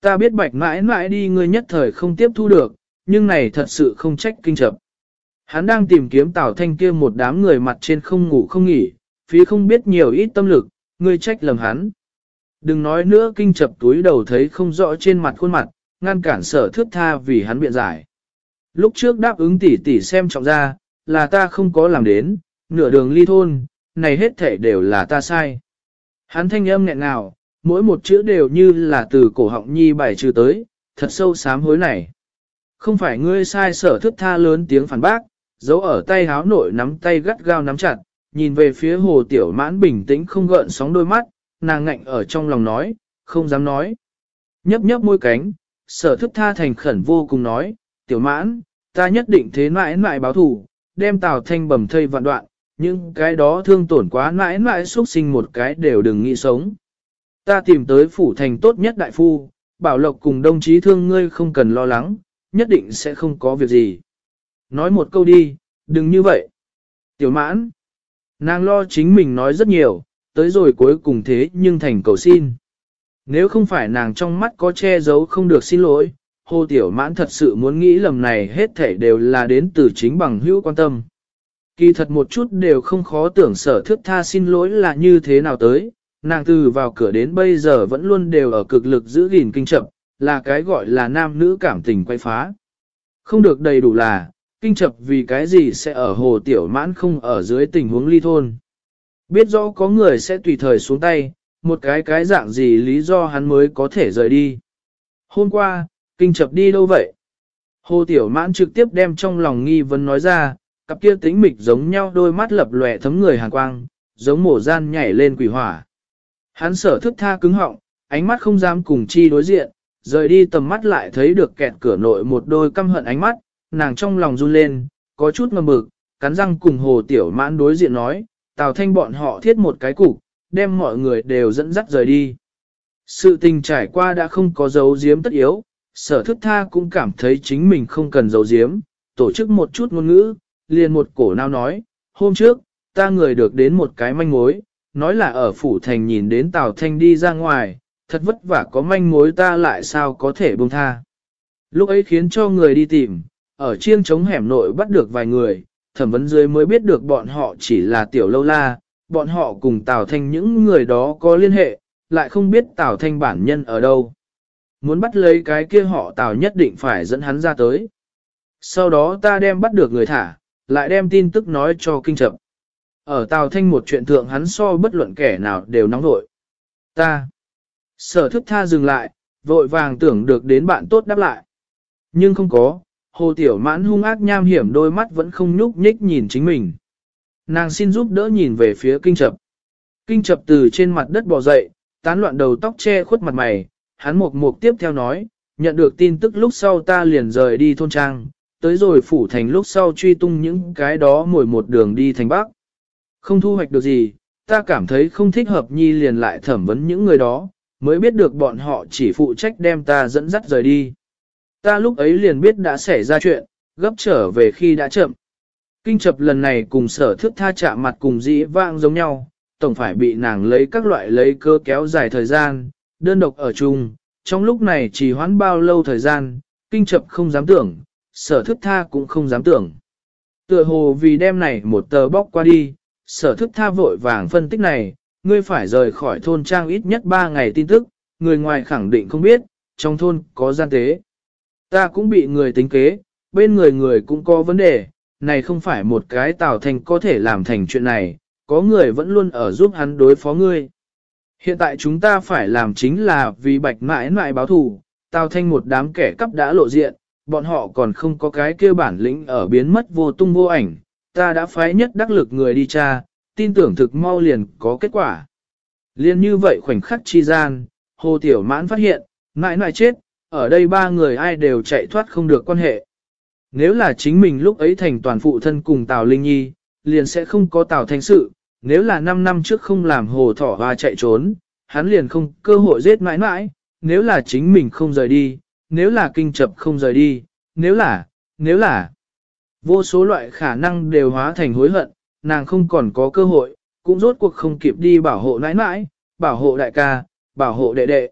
Ta biết bạch mãi mãi đi ngươi nhất thời không tiếp thu được, nhưng này thật sự không trách kinh chập. Hắn đang tìm kiếm Tào Thanh kia một đám người mặt trên không ngủ không nghỉ, phí không biết nhiều ít tâm lực, ngươi trách lầm hắn. Đừng nói nữa kinh chập túi đầu thấy không rõ trên mặt khuôn mặt, ngăn cản sở thước tha vì hắn biện giải. Lúc trước đáp ứng tỉ tỉ xem trọng ra, là ta không có làm đến, nửa đường ly thôn, này hết thể đều là ta sai. Hắn thanh âm nghẹn ngào, mỗi một chữ đều như là từ cổ họng nhi bài trừ tới, thật sâu sám hối này. Không phải ngươi sai sở thước tha lớn tiếng phản bác, giấu ở tay háo nội nắm tay gắt gao nắm chặt, nhìn về phía hồ tiểu mãn bình tĩnh không gợn sóng đôi mắt, nàng ngạnh ở trong lòng nói, không dám nói. Nhấp nhấp môi cánh, sở thức tha thành khẩn vô cùng nói, tiểu mãn, ta nhất định thế mãi mãi báo thủ, đem tào thanh bầm thây vạn đoạn, nhưng cái đó thương tổn quá mãi mãi xuất sinh một cái đều đừng nghĩ sống. Ta tìm tới phủ thành tốt nhất đại phu, bảo lộc cùng đồng chí thương ngươi không cần lo lắng, nhất định sẽ không có việc gì. Nói một câu đi, đừng như vậy. Tiểu mãn, nàng lo chính mình nói rất nhiều, tới rồi cuối cùng thế nhưng thành cầu xin. Nếu không phải nàng trong mắt có che giấu không được xin lỗi, hồ tiểu mãn thật sự muốn nghĩ lầm này hết thể đều là đến từ chính bằng hữu quan tâm. Kỳ thật một chút đều không khó tưởng sở thước tha xin lỗi là như thế nào tới, nàng từ vào cửa đến bây giờ vẫn luôn đều ở cực lực giữ gìn kinh chậm, là cái gọi là nam nữ cảm tình quay phá. Không được đầy đủ là, kinh chập vì cái gì sẽ ở hồ tiểu mãn không ở dưới tình huống ly thôn. Biết rõ có người sẽ tùy thời xuống tay, một cái cái dạng gì lý do hắn mới có thể rời đi. Hôm qua, kinh chập đi đâu vậy? Hồ tiểu mãn trực tiếp đem trong lòng nghi vấn nói ra, cặp kia tính mịch giống nhau đôi mắt lập lòe thấm người hàn quang, giống mổ gian nhảy lên quỷ hỏa. Hắn sở thức tha cứng họng, ánh mắt không dám cùng chi đối diện, rời đi tầm mắt lại thấy được kẹt cửa nội một đôi căm hận ánh mắt, nàng trong lòng run lên, có chút ngầm bực, cắn răng cùng hồ tiểu mãn đối diện nói, tào thanh bọn họ thiết một cái cục, đem mọi người đều dẫn dắt rời đi. Sự tình trải qua đã không có dấu diếm tất yếu, sở thức tha cũng cảm thấy chính mình không cần dấu diếm, tổ chức một chút ngôn ngữ, liền một cổ nào nói, hôm trước, ta người được đến một cái manh mối, nói là ở phủ thành nhìn đến Tào Thanh đi ra ngoài, thật vất vả có manh mối ta lại sao có thể buông tha. Lúc ấy khiến cho người đi tìm, ở chiêng trống hẻm nội bắt được vài người, thẩm vấn dưới mới biết được bọn họ chỉ là tiểu lâu la, bọn họ cùng Tào Thanh những người đó có liên hệ, lại không biết Tào Thanh bản nhân ở đâu. Muốn bắt lấy cái kia họ Tào nhất định phải dẫn hắn ra tới. Sau đó ta đem bắt được người thả, lại đem tin tức nói cho kinh chậm. Ở Tào Thanh một chuyện thượng hắn so bất luận kẻ nào đều nóng vội. Ta. Sở thức tha dừng lại, vội vàng tưởng được đến bạn tốt đáp lại. Nhưng không có, hồ tiểu mãn hung ác nham hiểm đôi mắt vẫn không nhúc nhích nhìn chính mình. Nàng xin giúp đỡ nhìn về phía kinh chập. Kinh chập từ trên mặt đất bò dậy, tán loạn đầu tóc che khuất mặt mày, hắn mục mục tiếp theo nói, nhận được tin tức lúc sau ta liền rời đi thôn trang, tới rồi phủ thành lúc sau truy tung những cái đó ngồi một đường đi thành Bắc. Không thu hoạch được gì, ta cảm thấy không thích hợp nhi liền lại thẩm vấn những người đó, mới biết được bọn họ chỉ phụ trách đem ta dẫn dắt rời đi. Ta lúc ấy liền biết đã xảy ra chuyện, gấp trở về khi đã chậm. Kinh chập lần này cùng sở thức tha chạm mặt cùng dĩ vãng giống nhau, tổng phải bị nàng lấy các loại lấy cơ kéo dài thời gian, đơn độc ở chung, trong lúc này chỉ hoãn bao lâu thời gian, kinh chập không dám tưởng, sở thức tha cũng không dám tưởng. Tựa hồ vì đêm này một tờ bóc qua đi, sở thức tha vội vàng phân tích này, ngươi phải rời khỏi thôn trang ít nhất 3 ngày tin tức, người ngoài khẳng định không biết, trong thôn có gian tế. Ta cũng bị người tính kế, bên người người cũng có vấn đề, này không phải một cái Tào thành có thể làm thành chuyện này, có người vẫn luôn ở giúp hắn đối phó ngươi. Hiện tại chúng ta phải làm chính là vì bạch mãi mãi báo thù, tào thanh một đám kẻ cắp đã lộ diện, bọn họ còn không có cái kêu bản lĩnh ở biến mất vô tung vô ảnh, ta đã phái nhất đắc lực người đi tra, tin tưởng thực mau liền có kết quả. Liên như vậy khoảnh khắc chi gian, hồ tiểu mãn phát hiện, mãi mãi chết, ở đây ba người ai đều chạy thoát không được quan hệ. Nếu là chính mình lúc ấy thành toàn phụ thân cùng Tào Linh Nhi, liền sẽ không có Tào Thanh sự, nếu là 5 năm trước không làm hồ thỏ hoa chạy trốn, hắn liền không cơ hội giết mãi mãi, nếu là chính mình không rời đi, nếu là kinh chập không rời đi, nếu là, nếu là, vô số loại khả năng đều hóa thành hối hận, nàng không còn có cơ hội, cũng rốt cuộc không kịp đi bảo hộ nãi nãi, bảo hộ đại ca, bảo hộ đệ đệ.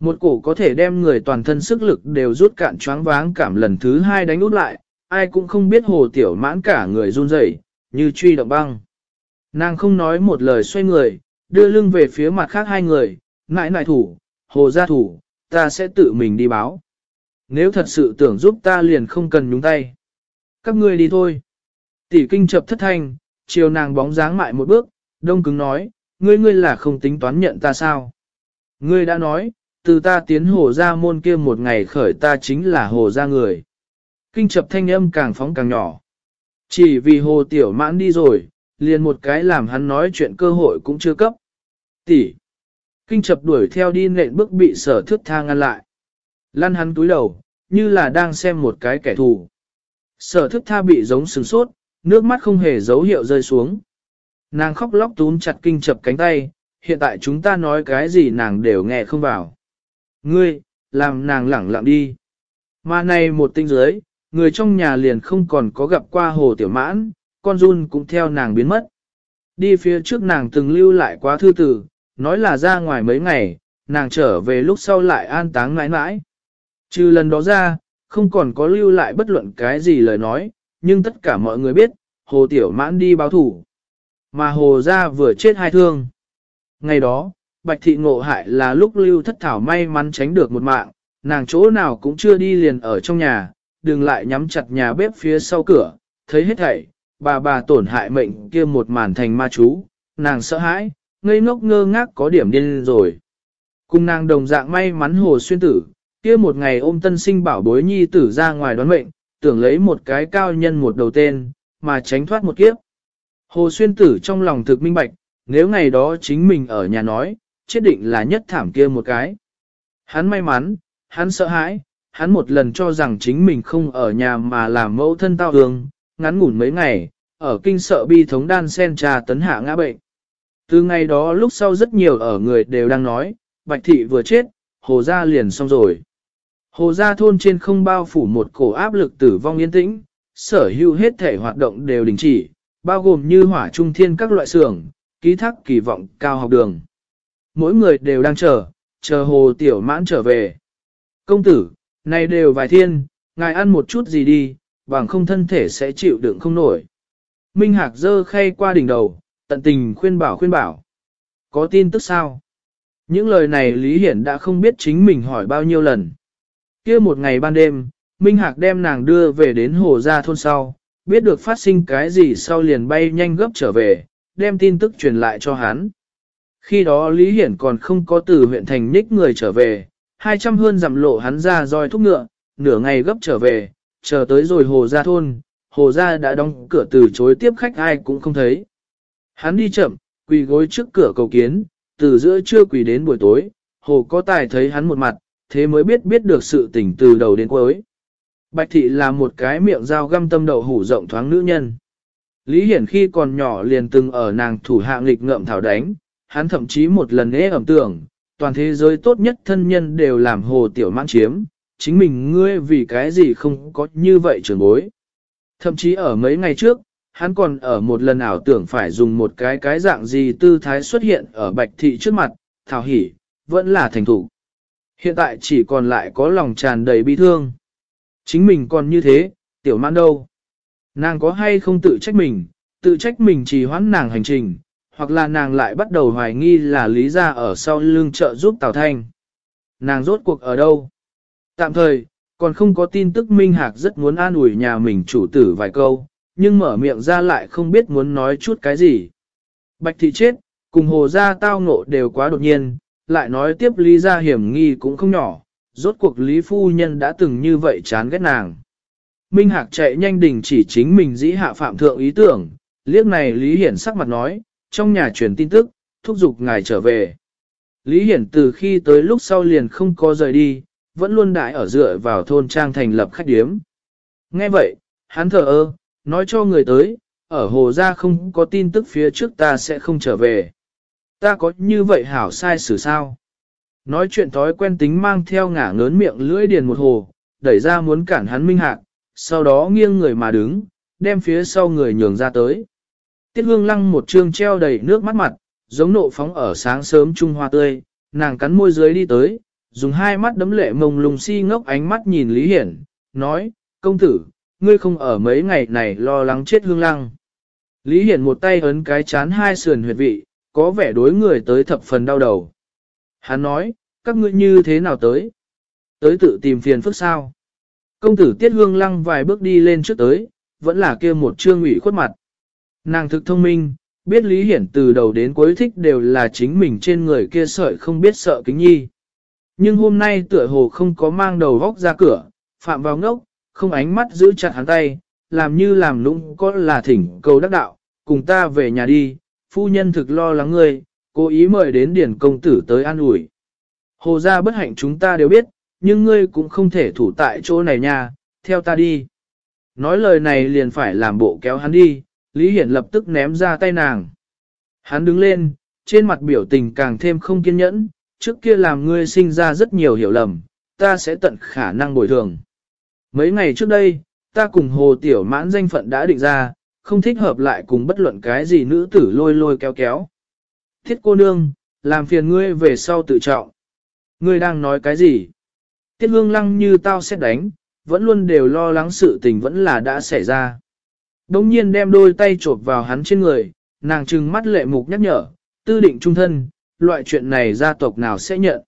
Một cổ có thể đem người toàn thân sức lực đều rút cạn choáng váng cảm lần thứ hai đánh út lại, ai cũng không biết hồ tiểu mãn cả người run rẩy, như truy động băng. Nàng không nói một lời xoay người, đưa lưng về phía mặt khác hai người, nãi nại thủ, hồ gia thủ, ta sẽ tự mình đi báo. Nếu thật sự tưởng giúp ta liền không cần nhúng tay. Các ngươi đi thôi. Tỷ kinh chập thất thanh, chiều nàng bóng dáng mại một bước, đông cứng nói, ngươi ngươi là không tính toán nhận ta sao. Ngươi đã nói, từ ta tiến hồ ra môn kia một ngày khởi ta chính là hồ ra người. Kinh chập thanh âm càng phóng càng nhỏ. Chỉ vì hồ tiểu mãn đi rồi, liền một cái làm hắn nói chuyện cơ hội cũng chưa cấp. Tỷ. Kinh chập đuổi theo đi nện bước bị sở thước tha ngăn lại. Lăn hắn túi đầu, như là đang xem một cái kẻ thù. Sở thức tha bị giống sừng sốt, nước mắt không hề dấu hiệu rơi xuống. Nàng khóc lóc túm chặt kinh chập cánh tay, hiện tại chúng ta nói cái gì nàng đều nghe không vào. Ngươi, làm nàng lẳng lặng đi. Mà này một tinh giới, người trong nhà liền không còn có gặp qua hồ tiểu mãn, con run cũng theo nàng biến mất. Đi phía trước nàng từng lưu lại quá thư tử, nói là ra ngoài mấy ngày, nàng trở về lúc sau lại an táng mãi mãi. Trừ lần đó ra, không còn có lưu lại bất luận cái gì lời nói, nhưng tất cả mọi người biết, hồ tiểu mãn đi báo thủ. Mà hồ ra vừa chết hai thương. Ngày đó, bạch thị ngộ hại là lúc lưu thất thảo may mắn tránh được một mạng, nàng chỗ nào cũng chưa đi liền ở trong nhà, đừng lại nhắm chặt nhà bếp phía sau cửa, thấy hết thảy, bà bà tổn hại mệnh kia một màn thành ma chú, nàng sợ hãi, ngây ngốc ngơ ngác có điểm điên rồi. Cùng nàng đồng dạng may mắn hồ xuyên tử, kia một ngày ôm tân sinh bảo bối nhi tử ra ngoài đoán mệnh, tưởng lấy một cái cao nhân một đầu tên, mà tránh thoát một kiếp. Hồ xuyên tử trong lòng thực minh bạch, nếu ngày đó chính mình ở nhà nói, chết định là nhất thảm kia một cái. Hắn may mắn, hắn sợ hãi, hắn một lần cho rằng chính mình không ở nhà mà làm mẫu thân tao hương, ngắn ngủn mấy ngày, ở kinh sợ bi thống đan sen trà tấn hạ ngã bệnh. Từ ngày đó lúc sau rất nhiều ở người đều đang nói, Bạch Thị vừa chết, hồ gia liền xong rồi. Hồ gia thôn trên không bao phủ một cổ áp lực tử vong yên tĩnh, sở hữu hết thể hoạt động đều đình chỉ, bao gồm như hỏa trung thiên các loại xưởng, ký thác kỳ vọng cao học đường. Mỗi người đều đang chờ, chờ hồ tiểu mãn trở về. Công tử, này đều vài thiên, ngài ăn một chút gì đi, bằng không thân thể sẽ chịu đựng không nổi. Minh Hạc dơ khay qua đỉnh đầu, tận tình khuyên bảo khuyên bảo. Có tin tức sao? Những lời này Lý Hiển đã không biết chính mình hỏi bao nhiêu lần. kia một ngày ban đêm, Minh Hạc đem nàng đưa về đến hồ gia thôn sau, biết được phát sinh cái gì sau liền bay nhanh gấp trở về, đem tin tức truyền lại cho hắn. Khi đó Lý Hiển còn không có từ huyện thành nhích người trở về, 200 hơn dặm lộ hắn ra roi thúc ngựa, nửa ngày gấp trở về, chờ tới rồi hồ ra thôn, hồ ra đã đóng cửa từ chối tiếp khách ai cũng không thấy. Hắn đi chậm, quỳ gối trước cửa cầu kiến, từ giữa trưa quỳ đến buổi tối, hồ có tài thấy hắn một mặt, thế mới biết biết được sự tình từ đầu đến cuối. Bạch thị là một cái miệng dao găm tâm đậu hủ rộng thoáng nữ nhân. Lý Hiển khi còn nhỏ liền từng ở nàng thủ hạng lịch ngợm thảo đánh, hắn thậm chí một lần ế ẩm tưởng, toàn thế giới tốt nhất thân nhân đều làm hồ tiểu mãn chiếm, chính mình ngươi vì cái gì không có như vậy trường bối. Thậm chí ở mấy ngày trước, hắn còn ở một lần ảo tưởng phải dùng một cái cái dạng gì tư thái xuất hiện ở bạch thị trước mặt, thảo hỉ, vẫn là thành thủ. Hiện tại chỉ còn lại có lòng tràn đầy bi thương. Chính mình còn như thế, tiểu mãn đâu? Nàng có hay không tự trách mình, tự trách mình chỉ hoãn nàng hành trình, hoặc là nàng lại bắt đầu hoài nghi là lý ra ở sau lưng trợ giúp Tào Thanh. Nàng rốt cuộc ở đâu? Tạm thời, còn không có tin tức Minh Hạc rất muốn an ủi nhà mình chủ tử vài câu, nhưng mở miệng ra lại không biết muốn nói chút cái gì. Bạch thị chết, cùng hồ gia tao ngộ đều quá đột nhiên, lại nói tiếp lý ra hiểm nghi cũng không nhỏ, rốt cuộc lý phu nhân đã từng như vậy chán ghét nàng. Minh Hạc chạy nhanh đình chỉ chính mình dĩ hạ phạm thượng ý tưởng, liếc này Lý Hiển sắc mặt nói, trong nhà truyền tin tức, thúc giục ngài trở về. Lý Hiển từ khi tới lúc sau liền không có rời đi, vẫn luôn đại ở dựa vào thôn trang thành lập khách điếm. Nghe vậy, hắn thở ơ, nói cho người tới, ở hồ gia không có tin tức phía trước ta sẽ không trở về. Ta có như vậy hảo sai xử sao? Nói chuyện thói quen tính mang theo ngả ngớn miệng lưỡi điền một hồ, đẩy ra muốn cản hắn minh hạc, sau đó nghiêng người mà đứng, đem phía sau người nhường ra tới. Tiết hương lăng một trương treo đầy nước mắt mặt, giống nộ phóng ở sáng sớm trung hoa tươi, nàng cắn môi dưới đi tới, dùng hai mắt đấm lệ mông lùng si ngốc ánh mắt nhìn Lý Hiển, nói, công tử, ngươi không ở mấy ngày này lo lắng chết hương lăng. Lý Hiển một tay ấn cái chán hai sườn huyệt vị, có vẻ đối người tới thập phần đau đầu. Hắn nói, các ngươi như thế nào tới? Tới tự tìm phiền phức sao? Công tử Tiết Hương Lăng vài bước đi lên trước tới, vẫn là kia một trương ủy khuất mặt. Nàng thực thông minh, biết Lý Hiển từ đầu đến cuối thích đều là chính mình trên người kia sợi không biết sợ kính nhi. Nhưng hôm nay tựa hồ không có mang đầu vóc ra cửa, phạm vào ngốc, không ánh mắt giữ chặt hắn tay, làm như làm lũng có là thỉnh cầu đắc đạo, cùng ta về nhà đi, phu nhân thực lo lắng ngươi, cố ý mời đến điển công tử tới an ủi. Hồ gia bất hạnh chúng ta đều biết, nhưng ngươi cũng không thể thủ tại chỗ này nha, theo ta đi. Nói lời này liền phải làm bộ kéo hắn đi, Lý Hiển lập tức ném ra tay nàng. Hắn đứng lên, trên mặt biểu tình càng thêm không kiên nhẫn, trước kia làm ngươi sinh ra rất nhiều hiểu lầm, ta sẽ tận khả năng bồi thường. Mấy ngày trước đây, ta cùng hồ tiểu mãn danh phận đã định ra, không thích hợp lại cùng bất luận cái gì nữ tử lôi lôi kéo kéo. Thiết cô nương, làm phiền ngươi về sau tự trọng. Ngươi đang nói cái gì? Tiết hương lăng như tao sẽ đánh, vẫn luôn đều lo lắng sự tình vẫn là đã xảy ra. Đông nhiên đem đôi tay chộp vào hắn trên người, nàng trừng mắt lệ mục nhắc nhở, tư định trung thân, loại chuyện này gia tộc nào sẽ nhận.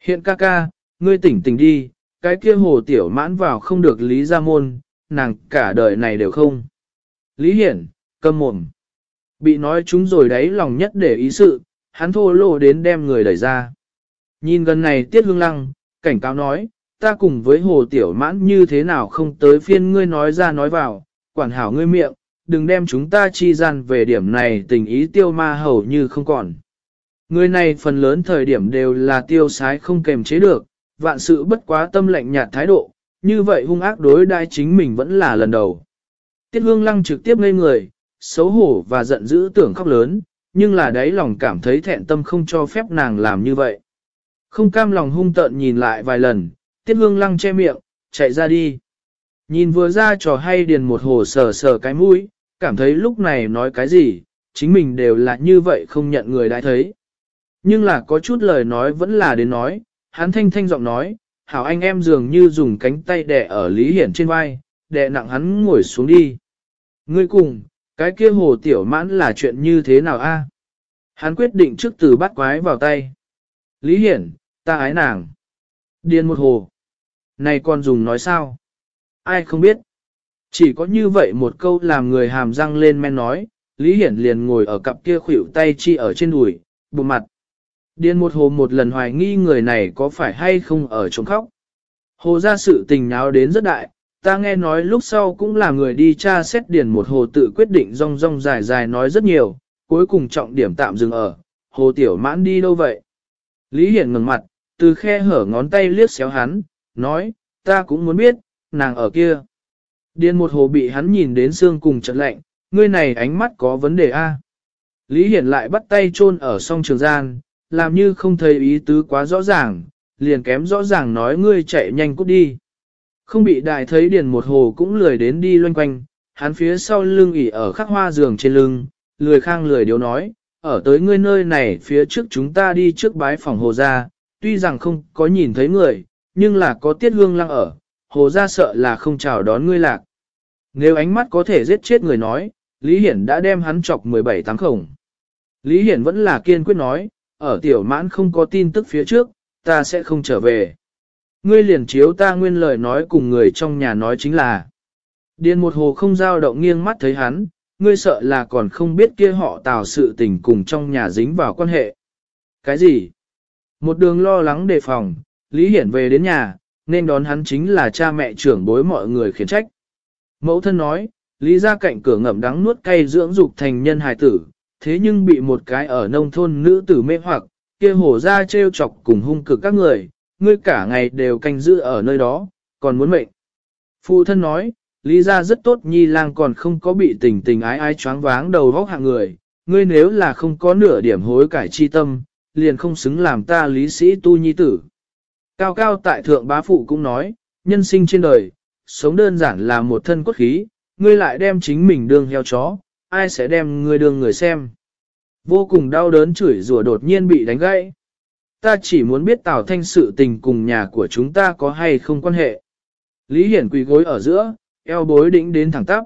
Hiện ca ca, ngươi tỉnh tỉnh đi, cái kia hồ tiểu mãn vào không được lý gia môn, nàng cả đời này đều không. Lý Hiển, câm mồm. Bị nói chúng rồi đấy lòng nhất để ý sự, hắn thô lộ đến đem người đẩy ra. Nhìn gần này tiết hương lăng, cảnh cáo nói, ta cùng với hồ tiểu mãn như thế nào không tới phiên ngươi nói ra nói vào, quản hảo ngươi miệng, đừng đem chúng ta chi gian về điểm này tình ý tiêu ma hầu như không còn. Người này phần lớn thời điểm đều là tiêu sái không kềm chế được, vạn sự bất quá tâm lạnh nhạt thái độ, như vậy hung ác đối đai chính mình vẫn là lần đầu. Tiết hương lăng trực tiếp ngây người, xấu hổ và giận dữ tưởng khóc lớn, nhưng là đấy lòng cảm thấy thẹn tâm không cho phép nàng làm như vậy. Không cam lòng hung tợn nhìn lại vài lần, tiết hương lăng che miệng, chạy ra đi. Nhìn vừa ra trò hay điền một hồ sờ sờ cái mũi, cảm thấy lúc này nói cái gì, chính mình đều là như vậy không nhận người đã thấy. Nhưng là có chút lời nói vẫn là đến nói, hắn thanh thanh giọng nói, hảo anh em dường như dùng cánh tay đè ở Lý Hiển trên vai, đè nặng hắn ngồi xuống đi. Ngươi cùng, cái kia hồ tiểu mãn là chuyện như thế nào a? Hắn quyết định trước từ bắt quái vào tay. Lý Hiển, ta ái nàng. Điên một hồ. Này con dùng nói sao? Ai không biết. Chỉ có như vậy một câu làm người hàm răng lên men nói, Lý Hiển liền ngồi ở cặp kia khuỷu tay chi ở trên đùi, bù mặt. Điên một hồ một lần hoài nghi người này có phải hay không ở trống khóc. Hồ ra sự tình náo đến rất đại, ta nghe nói lúc sau cũng là người đi tra xét điền một hồ tự quyết định rong rong dài dài nói rất nhiều, cuối cùng trọng điểm tạm dừng ở, hồ tiểu mãn đi đâu vậy? Lý Hiển ngừng mặt, từ khe hở ngón tay liếc xéo hắn, nói, ta cũng muốn biết, nàng ở kia. Điền một hồ bị hắn nhìn đến xương cùng trận lạnh, ngươi này ánh mắt có vấn đề a. Lý Hiển lại bắt tay chôn ở song trường gian, làm như không thấy ý tứ quá rõ ràng, liền kém rõ ràng nói ngươi chạy nhanh cút đi. Không bị đại thấy điền một hồ cũng lười đến đi loanh quanh, hắn phía sau lưng ỉ ở khắc hoa giường trên lưng, lười khang lười điếu nói, ở tới ngươi nơi này phía trước chúng ta đi trước bái phòng hồ ra, tuy rằng không có nhìn thấy người, nhưng là có tiết hương lăng ở, hồ ra sợ là không chào đón ngươi lạc. Nếu ánh mắt có thể giết chết người nói, Lý Hiển đã đem hắn chọc 17 tám khổng. Lý Hiển vẫn là kiên quyết nói, ở tiểu mãn không có tin tức phía trước, ta sẽ không trở về. Ngươi liền chiếu ta nguyên lời nói cùng người trong nhà nói chính là. Điền một hồ không giao động nghiêng mắt thấy hắn, ngươi sợ là còn không biết kia họ tào sự tình cùng trong nhà dính vào quan hệ. Cái gì? Một đường lo lắng đề phòng, Lý Hiển về đến nhà, nên đón hắn chính là cha mẹ trưởng bối mọi người khiển trách. Mẫu thân nói, Lý ra cạnh cửa ngậm đắng nuốt cay dưỡng dục thành nhân hài tử, thế nhưng bị một cái ở nông thôn nữ tử mê hoặc, kia hổ ra trêu chọc cùng hung cực các người, ngươi cả ngày đều canh giữ ở nơi đó, còn muốn mệnh. Phụ thân nói, lý ra rất tốt nhi lang còn không có bị tình tình ái ái choáng váng đầu vóc hạng người, ngươi nếu là không có nửa điểm hối cải chi tâm, liền không xứng làm ta lý sĩ tu nhi tử. Cao cao tại thượng bá phụ cũng nói, nhân sinh trên đời, sống đơn giản là một thân cốt khí, ngươi lại đem chính mình đương heo chó, ai sẽ đem ngươi đương người xem. Vô cùng đau đớn chửi rủa đột nhiên bị đánh gãy. Ta chỉ muốn biết Tào Thanh sự tình cùng nhà của chúng ta có hay không quan hệ. Lý Hiển quỳ gối ở giữa, eo bối đĩnh đến thẳng tắp.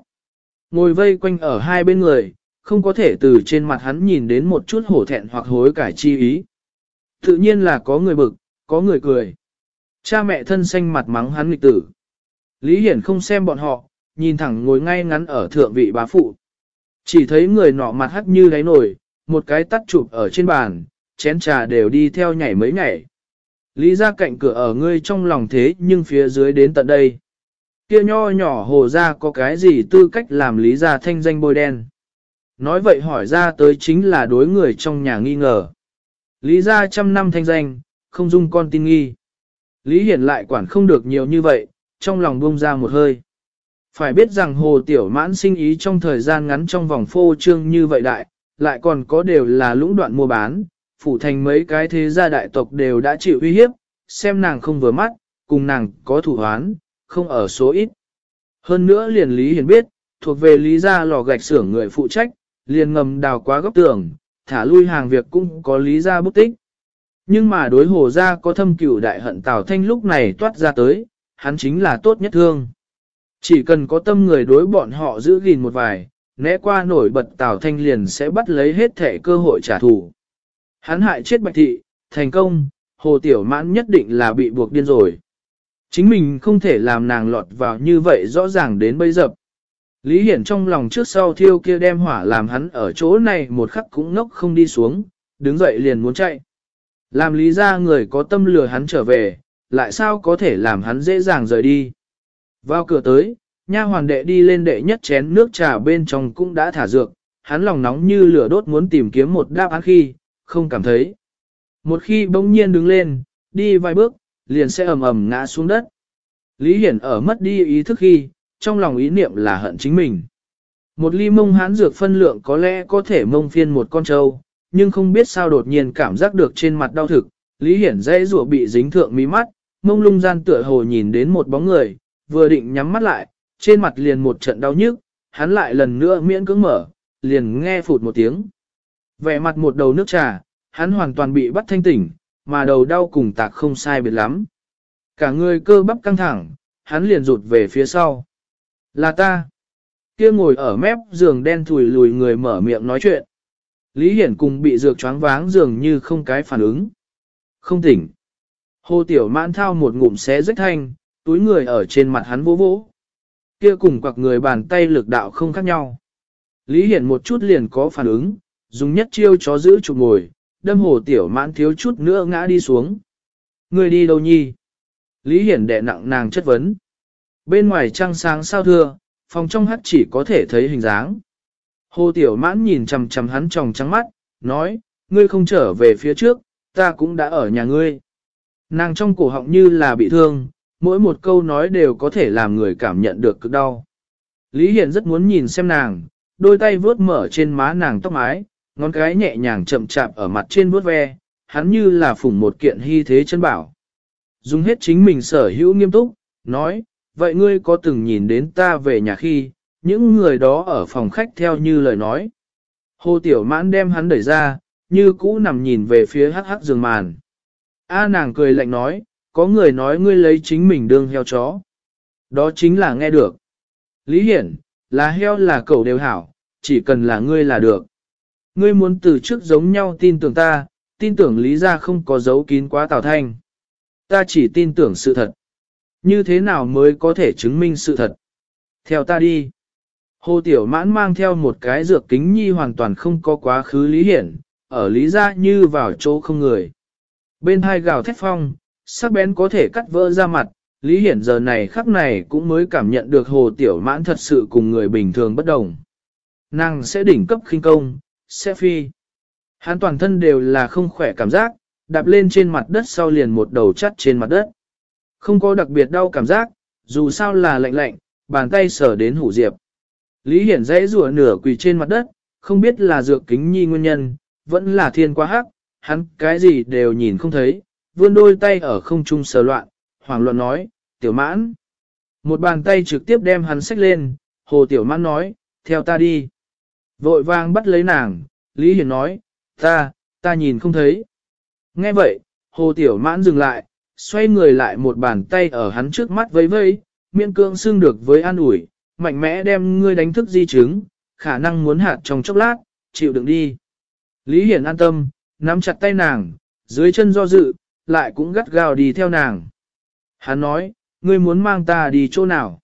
Ngồi vây quanh ở hai bên người, không có thể từ trên mặt hắn nhìn đến một chút hổ thẹn hoặc hối cải chi ý. Tự nhiên là có người bực, có người cười. Cha mẹ thân xanh mặt mắng hắn nghịch tử. Lý Hiển không xem bọn họ, nhìn thẳng ngồi ngay ngắn ở thượng vị bá phụ. Chỉ thấy người nọ mặt hắt như đáy nổi, một cái tắt chụp ở trên bàn, chén trà đều đi theo nhảy mấy nhảy. Lý ra cạnh cửa ở ngươi trong lòng thế nhưng phía dưới đến tận đây. Kia nho nhỏ hồ ra có cái gì tư cách làm lý ra thanh danh bôi đen. Nói vậy hỏi ra tới chính là đối người trong nhà nghi ngờ. Lý ra trăm năm thanh danh, không dung con tin nghi. Lý Hiển lại quản không được nhiều như vậy, trong lòng buông ra một hơi. Phải biết rằng hồ tiểu mãn sinh ý trong thời gian ngắn trong vòng phô trương như vậy đại, lại còn có đều là lũng đoạn mua bán, phủ thành mấy cái thế gia đại tộc đều đã chịu uy hiếp, xem nàng không vừa mắt, cùng nàng có thủ hoán, không ở số ít. Hơn nữa liền Lý hiển biết, thuộc về Lý gia lò gạch xưởng người phụ trách, liền ngầm đào quá góc tường, thả lui hàng việc cũng có Lý gia bút tích. Nhưng mà đối hồ gia có thâm cửu đại hận Tào Thanh lúc này toát ra tới, hắn chính là tốt nhất thương. Chỉ cần có tâm người đối bọn họ giữ gìn một vài, né qua nổi bật Tào Thanh liền sẽ bắt lấy hết thể cơ hội trả thù. Hắn hại chết Bạch Thị, thành công, Hồ Tiểu Mãn nhất định là bị buộc điên rồi. Chính mình không thể làm nàng lọt vào như vậy rõ ràng đến bây giờ. Lý Hiển trong lòng trước sau thiêu kia đem hỏa làm hắn ở chỗ này một khắc cũng ngốc không đi xuống, đứng dậy liền muốn chạy. Làm lý ra người có tâm lừa hắn trở về, lại sao có thể làm hắn dễ dàng rời đi. Vào cửa tới, nha hoàn đệ đi lên đệ nhất chén nước trà bên trong cũng đã thả dược, hắn lòng nóng như lửa đốt muốn tìm kiếm một đáp án khi, không cảm thấy. Một khi bỗng nhiên đứng lên, đi vài bước, liền sẽ ầm ầm ngã xuống đất. Lý Hiển ở mất đi ý thức khi, trong lòng ý niệm là hận chính mình. Một ly mông hán dược phân lượng có lẽ có thể mông phiên một con trâu, nhưng không biết sao đột nhiên cảm giác được trên mặt đau thực, Lý Hiển dễ rủa bị dính thượng mí mắt, mông lung gian tựa hồ nhìn đến một bóng người, vừa định nhắm mắt lại, trên mặt liền một trận đau nhức, hắn lại lần nữa miễn cưỡng mở, liền nghe phụt một tiếng. Vẻ mặt một đầu nước trà, hắn hoàn toàn bị bắt thanh tỉnh, mà đầu đau cùng tạc không sai biệt lắm. Cả người cơ bắp căng thẳng, hắn liền rụt về phía sau. Là ta. Kia ngồi ở mép giường đen thùi lùi người mở miệng nói chuyện. Lý Hiển cùng bị dược choáng váng dường như không cái phản ứng. Không tỉnh. Hồ Tiểu Mãn thao một ngụm xé rách thanh, túi người ở trên mặt hắn vỗ vỗ. Kia cùng quặc người bàn tay lực đạo không khác nhau. Lý Hiển một chút liền có phản ứng, dùng nhất chiêu chó giữ chụp ngồi, đâm hồ tiểu mãn thiếu chút nữa ngã đi xuống. Người đi đâu nhi? Lý Hiển đè nặng nàng chất vấn. Bên ngoài trăng sáng sao thưa, phòng trong hắt chỉ có thể thấy hình dáng. Hồ tiểu mãn nhìn chằm chằm hắn tròng trắng mắt, nói, ngươi không trở về phía trước, ta cũng đã ở nhà ngươi. Nàng trong cổ họng như là bị thương, mỗi một câu nói đều có thể làm người cảm nhận được cực đau. Lý Hiển rất muốn nhìn xem nàng, đôi tay vướt mở trên má nàng tóc mái, ngón cái nhẹ nhàng chậm chạp ở mặt trên vuốt ve, hắn như là phủng một kiện hy thế chân bảo. Dùng hết chính mình sở hữu nghiêm túc, nói, vậy ngươi có từng nhìn đến ta về nhà khi, những người đó ở phòng khách theo như lời nói. Hồ Tiểu Mãn đem hắn đẩy ra, như cũ nằm nhìn về phía hắc hắc giường màn. A nàng cười lạnh nói, có người nói ngươi lấy chính mình đương heo chó. Đó chính là nghe được. Lý Hiển, là heo là cậu đều hảo, chỉ cần là ngươi là được. Ngươi muốn từ trước giống nhau tin tưởng ta, tin tưởng lý ra không có dấu kín quá Tào Thanh. Ta chỉ tin tưởng sự thật. Như thế nào mới có thể chứng minh sự thật? Theo ta đi. Hồ Tiểu Mãn mang theo một cái dược kính nhi hoàn toàn không có quá khứ lý hiển, ở lý ra như vào chỗ không người. Bên hai gào thét phong, sắc bén có thể cắt vỡ ra mặt, lý hiển giờ này khắc này cũng mới cảm nhận được Hồ Tiểu Mãn thật sự cùng người bình thường bất đồng. Nàng sẽ đỉnh cấp khinh công, sẽ phi. Hắn toàn thân đều là không khỏe cảm giác, đạp lên trên mặt đất sau liền một đầu chắt trên mặt đất. Không có đặc biệt đau cảm giác, dù sao là lạnh lạnh, bàn tay sờ đến hủ diệp. Lý Hiển dãy rùa nửa quỳ trên mặt đất, không biết là dược kính nhi nguyên nhân, vẫn là thiên quá hắc, hắn cái gì đều nhìn không thấy, vươn đôi tay ở không trung sờ loạn, hoàng luận nói, tiểu mãn. Một bàn tay trực tiếp đem hắn xách lên, hồ tiểu mãn nói, theo ta đi. Vội vang bắt lấy nàng, Lý Hiển nói, ta, ta nhìn không thấy. Nghe vậy, hồ tiểu mãn dừng lại, xoay người lại một bàn tay ở hắn trước mắt vẫy vẫy, miệng cương xưng được với an ủi, mạnh mẽ đem ngươi đánh thức di chứng, khả năng muốn hạt trong chốc lát, chịu đựng đi. Lý Hiển an tâm, nắm chặt tay nàng, dưới chân do dự, lại cũng gắt gao đi theo nàng. Hắn nói, ngươi muốn mang ta đi chỗ nào?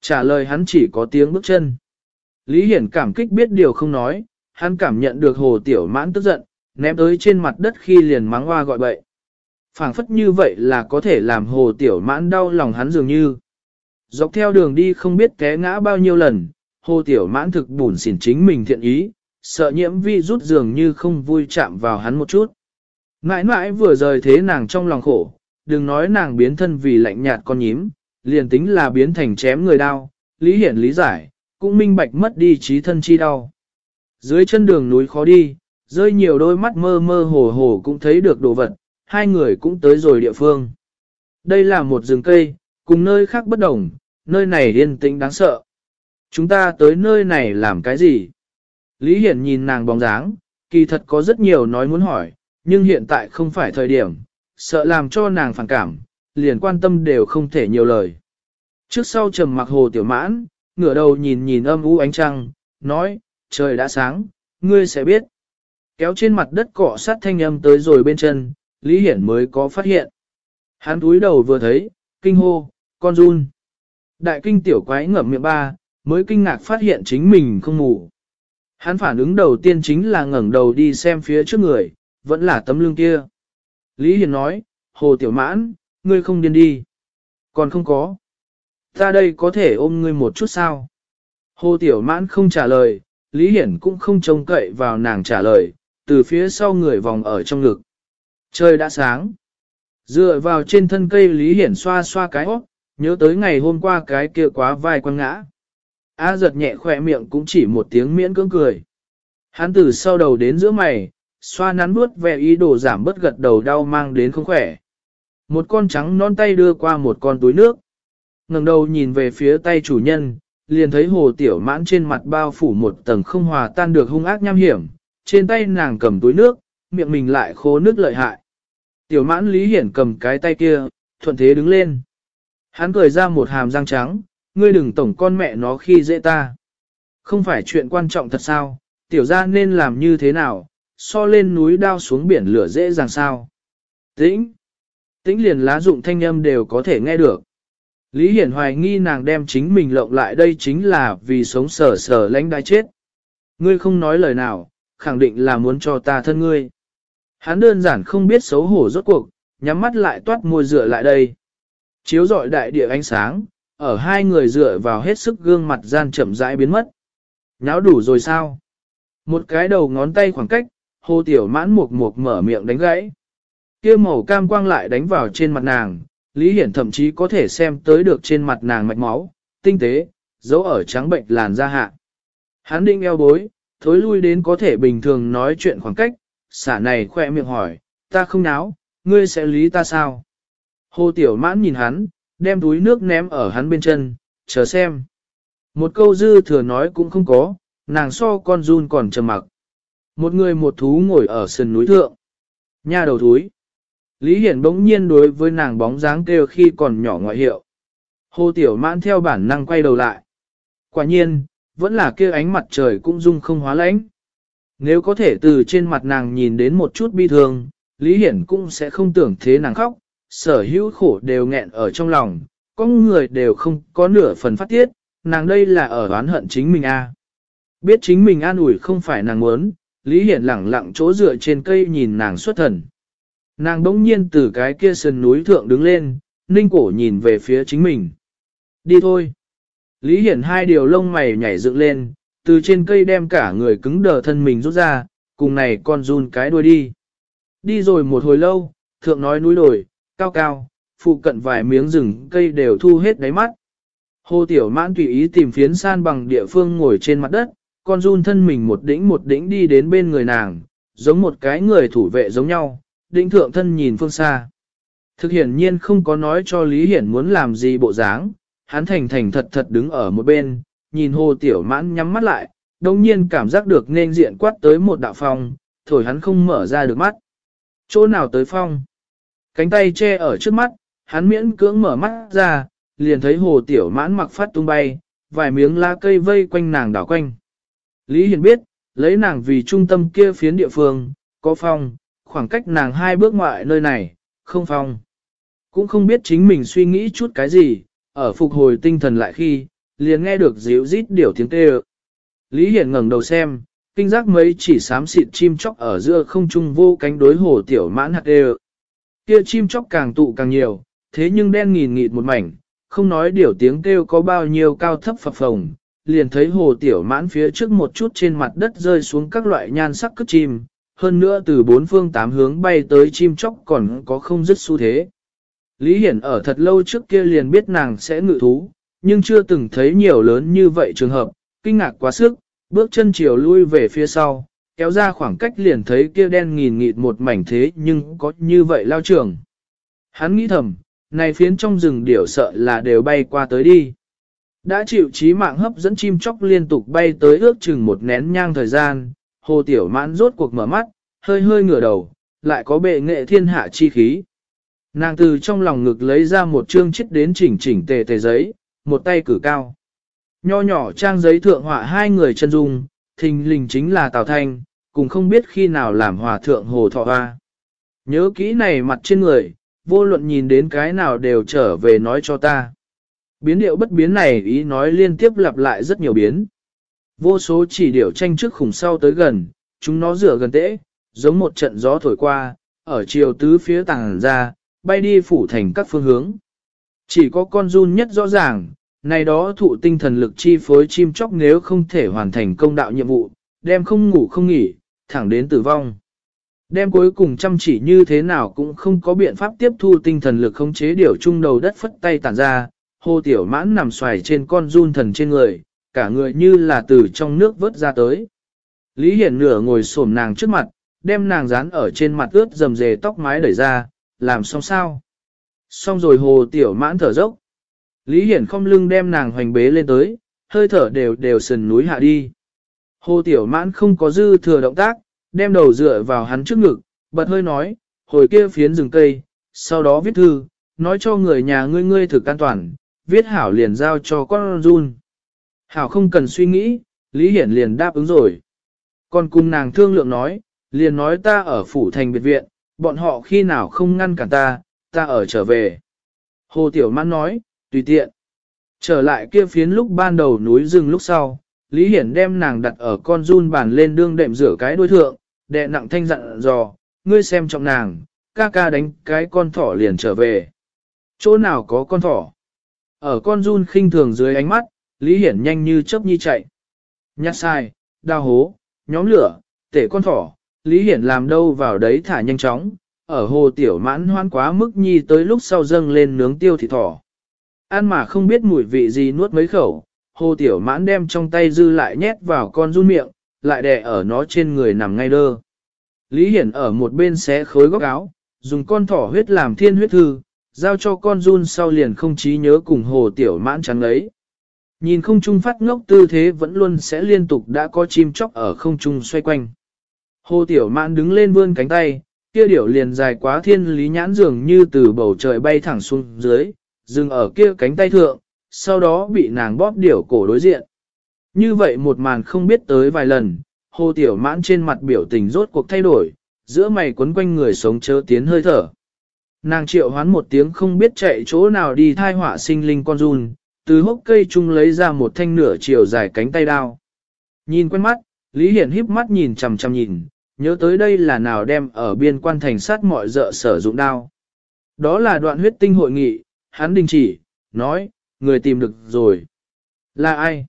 Trả lời hắn chỉ có tiếng bước chân. Lý Hiển cảm kích biết điều không nói, hắn cảm nhận được hồ tiểu mãn tức giận, ném tới trên mặt đất khi liền mắng hoa gọi bậy. phảng phất như vậy là có thể làm hồ tiểu mãn đau lòng hắn dường như. Dọc theo đường đi không biết té ngã bao nhiêu lần, hồ tiểu mãn thực bùn xỉn chính mình thiện ý, sợ nhiễm vi rút dường như không vui chạm vào hắn một chút. Mãi mãi vừa rời thế nàng trong lòng khổ, đừng nói nàng biến thân vì lạnh nhạt con nhím, liền tính là biến thành chém người đau, lý hiển lý giải, cũng minh bạch mất đi trí thân chi đau. Dưới chân đường núi khó đi, rơi nhiều đôi mắt mơ mơ hồ hồ cũng thấy được đồ vật, hai người cũng tới rồi địa phương. Đây là một rừng cây, cùng nơi khác bất đồng, nơi này yên tĩnh đáng sợ. Chúng ta tới nơi này làm cái gì? Lý Hiển nhìn nàng bóng dáng, kỳ thật có rất nhiều nói muốn hỏi, nhưng hiện tại không phải thời điểm, sợ làm cho nàng phản cảm, liền quan tâm đều không thể nhiều lời. Trước sau trầm mặc hồ tiểu mãn, ngửa đầu nhìn nhìn âm u ánh trăng, nói, trời đã sáng, ngươi sẽ biết. Kéo trên mặt đất cọ sát thanh âm tới rồi bên chân, Lý Hiển mới có phát hiện. Hắn túi đầu vừa thấy, kinh hô, con run. Đại kinh tiểu quái ngậm miệng ba, mới kinh ngạc phát hiện chính mình không ngủ. Hắn phản ứng đầu tiên chính là ngẩng đầu đi xem phía trước người, vẫn là tấm lưng kia. Lý Hiền nói, Hồ Tiểu Mãn, ngươi không điên đi. Còn không có. Ta đây có thể ôm ngươi một chút sao? Hồ Tiểu Mãn không trả lời, Lý Hiển cũng không trông cậy vào nàng trả lời, từ phía sau người vòng ở trong ngực. Trời đã sáng. Dựa vào trên thân cây Lý Hiển xoa xoa cái óc nhớ tới ngày hôm qua cái kia quá vai quăng ngã. A giật nhẹ khỏe miệng cũng chỉ một tiếng miễn cưỡng cười. Hắn từ sau đầu đến giữa mày, xoa nắn bước vẻ ý đồ giảm bớt gật đầu đau mang đến không khỏe. Một con trắng non tay đưa qua một con túi nước. ngẩng đầu nhìn về phía tay chủ nhân, liền thấy hồ tiểu mãn trên mặt bao phủ một tầng không hòa tan được hung ác nham hiểm. Trên tay nàng cầm túi nước, miệng mình lại khô nước lợi hại. Tiểu mãn lý hiển cầm cái tay kia, thuận thế đứng lên. Hắn cười ra một hàm răng trắng, ngươi đừng tổng con mẹ nó khi dễ ta. Không phải chuyện quan trọng thật sao, tiểu ra nên làm như thế nào, so lên núi đao xuống biển lửa dễ dàng sao. Tĩnh, tĩnh liền lá dụng thanh âm đều có thể nghe được. Lý Hiển hoài nghi nàng đem chính mình lộng lại đây chính là vì sống sở sở lãnh đai chết. Ngươi không nói lời nào, khẳng định là muốn cho ta thân ngươi. Hắn đơn giản không biết xấu hổ rốt cuộc, nhắm mắt lại toát môi dựa lại đây. Chiếu dọi đại địa ánh sáng, ở hai người dựa vào hết sức gương mặt gian chậm rãi biến mất. Nháo đủ rồi sao? Một cái đầu ngón tay khoảng cách, hồ tiểu mãn mục mục mở miệng đánh gãy. kia màu cam quang lại đánh vào trên mặt nàng, Lý Hiển thậm chí có thể xem tới được trên mặt nàng mạch máu, tinh tế, dấu ở trắng bệnh làn da hạ. Hắn định eo bối, thối lui đến có thể bình thường nói chuyện khoảng cách, xả này khoe miệng hỏi, ta không náo, ngươi sẽ lý ta sao? Hồ Tiểu Mãn nhìn hắn, đem túi nước ném ở hắn bên chân, chờ xem. Một câu dư thừa nói cũng không có, nàng so con run còn trầm mặc. Một người một thú ngồi ở sườn núi thượng. Nha đầu thúi. Lý Hiển bỗng nhiên đối với nàng bóng dáng kêu khi còn nhỏ ngoại hiệu. Hồ Tiểu Mãn theo bản năng quay đầu lại. Quả nhiên, vẫn là kia ánh mặt trời cũng dung không hóa lãnh. Nếu có thể từ trên mặt nàng nhìn đến một chút bi thương, Lý Hiển cũng sẽ không tưởng thế nàng khóc, sở hữu khổ đều nghẹn ở trong lòng, có người đều không có nửa phần phát tiết, nàng đây là ở oán hận chính mình a. À. Biết chính mình an ủi không phải nàng muốn, Lý Hiển lẳng lặng chỗ dựa trên cây nhìn nàng xuất thần. Nàng bỗng nhiên từ cái kia sườn núi thượng đứng lên, ninh cổ nhìn về phía chính mình. Đi thôi. Lý Hiển hai điều lông mày nhảy dựng lên, từ trên cây đem cả người cứng đờ thân mình rút ra, cùng này con run cái đuôi đi. Đi rồi một hồi lâu, thượng nói núi đồi, cao cao, phụ cận vài miếng rừng cây đều thu hết đáy mắt. Hồ Tiểu Mãn tùy ý tìm phiến san bằng địa phương ngồi trên mặt đất, con run thân mình một đĩnh một đĩnh đi đến bên người nàng, giống một cái người thủ vệ giống nhau, đỉnh thượng thân nhìn phương xa. Thực hiển nhiên không có nói cho Lý Hiển muốn làm gì bộ dáng, hắn thành thành thật thật đứng ở một bên, nhìn Hồ Tiểu Mãn nhắm mắt lại, đồng nhiên cảm giác được nên diện quát tới một đạo phong, thổi hắn không mở ra được mắt. Chỗ nào tới phong? Cánh tay che ở trước mắt, hắn miễn cưỡng mở mắt ra, liền thấy hồ tiểu mãn mặc phát tung bay, vài miếng lá cây vây quanh nàng đảo quanh. Lý Hiền biết, lấy nàng vì trung tâm kia phiến địa phương, có phong, khoảng cách nàng hai bước ngoại nơi này, không phong. Cũng không biết chính mình suy nghĩ chút cái gì, ở phục hồi tinh thần lại khi, liền nghe được dịu rít điểu tiếng kêu. Lý Hiển ngẩng đầu xem, kinh giác mấy chỉ xám xịt chim chóc ở giữa không trung vô cánh đối hồ tiểu mãn hạt đều. Kia chim chóc càng tụ càng nhiều, thế nhưng đen nghìn nghịt một mảnh, không nói điều tiếng kêu có bao nhiêu cao thấp phập phồng, liền thấy hồ tiểu mãn phía trước một chút trên mặt đất rơi xuống các loại nhan sắc cất chim, hơn nữa từ bốn phương tám hướng bay tới chim chóc còn có không dứt xu thế. Lý Hiển ở thật lâu trước kia liền biết nàng sẽ ngự thú, nhưng chưa từng thấy nhiều lớn như vậy trường hợp, kinh ngạc quá sức, bước chân chiều lui về phía sau, kéo ra khoảng cách liền thấy kia đen nghìn nghịt một mảnh thế nhưng có như vậy lao trường. Hắn nghĩ thầm, này phiến trong rừng điểu sợ là đều bay qua tới đi. Đã chịu trí mạng hấp dẫn chim chóc liên tục bay tới ước chừng một nén nhang thời gian, hồ tiểu mãn rốt cuộc mở mắt, hơi hơi ngửa đầu, lại có bệ nghệ thiên hạ chi khí. Nàng từ trong lòng ngực lấy ra một chương chít đến chỉnh chỉnh tề tề giấy, một tay cử cao. Nho nhỏ trang giấy thượng họa hai người chân dung, thình lình chính là Tào Thanh, cùng không biết khi nào làm hòa thượng hồ thọ hoa. Nhớ kỹ này mặt trên người, vô luận nhìn đến cái nào đều trở về nói cho ta. Biến điệu bất biến này ý nói liên tiếp lặp lại rất nhiều biến. Vô số chỉ điệu tranh trước khủng sau tới gần, chúng nó rửa gần tễ, giống một trận gió thổi qua, ở chiều tứ phía tàng ra, bay đi phủ thành các phương hướng. Chỉ có con run nhất rõ ràng, này đó thụ tinh thần lực chi phối chim chóc nếu không thể hoàn thành công đạo nhiệm vụ, đem không ngủ không nghỉ, thẳng đến tử vong. Đem cuối cùng chăm chỉ như thế nào cũng không có biện pháp tiếp thu tinh thần lực khống chế điều trung đầu đất phất tay tản ra, hồ tiểu mãn nằm xoài trên con run thần trên người, cả người như là từ trong nước vớt ra tới. Lý Hiển nửa ngồi xổm nàng trước mặt, đem nàng dán ở trên mặt ướt dầm dề tóc mái đẩy ra, làm xong sao? Xong rồi hồ tiểu mãn thở dốc. Lý Hiển không lưng đem nàng hoành bế lên tới, hơi thở đều đều sần núi hạ đi. Hồ tiểu mãn không có dư thừa động tác, đem đầu dựa vào hắn trước ngực, bật hơi nói, hồi kia phiến rừng cây, sau đó viết thư, nói cho người nhà ngươi ngươi thực an toàn, viết hảo liền giao cho con run. Hảo không cần suy nghĩ, Lý Hiển liền đáp ứng rồi. Còn cùng nàng thương lượng nói, liền nói ta ở phủ thành biệt viện, bọn họ khi nào không ngăn cản ta, ta ở trở về. Hồ Tiểu Mãn nói, tùy tiện. Trở lại kia phiến lúc ban đầu núi rừng lúc sau, Lý Hiển đem nàng đặt ở con run bàn lên đương đệm rửa cái đuôi thượng, đệ nặng thanh dặn dò, ngươi xem trọng nàng, ca ca đánh cái con thỏ liền trở về. Chỗ nào có con thỏ? Ở con run khinh thường dưới ánh mắt, Lý Hiển nhanh như chớp nhi chạy. Nhát sai, đao hố, nhóm lửa, tể con thỏ, Lý Hiển làm đâu vào đấy thả nhanh chóng, ở hồ tiểu mãn hoan quá mức nhi tới lúc sau dâng lên nướng tiêu thịt thỏ. Ăn mà không biết mùi vị gì nuốt mấy khẩu, hồ tiểu mãn đem trong tay dư lại nhét vào con run miệng, lại đè ở nó trên người nằm ngay đơ. Lý Hiển ở một bên xé khối góc áo, dùng con thỏ huyết làm thiên huyết thư, giao cho con run sau liền không trí nhớ cùng hồ tiểu mãn trắng ấy. Nhìn không trung phát ngốc tư thế vẫn luôn sẽ liên tục đã có chim chóc ở không trung xoay quanh. Hồ tiểu mãn đứng lên vươn cánh tay, kia điểu liền dài quá thiên lý nhãn dường như từ bầu trời bay thẳng xuống dưới, dừng ở kia cánh tay thượng, sau đó bị nàng bóp điểu cổ đối diện. Như vậy một màn không biết tới vài lần, hồ tiểu mãn trên mặt biểu tình rốt cuộc thay đổi, giữa mày quấn quanh người sống chớ tiến hơi thở. Nàng triệu hoán một tiếng không biết chạy chỗ nào đi thai họa sinh linh con run, từ hốc cây chung lấy ra một thanh nửa chiều dài cánh tay đao. Nhìn quen mắt, Lý Hiển híp mắt nhìn chằm chằm nhìn, nhớ tới đây là nào đem ở biên quan thành sát mọi dợ sử dụng đao. Đó là đoạn huyết tinh hội nghị, hắn đình chỉ, nói, người tìm được rồi. Là ai?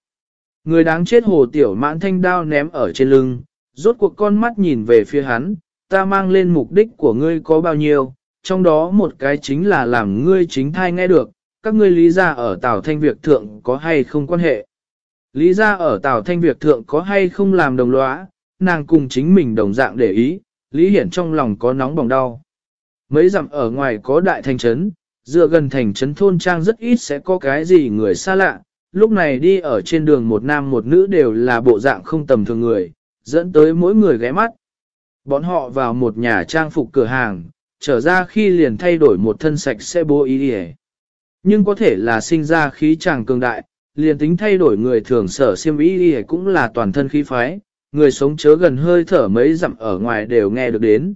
Người đáng chết hồ tiểu mãn thanh đao ném ở trên lưng, rốt cuộc con mắt nhìn về phía hắn, ta mang lên mục đích của ngươi có bao nhiêu, trong đó một cái chính là làm ngươi chính thai nghe được, các ngươi lý ra ở Tào Thanh Việc Thượng có hay không quan hệ. Lý ra ở Tào Thanh Việc Thượng có hay không làm đồng lõa, nàng cùng chính mình đồng dạng để ý, Lý Hiển trong lòng có nóng bỏng đau. Mấy dặm ở ngoài có đại thành trấn, dựa gần thành trấn thôn trang rất ít sẽ có cái gì người xa lạ, lúc này đi ở trên đường một nam một nữ đều là bộ dạng không tầm thường người, dẫn tới mỗi người ghé mắt. Bọn họ vào một nhà trang phục cửa hàng, trở ra khi liền thay đổi một thân sạch sẽ bố ý đi Nhưng có thể là sinh ra khí chàng cường đại, liền tính thay đổi người thường sở siêm ý đi cũng là toàn thân khí phái, người sống chớ gần hơi thở mấy dặm ở ngoài đều nghe được đến.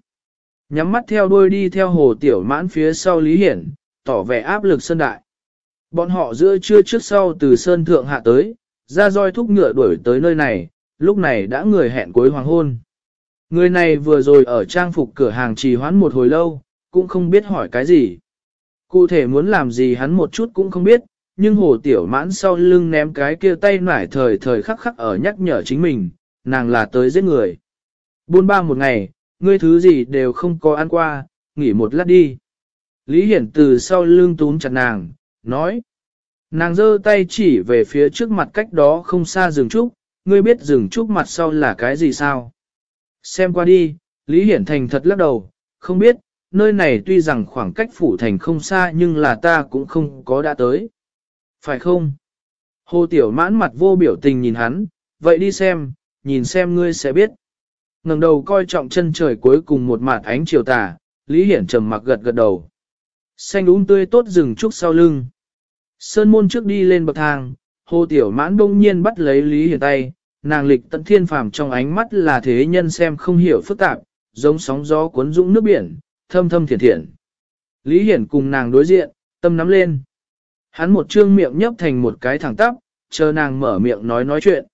Nhắm mắt theo đuôi đi theo hồ tiểu mãn phía sau Lý Hiển, tỏ vẻ áp lực sơn đại. Bọn họ giữa trưa trước sau từ sơn thượng hạ tới, ra roi thúc ngựa đuổi tới nơi này, lúc này đã người hẹn cuối hoàng hôn. Người này vừa rồi ở trang phục cửa hàng trì hoãn một hồi lâu, cũng không biết hỏi cái gì. Cụ thể muốn làm gì hắn một chút cũng không biết, nhưng hồ tiểu mãn sau lưng ném cái kia tay nải thời thời khắc khắc ở nhắc nhở chính mình, nàng là tới giết người. Buôn ba một ngày, ngươi thứ gì đều không có ăn qua, nghỉ một lát đi. Lý Hiển từ sau lưng túm chặt nàng, nói. Nàng giơ tay chỉ về phía trước mặt cách đó không xa rừng trúc, ngươi biết rừng trúc mặt sau là cái gì sao? Xem qua đi, Lý Hiển Thành thật lắc đầu, không biết, nơi này tuy rằng khoảng cách phủ thành không xa nhưng là ta cũng không có đã tới. Phải không? Hồ Tiểu mãn mặt vô biểu tình nhìn hắn, vậy đi xem, nhìn xem ngươi sẽ biết. ngẩng đầu coi trọng chân trời cuối cùng một mặt ánh chiều tà, Lý Hiển trầm mặc gật gật đầu. Xanh úng tươi tốt rừng trúc sau lưng. Sơn môn trước đi lên bậc thang, hồ tiểu mãn đông nhiên bắt lấy Lý Hiển tay, nàng lịch tận thiên phàm trong ánh mắt là thế nhân xem không hiểu phức tạp, giống sóng gió cuốn dũng nước biển, thâm thâm thiện thiện. Lý Hiển cùng nàng đối diện, tâm nắm lên. Hắn một trương miệng nhấp thành một cái thẳng tắp, chờ nàng mở miệng nói nói chuyện.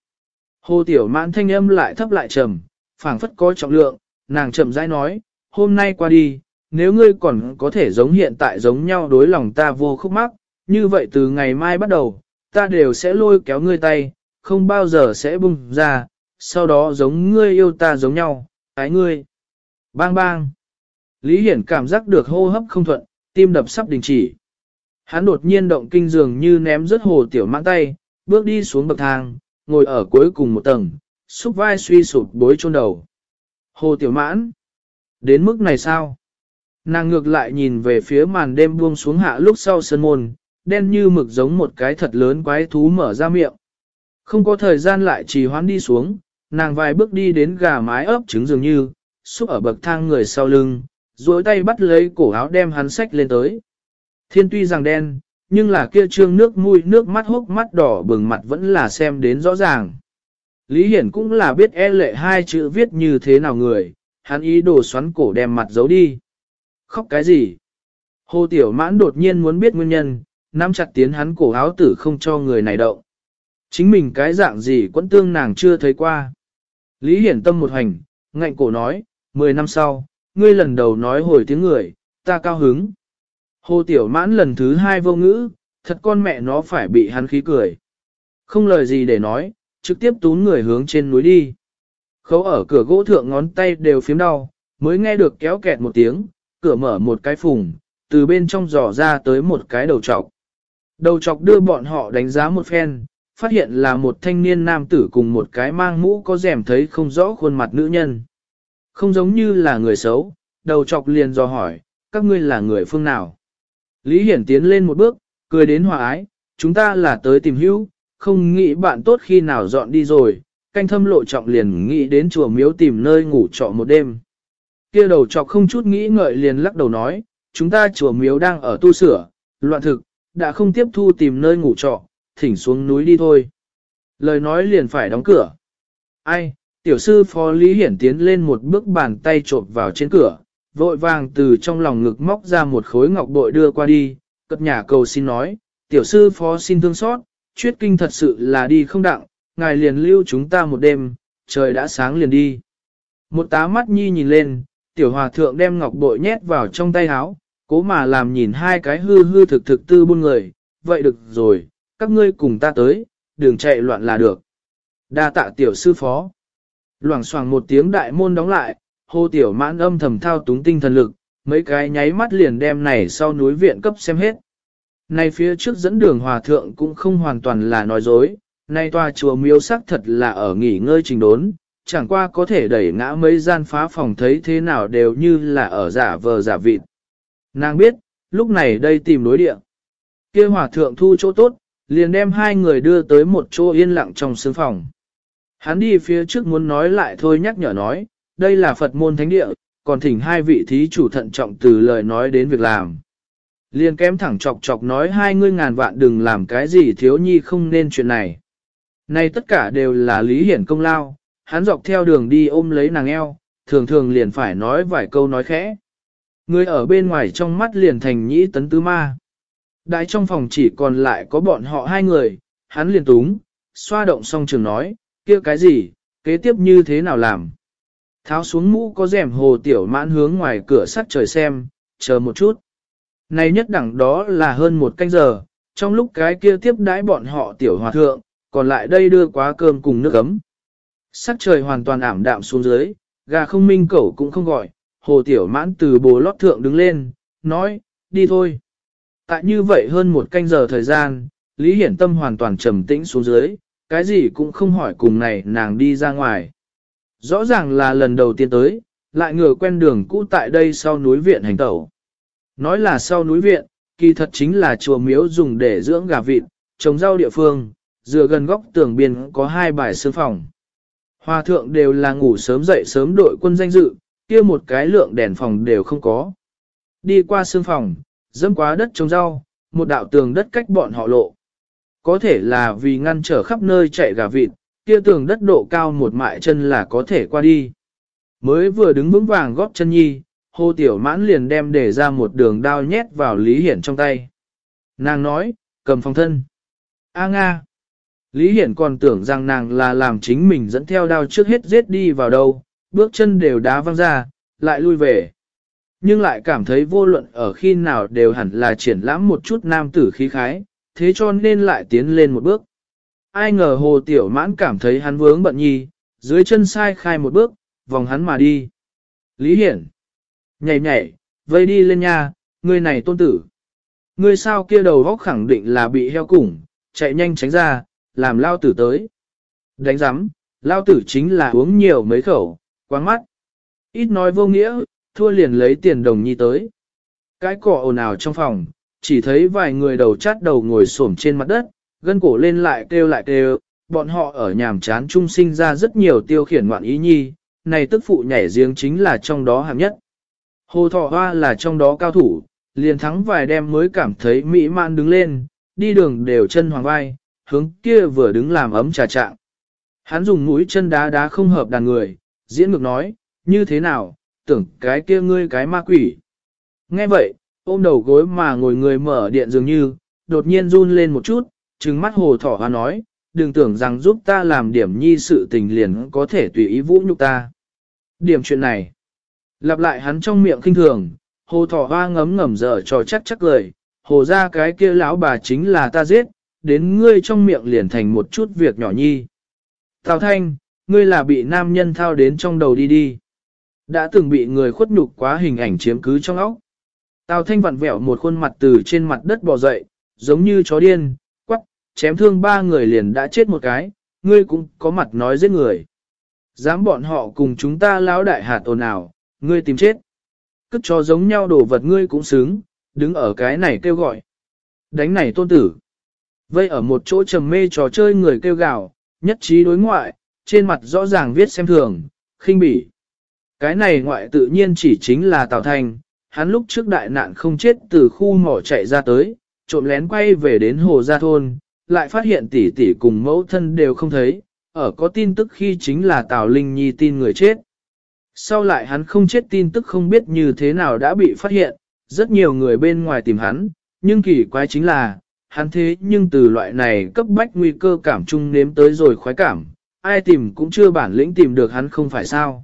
Hồ tiểu mãn thanh âm lại thấp lại trầm, phảng phất có trọng lượng, nàng chậm rãi nói, hôm nay qua đi, nếu ngươi còn có thể giống hiện tại giống nhau đối lòng ta vô khúc mắc, như vậy từ ngày mai bắt đầu, ta đều sẽ lôi kéo ngươi tay, không bao giờ sẽ bung ra, sau đó giống ngươi yêu ta giống nhau, ái ngươi. Bang bang. Lý Hiển cảm giác được hô hấp không thuận, tim đập sắp đình chỉ. Hắn đột nhiên động kinh dường như ném rớt hồ tiểu mãn tay, bước đi xuống bậc thang, ngồi ở cuối cùng một tầng, xúc vai suy sụp bối chôn đầu. Hồ tiểu mãn. Đến mức này sao? Nàng ngược lại nhìn về phía màn đêm buông xuống hạ lúc sau sân môn, đen như mực giống một cái thật lớn quái thú mở ra miệng. Không có thời gian lại trì hoãn đi xuống, nàng vài bước đi đến gà mái ấp trứng dường như, xúc ở bậc thang người sau lưng, duỗi tay bắt lấy cổ áo đem hắn sách lên tới. Thiên tuy rằng đen, nhưng là kia trương nước mũi nước mắt hốc mắt đỏ bừng mặt vẫn là xem đến rõ ràng. Lý Hiển cũng là biết e lệ hai chữ viết như thế nào người, hắn ý đồ xoắn cổ đem mặt giấu đi. Khóc cái gì? Hồ Tiểu Mãn đột nhiên muốn biết nguyên nhân, nắm chặt tiến hắn cổ áo tử không cho người này động. Chính mình cái dạng gì quẫn tương nàng chưa thấy qua. Lý Hiển tâm một hành, ngạnh cổ nói, 10 năm sau, ngươi lần đầu nói hồi tiếng người, ta cao hứng. Hồ Tiểu Mãn lần thứ hai vô ngữ, thật con mẹ nó phải bị hắn khí cười. Không lời gì để nói, trực tiếp tún người hướng trên núi đi. Khấu ở cửa gỗ thượng ngón tay đều phiếm đau, mới nghe được kéo kẹt một tiếng, cửa mở một cái phùng, từ bên trong dò ra tới một cái đầu trọc. Đầu trọc đưa bọn họ đánh giá một phen, phát hiện là một thanh niên nam tử cùng một cái mang mũ có rèm thấy không rõ khuôn mặt nữ nhân. Không giống như là người xấu, đầu trọc liền dò hỏi, các ngươi là người phương nào? Lý Hiển tiến lên một bước, cười đến hòa ái, chúng ta là tới tìm hữu, không nghĩ bạn tốt khi nào dọn đi rồi, canh thâm lộ trọng liền nghĩ đến chùa miếu tìm nơi ngủ trọ một đêm. Kia đầu chọc không chút nghĩ ngợi liền lắc đầu nói, chúng ta chùa miếu đang ở tu sửa, loạn thực, đã không tiếp thu tìm nơi ngủ trọ, thỉnh xuống núi đi thôi. Lời nói liền phải đóng cửa. Ai, tiểu sư phó Lý Hiển tiến lên một bước bàn tay trộm vào trên cửa, vội vàng từ trong lòng ngực móc ra một khối ngọc bội đưa qua đi, cất nhà cầu xin nói, tiểu sư phó xin thương xót, chuyết kinh thật sự là đi không đặng, ngài liền lưu chúng ta một đêm, trời đã sáng liền đi. Một tá mắt nhi nhìn lên, tiểu hòa thượng đem ngọc bội nhét vào trong tay áo, cố mà làm nhìn hai cái hư hư thực thực tư buôn người, vậy được rồi, các ngươi cùng ta tới, đường chạy loạn là được. Đa tạ tiểu sư phó. Loảng xoảng một tiếng đại môn đóng lại, hô Tiểu Mãn âm thầm thao túng tinh thần lực, mấy cái nháy mắt liền đem này sau núi viện cấp xem hết. Này phía trước dẫn đường hòa thượng cũng không hoàn toàn là nói dối, nay tòa chùa miếu sắc thật là ở nghỉ ngơi trình đốn, chẳng qua có thể đẩy ngã mấy gian phá phòng thấy thế nào đều như là ở giả vờ giả vịt. Nàng biết, lúc này đây tìm đối địa. kia hòa thượng thu chỗ tốt, liền đem hai người đưa tới một chỗ yên lặng trong sương phòng. Hắn đi phía trước muốn nói lại thôi nhắc nhở nói, đây là Phật môn thánh địa, còn thỉnh hai vị thí chủ thận trọng từ lời nói đến việc làm. Liền kém thẳng chọc chọc nói hai ngươi ngàn vạn đừng làm cái gì thiếu nhi không nên chuyện này. Này tất cả đều là lý hiển công lao, hắn dọc theo đường đi ôm lấy nàng eo, thường thường liền phải nói vài câu nói khẽ. Người ở bên ngoài trong mắt liền thành nhĩ tấn tứ ma. Đại trong phòng chỉ còn lại có bọn họ hai người, hắn liền túng, xoa động xong trường nói, kia cái gì, kế tiếp như thế nào làm. Tháo xuống mũ có rèm hồ tiểu mãn hướng ngoài cửa sắt trời xem, chờ một chút. Này nhất đẳng đó là hơn một canh giờ, trong lúc cái kia tiếp đãi bọn họ tiểu hòa thượng, còn lại đây đưa quá cơm cùng nước ấm. Sắc trời hoàn toàn ảm đạm xuống dưới, gà không minh cẩu cũng không gọi, hồ tiểu mãn từ bồ lót thượng đứng lên, nói, đi thôi. Tại như vậy hơn một canh giờ thời gian, Lý Hiển Tâm hoàn toàn trầm tĩnh xuống dưới, cái gì cũng không hỏi cùng này nàng đi ra ngoài. Rõ ràng là lần đầu tiên tới, lại ngừa quen đường cũ tại đây sau núi viện hành tẩu. Nói là sau núi viện, kỳ thật chính là chùa miếu dùng để dưỡng gà vịt, trồng rau địa phương, dựa gần góc tường biên có hai bài sương phòng. Hòa thượng đều là ngủ sớm dậy sớm đội quân danh dự, kia một cái lượng đèn phòng đều không có. Đi qua sương phòng, dẫm quá đất trồng rau, một đạo tường đất cách bọn họ lộ. Có thể là vì ngăn trở khắp nơi chạy gà vịt, kia tường đất độ cao một mại chân là có thể qua đi. Mới vừa đứng vững vàng góp chân nhi, hô Tiểu Mãn liền đem để ra một đường đao nhét vào Lý Hiển trong tay. Nàng nói, cầm phòng thân. A Nga. Lý Hiển còn tưởng rằng nàng là làm chính mình dẫn theo đao trước hết giết đi vào đâu, bước chân đều đá văng ra, lại lui về. Nhưng lại cảm thấy vô luận ở khi nào đều hẳn là triển lãm một chút nam tử khí khái, thế cho nên lại tiến lên một bước. Ai ngờ hồ tiểu mãn cảm thấy hắn vướng bận nhi, dưới chân sai khai một bước, vòng hắn mà đi. Lý Hiển nhảy nhảy, vây đi lên nha, người này tôn tử. Người sao kia đầu góc khẳng định là bị heo củng, chạy nhanh tránh ra, làm lao tử tới. Đánh giám, lao tử chính là uống nhiều mấy khẩu, quáng mắt. Ít nói vô nghĩa, thua liền lấy tiền đồng nhi tới. Cái cỏ ồn ào trong phòng, chỉ thấy vài người đầu chát đầu ngồi xổm trên mặt đất, gân cổ lên lại kêu lại kêu, bọn họ ở nhàm chán trung sinh ra rất nhiều tiêu khiển ngoạn ý nhi, này tức phụ nhảy giếng chính là trong đó hạng nhất. Hồ Thọ Hoa là trong đó cao thủ, liền thắng vài đêm mới cảm thấy mỹ man đứng lên, đi đường đều chân hoàng vai, hướng kia vừa đứng làm ấm trà trạng. Hắn dùng mũi chân đá đá không hợp đàn người, diễn ngược nói, như thế nào, tưởng cái kia ngươi cái ma quỷ. Nghe vậy, ôm đầu gối mà ngồi người mở điện dường như, đột nhiên run lên một chút, trừng mắt hồ thỏ hoa nói, đừng tưởng rằng giúp ta làm điểm nhi sự tình liền có thể tùy ý vũ nhục ta. Điểm chuyện này, lặp lại hắn trong miệng kinh thường, hồ thỏ hoa ngấm ngầm dở trò chắc chắc lời, hồ ra cái kia lão bà chính là ta giết, đến ngươi trong miệng liền thành một chút việc nhỏ nhi. Tào Thanh, ngươi là bị nam nhân thao đến trong đầu đi đi. Đã từng bị người khuất nhục quá hình ảnh chiếm cứ trong óc. Tào Thanh vặn vẹo một khuôn mặt từ trên mặt đất bò dậy, giống như chó điên, quắc, chém thương ba người liền đã chết một cái, ngươi cũng có mặt nói giết người. Dám bọn họ cùng chúng ta lão đại hạt ồn ào, ngươi tìm chết. Cất cho giống nhau đổ vật ngươi cũng xứng, đứng ở cái này kêu gọi. Đánh này tôn tử. Vây ở một chỗ trầm mê trò chơi người kêu gào, nhất trí đối ngoại, trên mặt rõ ràng viết xem thường, khinh bỉ. Cái này ngoại tự nhiên chỉ chính là Tào thành hắn lúc trước đại nạn không chết từ khu mỏ chạy ra tới, trộm lén quay về đến hồ gia thôn, lại phát hiện tỷ tỷ cùng mẫu thân đều không thấy, ở có tin tức khi chính là Tào Linh Nhi tin người chết. Sau lại hắn không chết tin tức không biết như thế nào đã bị phát hiện, rất nhiều người bên ngoài tìm hắn, nhưng kỳ quái chính là, hắn thế nhưng từ loại này cấp bách nguy cơ cảm chung nếm tới rồi khoái cảm, ai tìm cũng chưa bản lĩnh tìm được hắn không phải sao.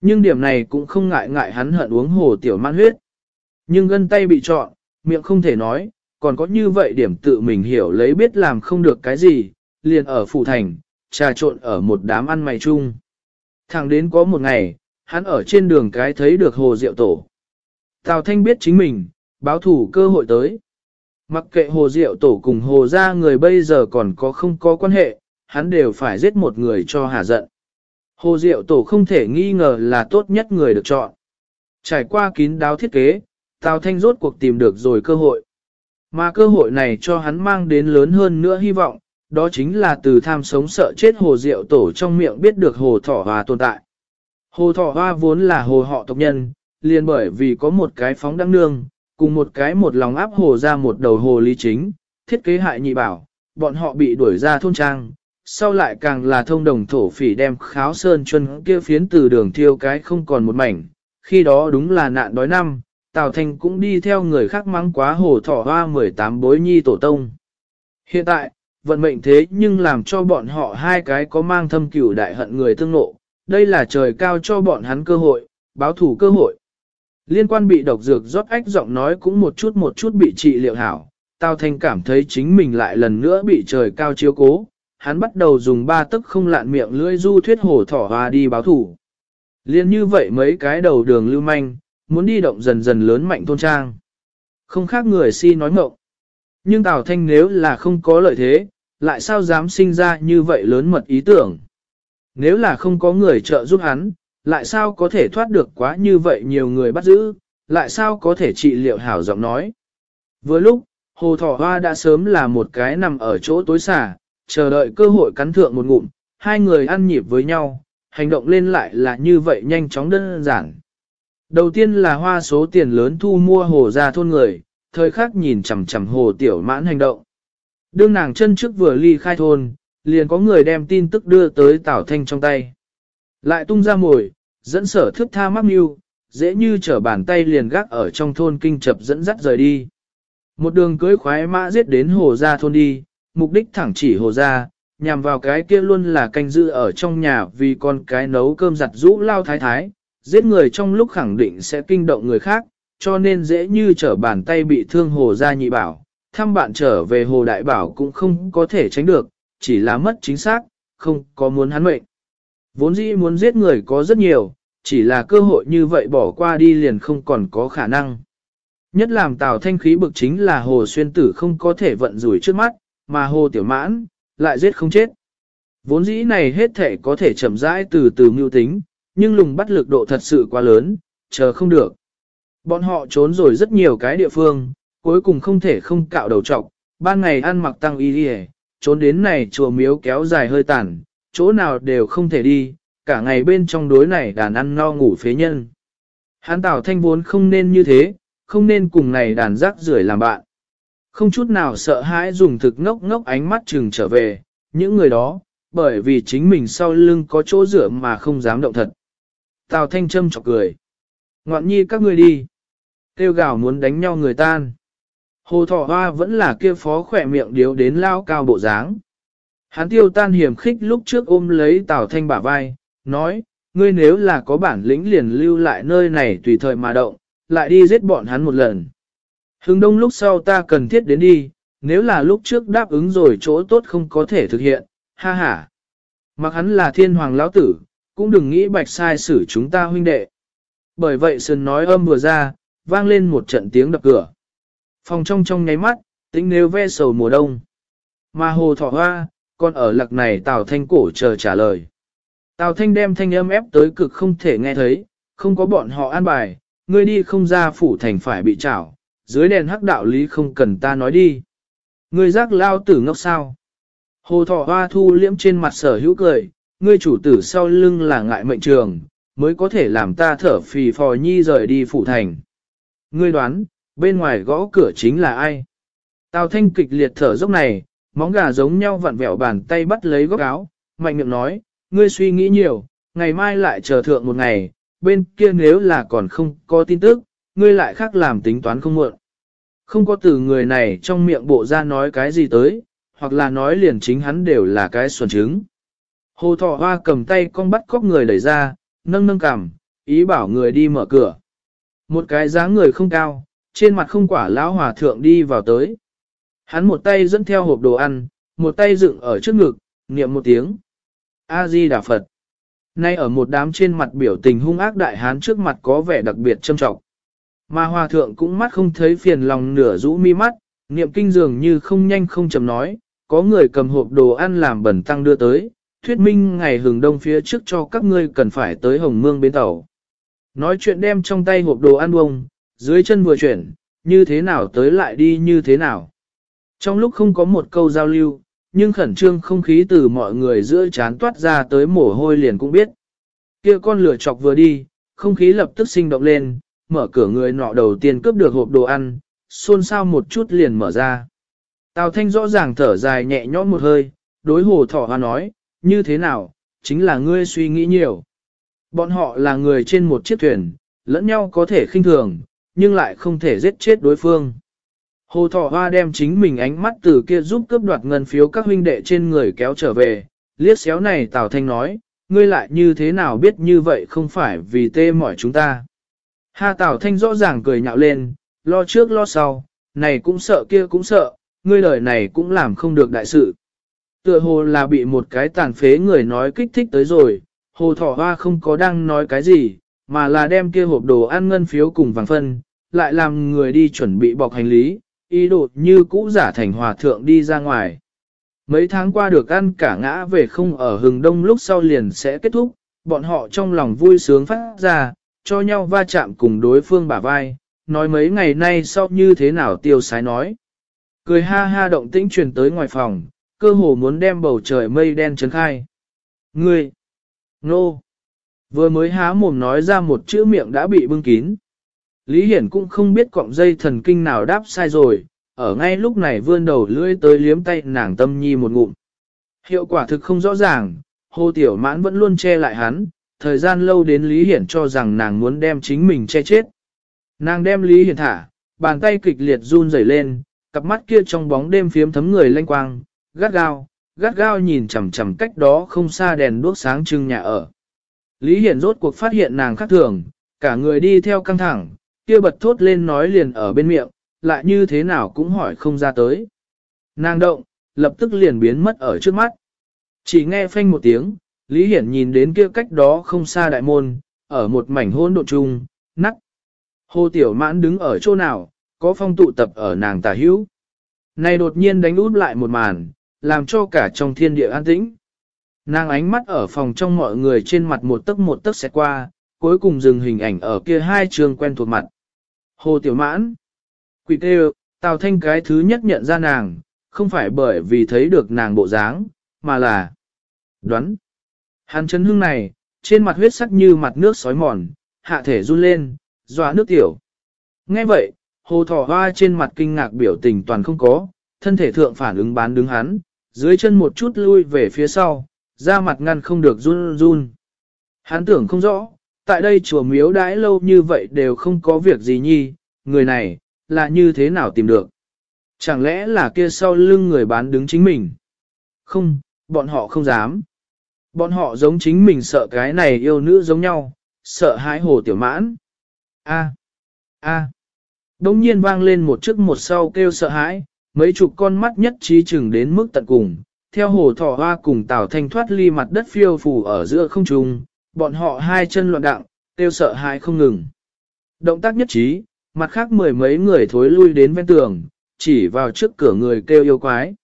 Nhưng điểm này cũng không ngại ngại hắn hận uống hồ tiểu man huyết. Nhưng gân tay bị trọn, miệng không thể nói, còn có như vậy điểm tự mình hiểu lấy biết làm không được cái gì, liền ở phủ thành, trà trộn ở một đám ăn mày chung. Thẳng đến có một ngày, hắn ở trên đường cái thấy được hồ diệu tổ. Tào Thanh biết chính mình, báo thủ cơ hội tới. Mặc kệ hồ diệu tổ cùng hồ ra người bây giờ còn có không có quan hệ, hắn đều phải giết một người cho hà giận. Hồ diệu tổ không thể nghi ngờ là tốt nhất người được chọn. Trải qua kín đáo thiết kế, Tào Thanh rốt cuộc tìm được rồi cơ hội. Mà cơ hội này cho hắn mang đến lớn hơn nữa hy vọng, đó chính là từ tham sống sợ chết hồ diệu tổ trong miệng biết được hồ thỏ hoa tồn tại. Hồ thỏ hoa vốn là hồ họ tộc nhân, liền bởi vì có một cái phóng đăng nương, cùng một cái một lòng áp hồ ra một đầu hồ lý chính, thiết kế hại nhị bảo, bọn họ bị đuổi ra thôn trang, sau lại càng là thông đồng thổ phỉ đem kháo sơn chân kia phiến từ đường thiêu cái không còn một mảnh, khi đó đúng là nạn đói năm, Tào Thanh cũng đi theo người khác mắng quá hồ thỏ hoa 18 bối nhi tổ tông. Hiện tại, vận mệnh thế nhưng làm cho bọn họ hai cái có mang thâm cửu đại hận người tương nộ, đây là trời cao cho bọn hắn cơ hội, báo thủ cơ hội. Liên quan bị độc dược rót ách giọng nói cũng một chút một chút bị trị liệu hảo, Tào Thanh cảm thấy chính mình lại lần nữa bị trời cao chiếu cố, hắn bắt đầu dùng ba tức không lạn miệng lưỡi du thuyết hổ thỏ hoa đi báo thủ. Liên như vậy mấy cái đầu đường lưu manh, muốn đi động dần dần lớn mạnh thôn trang. Không khác người si nói mộng. Nhưng Tào Thanh nếu là không có lợi thế, lại sao dám sinh ra như vậy lớn mật ý tưởng. Nếu là không có người trợ giúp hắn, lại sao có thể thoát được quá như vậy nhiều người bắt giữ, lại sao có thể trị liệu hảo giọng nói. Với lúc, hồ thỏ hoa đã sớm là một cái nằm ở chỗ tối xả, chờ đợi cơ hội cắn thượng một ngụm, hai người ăn nhịp với nhau, hành động lên lại là như vậy nhanh chóng đơn giản. Đầu tiên là hoa số tiền lớn thu mua hồ ra thôn người, thời khắc nhìn chằm chằm hồ tiểu mãn hành động. Đương nàng chân trước vừa ly khai thôn, liền có người đem tin tức đưa tới Tảo Thanh trong tay. Lại tung ra mồi, dẫn sở thức tha mắc mưu, dễ như trở bàn tay liền gác ở trong thôn kinh chập dẫn dắt rời đi. Một đường cưới khoái mã giết đến hồ gia thôn đi, mục đích thẳng chỉ hồ gia, nhằm vào cái kia luôn là canh giữ ở trong nhà vì con cái nấu cơm giặt rũ lao thái thái, giết người trong lúc khẳng định sẽ kinh động người khác, cho nên dễ như trở bàn tay bị thương hồ gia nhị bảo, thăm bạn trở về hồ đại bảo cũng không có thể tránh được, chỉ là mất chính xác, không có muốn hắn mệnh. Vốn dĩ muốn giết người có rất nhiều, chỉ là cơ hội như vậy bỏ qua đi liền không còn có khả năng. Nhất làm tào thanh khí bực chính là hồ xuyên tử không có thể vận rủi trước mắt, mà hồ tiểu mãn, lại giết không chết. Vốn dĩ này hết thể có thể chậm rãi từ từ mưu tính, nhưng lùng bắt lực độ thật sự quá lớn, chờ không được. Bọn họ trốn rồi rất nhiều cái địa phương, cuối cùng không thể không cạo đầu trọc, ban ngày ăn mặc tăng y đi trốn đến này chùa miếu kéo dài hơi tàn, chỗ nào đều không thể đi, cả ngày bên trong đối này đàn ăn no ngủ phế nhân. Hán Tào Thanh vốn không nên như thế, không nên cùng này đàn rác rưởi làm bạn. Không chút nào sợ hãi dùng thực ngốc ngốc ánh mắt chừng trở về, những người đó, bởi vì chính mình sau lưng có chỗ dựa mà không dám động thật. Tào Thanh châm chọc cười. Ngoạn nhi các ngươi đi. Tiêu gào muốn đánh nhau người tan. Hồ thỏ hoa vẫn là kia phó khỏe miệng điếu đến lao cao bộ dáng. Hắn tiêu tan hiểm khích lúc trước ôm lấy Tào Thanh bả vai, nói, ngươi nếu là có bản lĩnh liền lưu lại nơi này tùy thời mà động, lại đi giết bọn hắn một lần. Hưng đông lúc sau ta cần thiết đến đi, nếu là lúc trước đáp ứng rồi chỗ tốt không có thể thực hiện, ha ha. Mặc hắn là thiên hoàng lão tử, cũng đừng nghĩ bạch sai xử chúng ta huynh đệ. Bởi vậy Sơn nói âm vừa ra, vang lên một trận tiếng đập cửa. Phòng trong trong nháy mắt, tính nếu ve sầu mùa đông. Mà hồ thỏ hoa, còn ở lặc này Tào Thanh cổ chờ trả lời. Tào Thanh đem thanh âm ép tới cực không thể nghe thấy, không có bọn họ an bài, ngươi đi không ra phủ thành phải bị trảo, dưới đèn hắc đạo lý không cần ta nói đi. Ngươi giác lao tử ngốc sao. Hồ thỏ hoa thu liễm trên mặt sở hữu cười, ngươi chủ tử sau lưng là ngại mệnh trường, mới có thể làm ta thở phì phò nhi rời đi phủ thành. Ngươi đoán, bên ngoài gõ cửa chính là ai? Tào thanh kịch liệt thở dốc này, móng gà giống nhau vặn vẹo bàn tay bắt lấy góc áo, mạnh miệng nói, ngươi suy nghĩ nhiều, ngày mai lại chờ thượng một ngày, bên kia nếu là còn không có tin tức, ngươi lại khác làm tính toán không muộn. Không có từ người này trong miệng bộ ra nói cái gì tới, hoặc là nói liền chính hắn đều là cái xuẩn trứng. Hồ thọ hoa cầm tay con bắt cóc người đẩy ra, nâng nâng cằm, ý bảo người đi mở cửa. Một cái dáng người không cao, trên mặt không quả lão hòa thượng đi vào tới. Hắn một tay dẫn theo hộp đồ ăn, một tay dựng ở trước ngực, niệm một tiếng. A-di Đà Phật. Nay ở một đám trên mặt biểu tình hung ác đại hán trước mặt có vẻ đặc biệt trâm trọng. Mà hòa thượng cũng mắt không thấy phiền lòng nửa rũ mi mắt, niệm kinh dường như không nhanh không chậm nói, có người cầm hộp đồ ăn làm bẩn tăng đưa tới, thuyết minh ngày hừng đông phía trước cho các ngươi cần phải tới Hồng Mương bến tàu. Nói chuyện đem trong tay hộp đồ ăn bông, dưới chân vừa chuyển, như thế nào tới lại đi như thế nào. Trong lúc không có một câu giao lưu, nhưng khẩn trương không khí từ mọi người giữa chán toát ra tới mồ hôi liền cũng biết. kia con lửa chọc vừa đi, không khí lập tức sinh động lên, mở cửa người nọ đầu tiên cướp được hộp đồ ăn, xôn xao một chút liền mở ra. Tào Thanh rõ ràng thở dài nhẹ nhõm một hơi, đối hồ thỏ hoa nói, như thế nào, chính là ngươi suy nghĩ nhiều. Bọn họ là người trên một chiếc thuyền, lẫn nhau có thể khinh thường, nhưng lại không thể giết chết đối phương. Hồ Thỏ Hoa đem chính mình ánh mắt từ kia giúp cướp đoạt ngân phiếu các huynh đệ trên người kéo trở về, liếc xéo này Tào Thanh nói, ngươi lại như thế nào biết như vậy không phải vì tê mỏi chúng ta. Ha Tào Thanh rõ ràng cười nhạo lên, lo trước lo sau, này cũng sợ kia cũng sợ, ngươi lời này cũng làm không được đại sự. Tựa hồ là bị một cái tàn phế người nói kích thích tới rồi, hồ thỏ hoa không có đang nói cái gì, mà là đem kia hộp đồ ăn ngân phiếu cùng vàng phân, lại làm người đi chuẩn bị bọc hành lý, ý đồ như cũ giả thành hòa thượng đi ra ngoài. Mấy tháng qua được ăn cả ngã về không ở hừng đông lúc sau liền sẽ kết thúc, bọn họ trong lòng vui sướng phát ra, cho nhau va chạm cùng đối phương bả vai, nói mấy ngày nay sau như thế nào tiêu sái nói. Cười ha ha động tĩnh truyền tới ngoài phòng, cơ hồ muốn đem bầu trời mây đen trấn khai. Ngươi! Nô! Vừa mới há mồm nói ra một chữ miệng đã bị bưng kín. Lý Hiển cũng không biết cọng dây thần kinh nào đáp sai rồi, ở ngay lúc này vươn đầu lưỡi tới liếm tay nàng tâm nhi một ngụm. Hiệu quả thực không rõ ràng, hồ tiểu mãn vẫn luôn che lại hắn, thời gian lâu đến Lý Hiển cho rằng nàng muốn đem chính mình che chết. Nàng đem Lý Hiển thả, bàn tay kịch liệt run rẩy lên, cặp mắt kia trong bóng đêm phiếm thấm người lanh quang, gắt gao, gắt gao nhìn chằm chằm cách đó không xa đèn đuốc sáng trưng nhà ở. Lý Hiển rốt cuộc phát hiện nàng khác thường, cả người đi theo căng thẳng, kia bật thốt lên nói liền ở bên miệng, lại như thế nào cũng hỏi không ra tới. Nàng động, lập tức liền biến mất ở trước mắt. Chỉ nghe phanh một tiếng, Lý Hiển nhìn đến kia cách đó không xa đại môn, ở một mảnh hôn độn chung, nắc. Hồ Tiểu Mãn đứng ở chỗ nào, có phong tụ tập ở nàng tà hữu. Này đột nhiên đánh út lại một màn, làm cho cả trong thiên địa an tĩnh. Nàng ánh mắt ở phòng trong mọi người trên mặt một tấc một tấc sẽ qua, cuối cùng dừng hình ảnh ở kia hai trường quen thuộc mặt. Hồ Tiểu Mãn Quỷ tê Tào Thanh cái thứ nhất nhận ra nàng, không phải bởi vì thấy được nàng bộ dáng, mà là đoán. Hàn chấn hương này, trên mặt huyết sắc như mặt nước sói mòn, hạ thể run lên, dọa nước tiểu. Nghe vậy, hồ thỏ hoa trên mặt kinh ngạc biểu tình toàn không có, thân thể thượng phản ứng bán đứng hắn, dưới chân một chút lui về phía sau, da mặt ngăn không được run run. Hắn tưởng không rõ, tại đây chùa miếu đãi lâu như vậy đều không có việc gì nhi, người này, là như thế nào tìm được. Chẳng lẽ là kia sau lưng người bán đứng chính mình? Không, bọn họ không dám. Bọn họ giống chính mình sợ cái này yêu nữ giống nhau, sợ hãi hồ tiểu mãn. A, a. Đông nhiên vang lên một trước một sau kêu sợ hãi, mấy chục con mắt nhất trí chừng đến mức tận cùng. Theo hồ thỏ hoa cùng tảo thanh thoát ly mặt đất phiêu phù ở giữa không trung, bọn họ hai chân loạn đặng, kêu sợ hãi không ngừng. Động tác nhất trí, mặt khác mười mấy người thối lui đến ven tường, chỉ vào trước cửa người kêu yêu quái.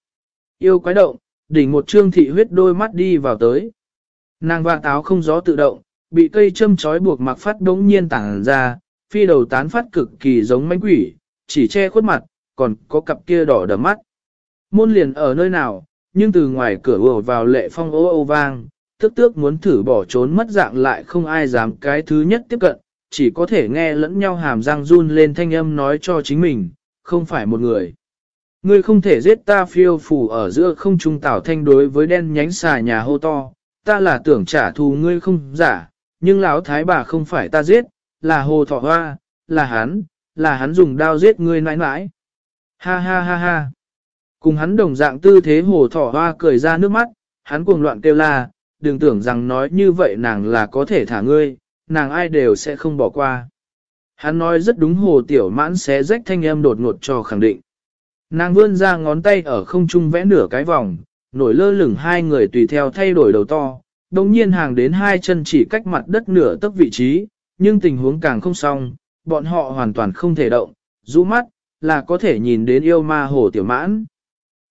Yêu quái động, đỉnh một trương thị huyết đôi mắt đi vào tới. Nàng vạn táo không gió tự động, bị cây châm chói buộc mặc phát đống nhiên tảng ra, phi đầu tán phát cực kỳ giống mánh quỷ, chỉ che khuất mặt, còn có cặp kia đỏ đầm mắt. Môn liền ở nơi nào, nhưng từ ngoài cửa ùa vào lệ phong ô ô vang, tước tước muốn thử bỏ trốn mất dạng lại không ai dám cái thứ nhất tiếp cận, chỉ có thể nghe lẫn nhau hàm răng run lên thanh âm nói cho chính mình, không phải một người. Ngươi không thể giết ta phiêu phủ ở giữa không trung tảo thanh đối với đen nhánh xà nhà hô to, ta là tưởng trả thù ngươi không giả, nhưng lão thái bà không phải ta giết, là hồ thọ hoa, là hắn, là hắn dùng đao giết ngươi nãi nãi. Ha ha ha ha. Cùng hắn đồng dạng tư thế hồ thỏ hoa cười ra nước mắt, hắn cuồng loạn kêu la, đừng tưởng rằng nói như vậy nàng là có thể thả ngươi, nàng ai đều sẽ không bỏ qua. Hắn nói rất đúng hồ tiểu mãn xé rách thanh âm đột ngột cho khẳng định. Nàng vươn ra ngón tay ở không trung vẽ nửa cái vòng, nổi lơ lửng hai người tùy theo thay đổi đầu to, đồng nhiên hàng đến hai chân chỉ cách mặt đất nửa tấc vị trí, nhưng tình huống càng không xong, bọn họ hoàn toàn không thể động, rũ mắt, là có thể nhìn đến yêu ma hồ tiểu mãn.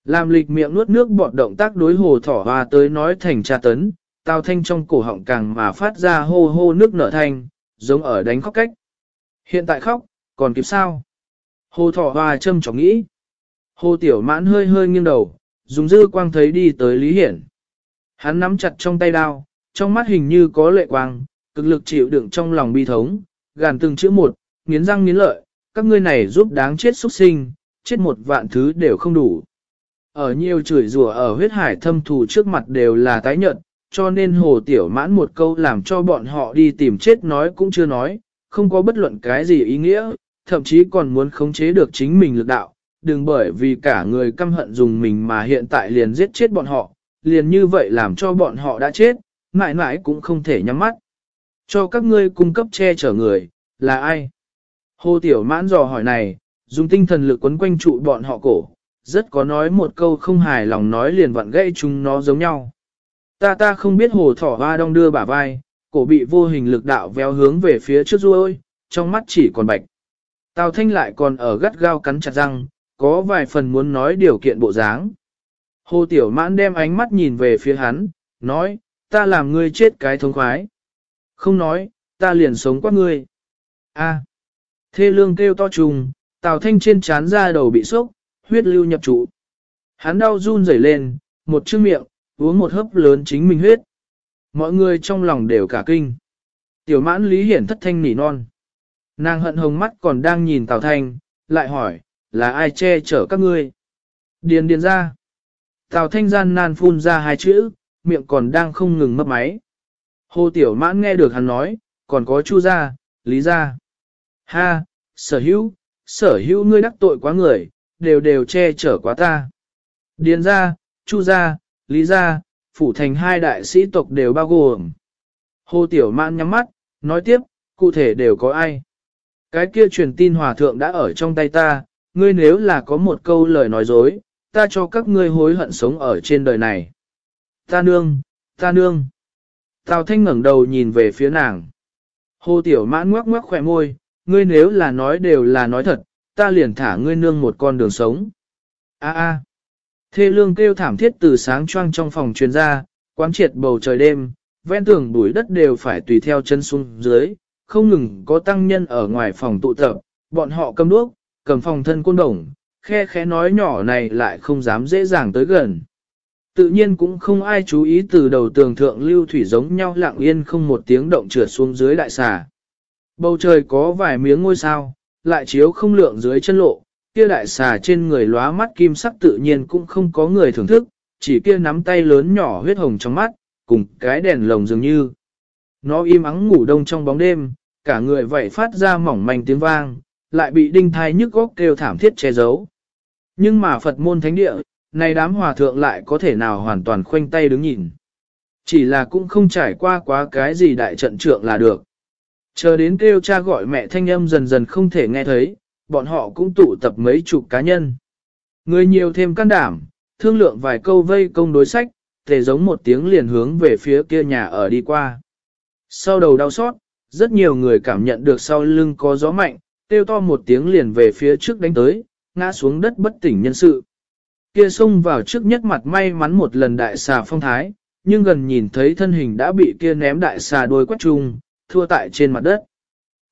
Làm lịch miệng nuốt nước bọt động tác đối hồ thỏ hoa tới nói thành tra tấn, tao thanh trong cổ họng càng mà phát ra hô hô nước nở thanh, giống ở đánh khóc cách. Hiện tại khóc, còn kịp sao? Hồ thỏ hoa châm trọng nghĩ. Hồ tiểu mãn hơi hơi nghiêng đầu, dùng dư quang thấy đi tới Lý Hiển. Hắn nắm chặt trong tay đao, trong mắt hình như có lệ quang, cực lực chịu đựng trong lòng bi thống, gàn từng chữ một, nghiến răng nghiến lợi, các ngươi này giúp đáng chết xuất sinh, chết một vạn thứ đều không đủ. Ở nhiều chửi rủa ở huyết hải thâm thù trước mặt đều là tái nhận, cho nên hồ tiểu mãn một câu làm cho bọn họ đi tìm chết nói cũng chưa nói, không có bất luận cái gì ý nghĩa, thậm chí còn muốn khống chế được chính mình lực đạo, đừng bởi vì cả người căm hận dùng mình mà hiện tại liền giết chết bọn họ, liền như vậy làm cho bọn họ đã chết, mãi mãi cũng không thể nhắm mắt. Cho các ngươi cung cấp che chở người, là ai? Hồ Tiểu Mãn dò hỏi này, dùng tinh thần lực quấn quanh trụ bọn họ cổ, rất có nói một câu không hài lòng nói liền vặn gãy chúng nó giống nhau. Ta ta không biết hồ thỏ hoa đong đưa bả vai, cổ bị vô hình lực đạo véo hướng về phía trước ruôi, trong mắt chỉ còn bạch. Tào Thanh lại còn ở gắt gao cắn chặt răng, có vài phần muốn nói điều kiện bộ dáng. Hồ Tiểu Mãn đem ánh mắt nhìn về phía hắn, nói, ta làm ngươi chết cái thống khoái. Không nói, ta liền sống qua ngươi. A. Thê lương kêu to trùng, Tào Thanh trên chán ra đầu bị sốc, huyết lưu nhập trụ. Hắn đau run rẩy lên, một chữ miệng, uống một hớp lớn chính mình huyết. Mọi người trong lòng đều cả kinh. Tiểu mãn lý hiển thất thanh nỉ non. Nàng hận hồng mắt còn đang nhìn Tào Thanh, lại hỏi, là ai che chở các ngươi? Điền điền ra. Tào Thanh gian nan phun ra hai chữ, miệng còn đang không ngừng mấp máy. Hồ Tiểu Mãn nghe được hắn nói, còn có Chu gia, Lý gia. Ha, sở hữu, sở hữu ngươi đắc tội quá người, đều đều che chở quá ta. Điền gia, Chu gia, Lý gia, phủ thành hai đại sĩ tộc đều bao gồm. Hồ Tiểu Mãn nhắm mắt, nói tiếp, cụ thể đều có ai. Cái kia truyền tin hòa thượng đã ở trong tay ta, ngươi nếu là có một câu lời nói dối, ta cho các ngươi hối hận sống ở trên đời này. Ta nương, ta nương. Tào Thanh ngẩng đầu nhìn về phía nàng. Hồ Tiểu Mãn ngoắc ngoắc khỏe môi, ngươi nếu là nói đều là nói thật, ta liền thả ngươi nương một con đường sống. A a. Thê lương kêu thảm thiết từ sáng choang trong phòng truyền ra, quán triệt bầu trời đêm, ven tường bụi đất đều phải tùy theo chân xuống dưới, không ngừng có tăng nhân ở ngoài phòng tụ tập, bọn họ cầm đuốc, cầm phòng thân côn đồng, khe khẽ nói nhỏ này lại không dám dễ dàng tới gần. Tự nhiên cũng không ai chú ý từ đầu tường thượng lưu thủy giống nhau lặng yên không một tiếng động trượt xuống dưới đại xà. Bầu trời có vài miếng ngôi sao, lại chiếu không lượng dưới chân lộ, kia đại xà trên người lóa mắt kim sắc tự nhiên cũng không có người thưởng thức, chỉ kia nắm tay lớn nhỏ huyết hồng trong mắt, cùng cái đèn lồng dường như. Nó im ắng ngủ đông trong bóng đêm, cả người vậy phát ra mỏng manh tiếng vang, lại bị đinh thai nhức góc kêu thảm thiết che giấu. Nhưng mà Phật môn thánh địa, này đám hòa thượng lại có thể nào hoàn toàn khoanh tay đứng nhìn. Chỉ là cũng không trải qua quá cái gì đại trận trượng là được. Chờ đến kêu cha gọi mẹ thanh âm dần dần không thể nghe thấy, bọn họ cũng tụ tập mấy chục cá nhân. Người nhiều thêm can đảm, thương lượng vài câu vây công đối sách, thể giống một tiếng liền hướng về phía kia nhà ở đi qua. Sau đầu đau xót, rất nhiều người cảm nhận được sau lưng có gió mạnh, kêu to một tiếng liền về phía trước đánh tới, ngã xuống đất bất tỉnh nhân sự. Kia xông vào trước nhất mặt may mắn một lần đại xà phong thái, nhưng gần nhìn thấy thân hình đã bị kia ném đại xà đôi quét chung, thua tại trên mặt đất.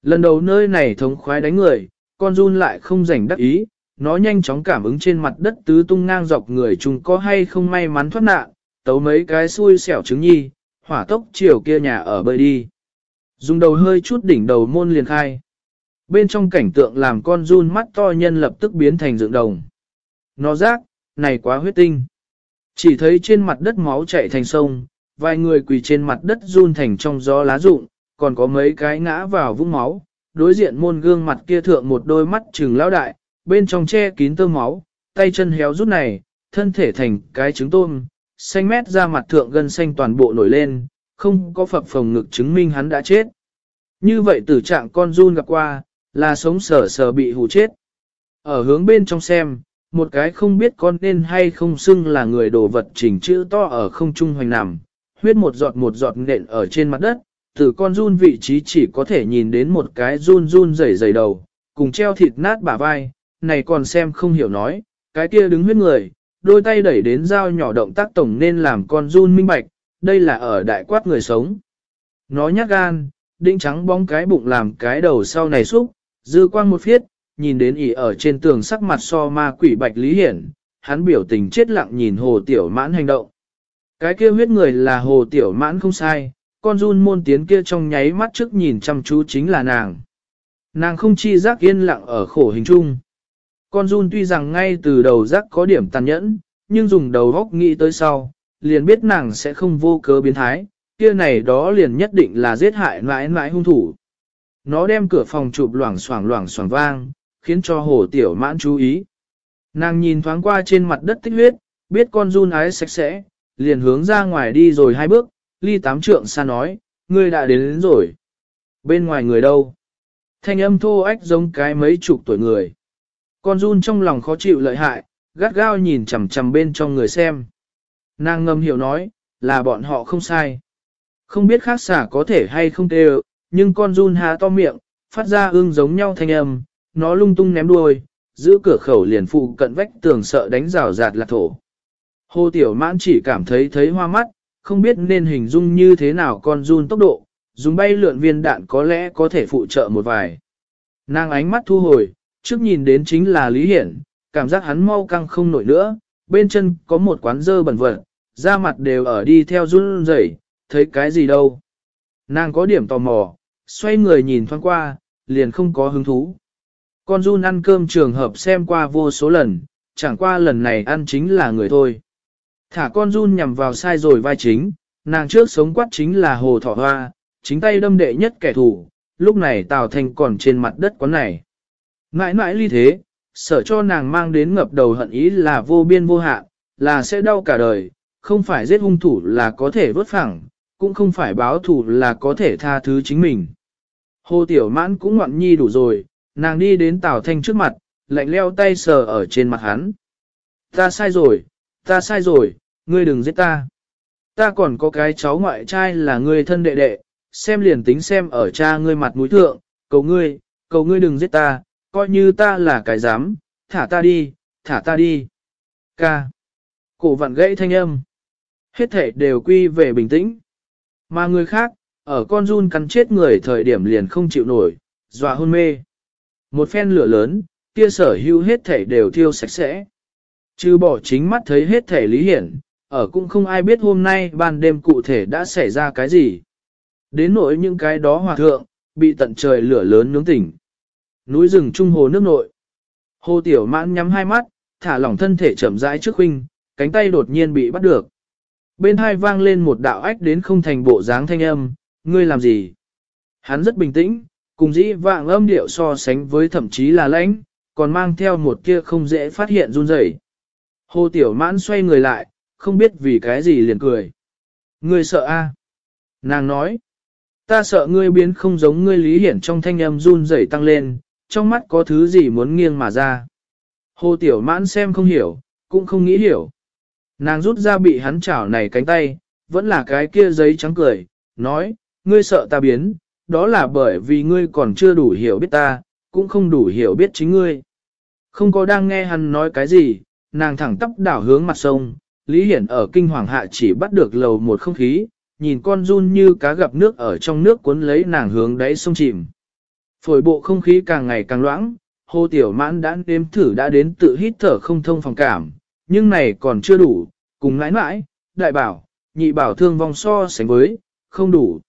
Lần đầu nơi này thống khoái đánh người, con run lại không rảnh đắc ý, nó nhanh chóng cảm ứng trên mặt đất tứ tung ngang dọc người chung có hay không may mắn thoát nạn, tấu mấy cái xui xẻo trứng nhi, hỏa tốc chiều kia nhà ở bơi đi. Dùng đầu hơi chút đỉnh đầu môn liền khai. Bên trong cảnh tượng làm con run mắt to nhân lập tức biến thành dựng đồng. Nó rác, này quá huyết tinh. Chỉ thấy trên mặt đất máu chảy thành sông, vài người quỳ trên mặt đất run thành trong gió lá rụng, còn có mấy cái ngã vào vũng máu. Đối diện môn gương mặt kia thượng một đôi mắt trừng lão đại, bên trong che kín tơ máu, tay chân héo rút này, thân thể thành cái trứng tôm, xanh mét ra mặt thượng gân xanh toàn bộ nổi lên, không có phập phồng ngực chứng minh hắn đã chết. Như vậy tử trạng con run gặp qua, là sống sờ sờ bị hù chết. Ở hướng bên trong xem, một cái không biết con nên hay không xưng là người đồ vật chỉnh chữ to ở không trung hoành nằm, huyết một giọt một giọt nện ở trên mặt đất, từ con run vị trí chỉ có thể nhìn đến một cái run run rẩy rẩy đầu, cùng treo thịt nát bả vai, này còn xem không hiểu nói, cái kia đứng huyết người, đôi tay đẩy đến dao nhỏ động tác tổng nên làm con run minh bạch, đây là ở đại quát người sống. Nó nhát gan, đĩnh trắng bóng cái bụng làm cái đầu sau này xúc, dư quang một phiết, nhìn đến ỉ ở trên tường sắc mặt so ma quỷ bạch lý hiển, hắn biểu tình chết lặng nhìn hồ tiểu mãn hành động. Cái kia huyết người là hồ tiểu mãn không sai, con run môn tiến kia trong nháy mắt trước nhìn chăm chú chính là nàng. Nàng không chi giác yên lặng ở khổ hình chung. Con run tuy rằng ngay từ đầu giác có điểm tàn nhẫn, nhưng dùng đầu góc nghĩ tới sau, liền biết nàng sẽ không vô cớ biến thái, kia này đó liền nhất định là giết hại mãi mãi hung thủ. Nó đem cửa phòng chụp loảng xoảng loảng xoảng vang, khiến cho hồ tiểu mãn chú ý. Nàng nhìn thoáng qua trên mặt đất tích huyết, biết con run ái sạch sẽ, liền hướng ra ngoài đi rồi hai bước, ly tám trượng xa nói, ngươi đã đến, đến rồi. Bên ngoài người đâu? Thanh âm thô ách giống cái mấy chục tuổi người. Con run trong lòng khó chịu lợi hại, gắt gao nhìn chằm chằm bên trong người xem. Nàng ngầm hiểu nói, là bọn họ không sai. Không biết khác xả có thể hay không tê nhưng con run há to miệng, phát ra ương giống nhau thanh âm, nó lung tung ném đuôi, giữ cửa khẩu liền phụ cận vách tường sợ đánh rào rạt là thổ. Hồ Tiểu Mãn chỉ cảm thấy thấy hoa mắt, không biết nên hình dung như thế nào con run tốc độ, dùng bay lượn viên đạn có lẽ có thể phụ trợ một vài. Nàng ánh mắt thu hồi, trước nhìn đến chính là Lý Hiển, cảm giác hắn mau căng không nổi nữa, bên chân có một quán dơ bẩn vật, da mặt đều ở đi theo run rẩy, thấy cái gì đâu. Nàng có điểm tò mò, xoay người nhìn thoáng qua, liền không có hứng thú. Con run ăn cơm trường hợp xem qua vô số lần, chẳng qua lần này ăn chính là người thôi. Thả con run nhằm vào sai rồi vai chính, nàng trước sống quát chính là hồ thỏ hoa, chính tay đâm đệ nhất kẻ thù, lúc này Tào Thanh còn trên mặt đất quán này. Mãi mãi ly thế, sợ cho nàng mang đến ngập đầu hận ý là vô biên vô hạn, là sẽ đau cả đời, không phải giết hung thủ là có thể vớt phẳng, cũng không phải báo thù là có thể tha thứ chính mình. Hồ Tiểu Mãn cũng ngoạn nhi đủ rồi, nàng đi đến Tào Thanh trước mặt, lạnh leo tay sờ ở trên mặt hắn. Ta sai rồi, ta sai rồi, ngươi đừng giết ta. Ta còn có cái cháu ngoại trai là ngươi thân đệ đệ, xem liền tính xem ở cha ngươi mặt mũi thượng, cầu ngươi, cầu ngươi đừng giết ta, coi như ta là cái dám, thả ta đi, thả ta đi. Ca. Cổ vặn gãy thanh âm. Hết thể đều quy về bình tĩnh. Mà người khác, ở con run cắn chết người thời điểm liền không chịu nổi, dọa hôn mê. Một phen lửa lớn, kia sở hữu hết thể đều thiêu sạch sẽ. Trừ bỏ chính mắt thấy hết thể lý hiển, ở cũng không ai biết hôm nay ban đêm cụ thể đã xảy ra cái gì. Đến nỗi những cái đó hòa thượng, bị tận trời lửa lớn nướng tỉnh. Núi rừng trung hồ nước nội. Hồ Tiểu Mãn nhắm hai mắt, thả lỏng thân thể chậm rãi trước huynh, cánh tay đột nhiên bị bắt được. Bên hai vang lên một đạo ách đến không thành bộ dáng thanh âm, ngươi làm gì? Hắn rất bình tĩnh, cùng dĩ vạng âm điệu so sánh với thậm chí là lãnh, còn mang theo một kia không dễ phát hiện run rẩy. Hồ Tiểu Mãn xoay người lại, không biết vì cái gì liền cười. Ngươi sợ a? Nàng nói, ta sợ ngươi biến không giống ngươi lý hiển trong thanh âm run rẩy tăng lên, trong mắt có thứ gì muốn nghiêng mà ra. Hồ Tiểu Mãn xem không hiểu, cũng không nghĩ hiểu. Nàng rút ra bị hắn chảo này cánh tay, vẫn là cái kia giấy trắng cười, nói, ngươi sợ ta biến, đó là bởi vì ngươi còn chưa đủ hiểu biết ta, cũng không đủ hiểu biết chính ngươi. Không có đang nghe hắn nói cái gì, nàng thẳng tắp đảo hướng mặt sông, Lý Hiển ở kinh hoàng hạ chỉ bắt được lầu một không khí, nhìn con run như cá gặp nước ở trong nước cuốn lấy nàng hướng đáy sông chìm. Phổi bộ không khí càng ngày càng loãng, hồ tiểu mãn đã nếm thử đã đến tự hít thở không thông phòng cảm, nhưng này còn chưa đủ, cùng ngãi mãi, đại bảo, nhị bảo thương vong so sánh với, không đủ.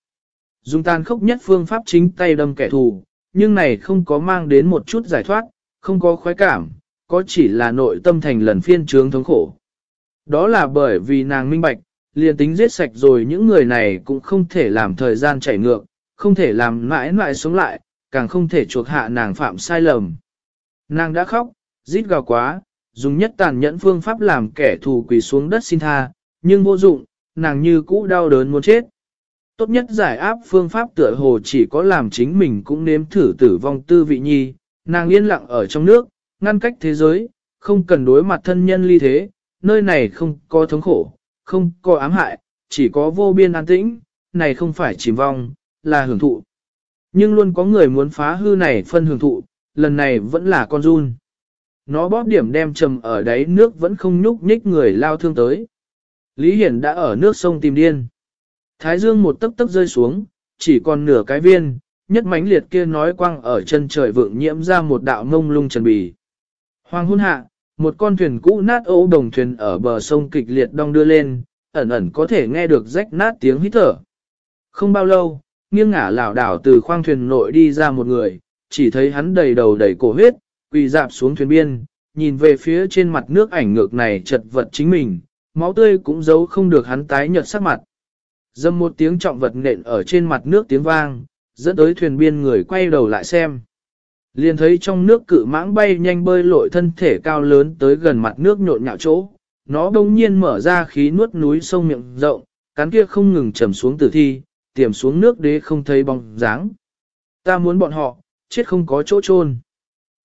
Dùng tan khốc nhất phương pháp chính tay đâm kẻ thù, nhưng này không có mang đến một chút giải thoát, không có khoái cảm, có chỉ là nội tâm thành lần phiên trướng thống khổ. Đó là bởi vì nàng minh bạch, liền tính giết sạch rồi những người này cũng không thể làm thời gian chảy ngược, không thể làm mãi mãi sống lại, càng không thể chuộc hạ nàng phạm sai lầm. Nàng đã khóc, rít gào quá, dùng nhất tàn nhẫn phương pháp làm kẻ thù quỳ xuống đất xin tha, nhưng vô dụng, nàng như cũ đau đớn muốn chết. Tốt nhất giải áp phương pháp tựa hồ chỉ có làm chính mình cũng nếm thử tử vong tư vị nhi, nàng yên lặng ở trong nước, ngăn cách thế giới, không cần đối mặt thân nhân ly thế, nơi này không có thống khổ, không có ám hại, chỉ có vô biên an tĩnh, này không phải chìm vong, là hưởng thụ. Nhưng luôn có người muốn phá hư này phân hưởng thụ, lần này vẫn là con run. Nó bóp điểm đem trầm ở đáy nước vẫn không nhúc nhích người lao thương tới. Lý Hiển đã ở nước sông tìm điên. Thái dương một tấc tấc rơi xuống, chỉ còn nửa cái viên, nhất mãnh liệt kia nói quăng ở chân trời vượng nhiễm ra một đạo ngông lung trần bì. Hoàng hôn hạ, một con thuyền cũ nát ố đồng thuyền ở bờ sông kịch liệt đong đưa lên, ẩn ẩn có thể nghe được rách nát tiếng hít thở. Không bao lâu, nghiêng ngả lảo đảo từ khoang thuyền nội đi ra một người, chỉ thấy hắn đầy đầu đầy cổ huyết, quỳ dạp xuống thuyền biên, nhìn về phía trên mặt nước ảnh ngược này chật vật chính mình, máu tươi cũng giấu không được hắn tái nhợt sắc mặt. Dâm một tiếng trọng vật nện ở trên mặt nước tiếng vang, dẫn tới thuyền biên người quay đầu lại xem. Liền thấy trong nước cự mãng bay nhanh bơi lội thân thể cao lớn tới gần mặt nước nhộn nhạo chỗ, nó đông nhiên mở ra khí nuốt núi sông miệng rộng, cắn kia không ngừng trầm xuống tử thi, tiềm xuống nước đế không thấy bóng dáng. Ta muốn bọn họ, chết không có chỗ chôn.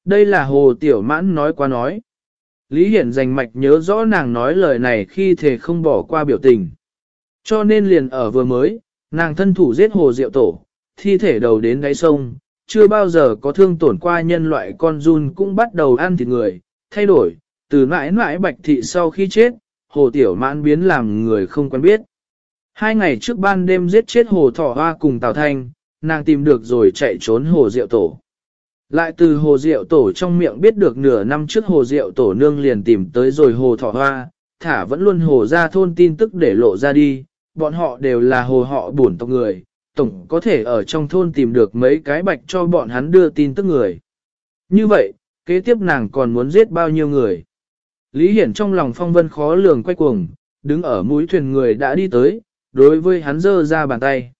Đây là hồ tiểu mãn nói qua nói. Lý Hiển dành mạch nhớ rõ nàng nói lời này khi thể không bỏ qua biểu tình. Cho nên liền ở vừa mới, nàng thân thủ giết hồ diệu tổ, thi thể đầu đến đáy sông, chưa bao giờ có thương tổn qua nhân loại con run cũng bắt đầu ăn thịt người, thay đổi, từ mãi mãi bạch thị sau khi chết, hồ tiểu mãn biến làm người không quen biết. Hai ngày trước ban đêm giết chết hồ thỏ hoa cùng Tào Thanh, nàng tìm được rồi chạy trốn hồ diệu tổ. Lại từ hồ diệu tổ trong miệng biết được nửa năm trước hồ diệu tổ nương liền tìm tới rồi hồ thỏ hoa, thả vẫn luôn hồ ra thôn tin tức để lộ ra đi, bọn họ đều là hồ họ bổn tộc người, tổng có thể ở trong thôn tìm được mấy cái bạch cho bọn hắn đưa tin tức người. Như vậy, kế tiếp nàng còn muốn giết bao nhiêu người? Lý Hiển trong lòng phong vân khó lường quay cuồng, đứng ở mũi thuyền người đã đi tới, đối với hắn giơ ra bàn tay.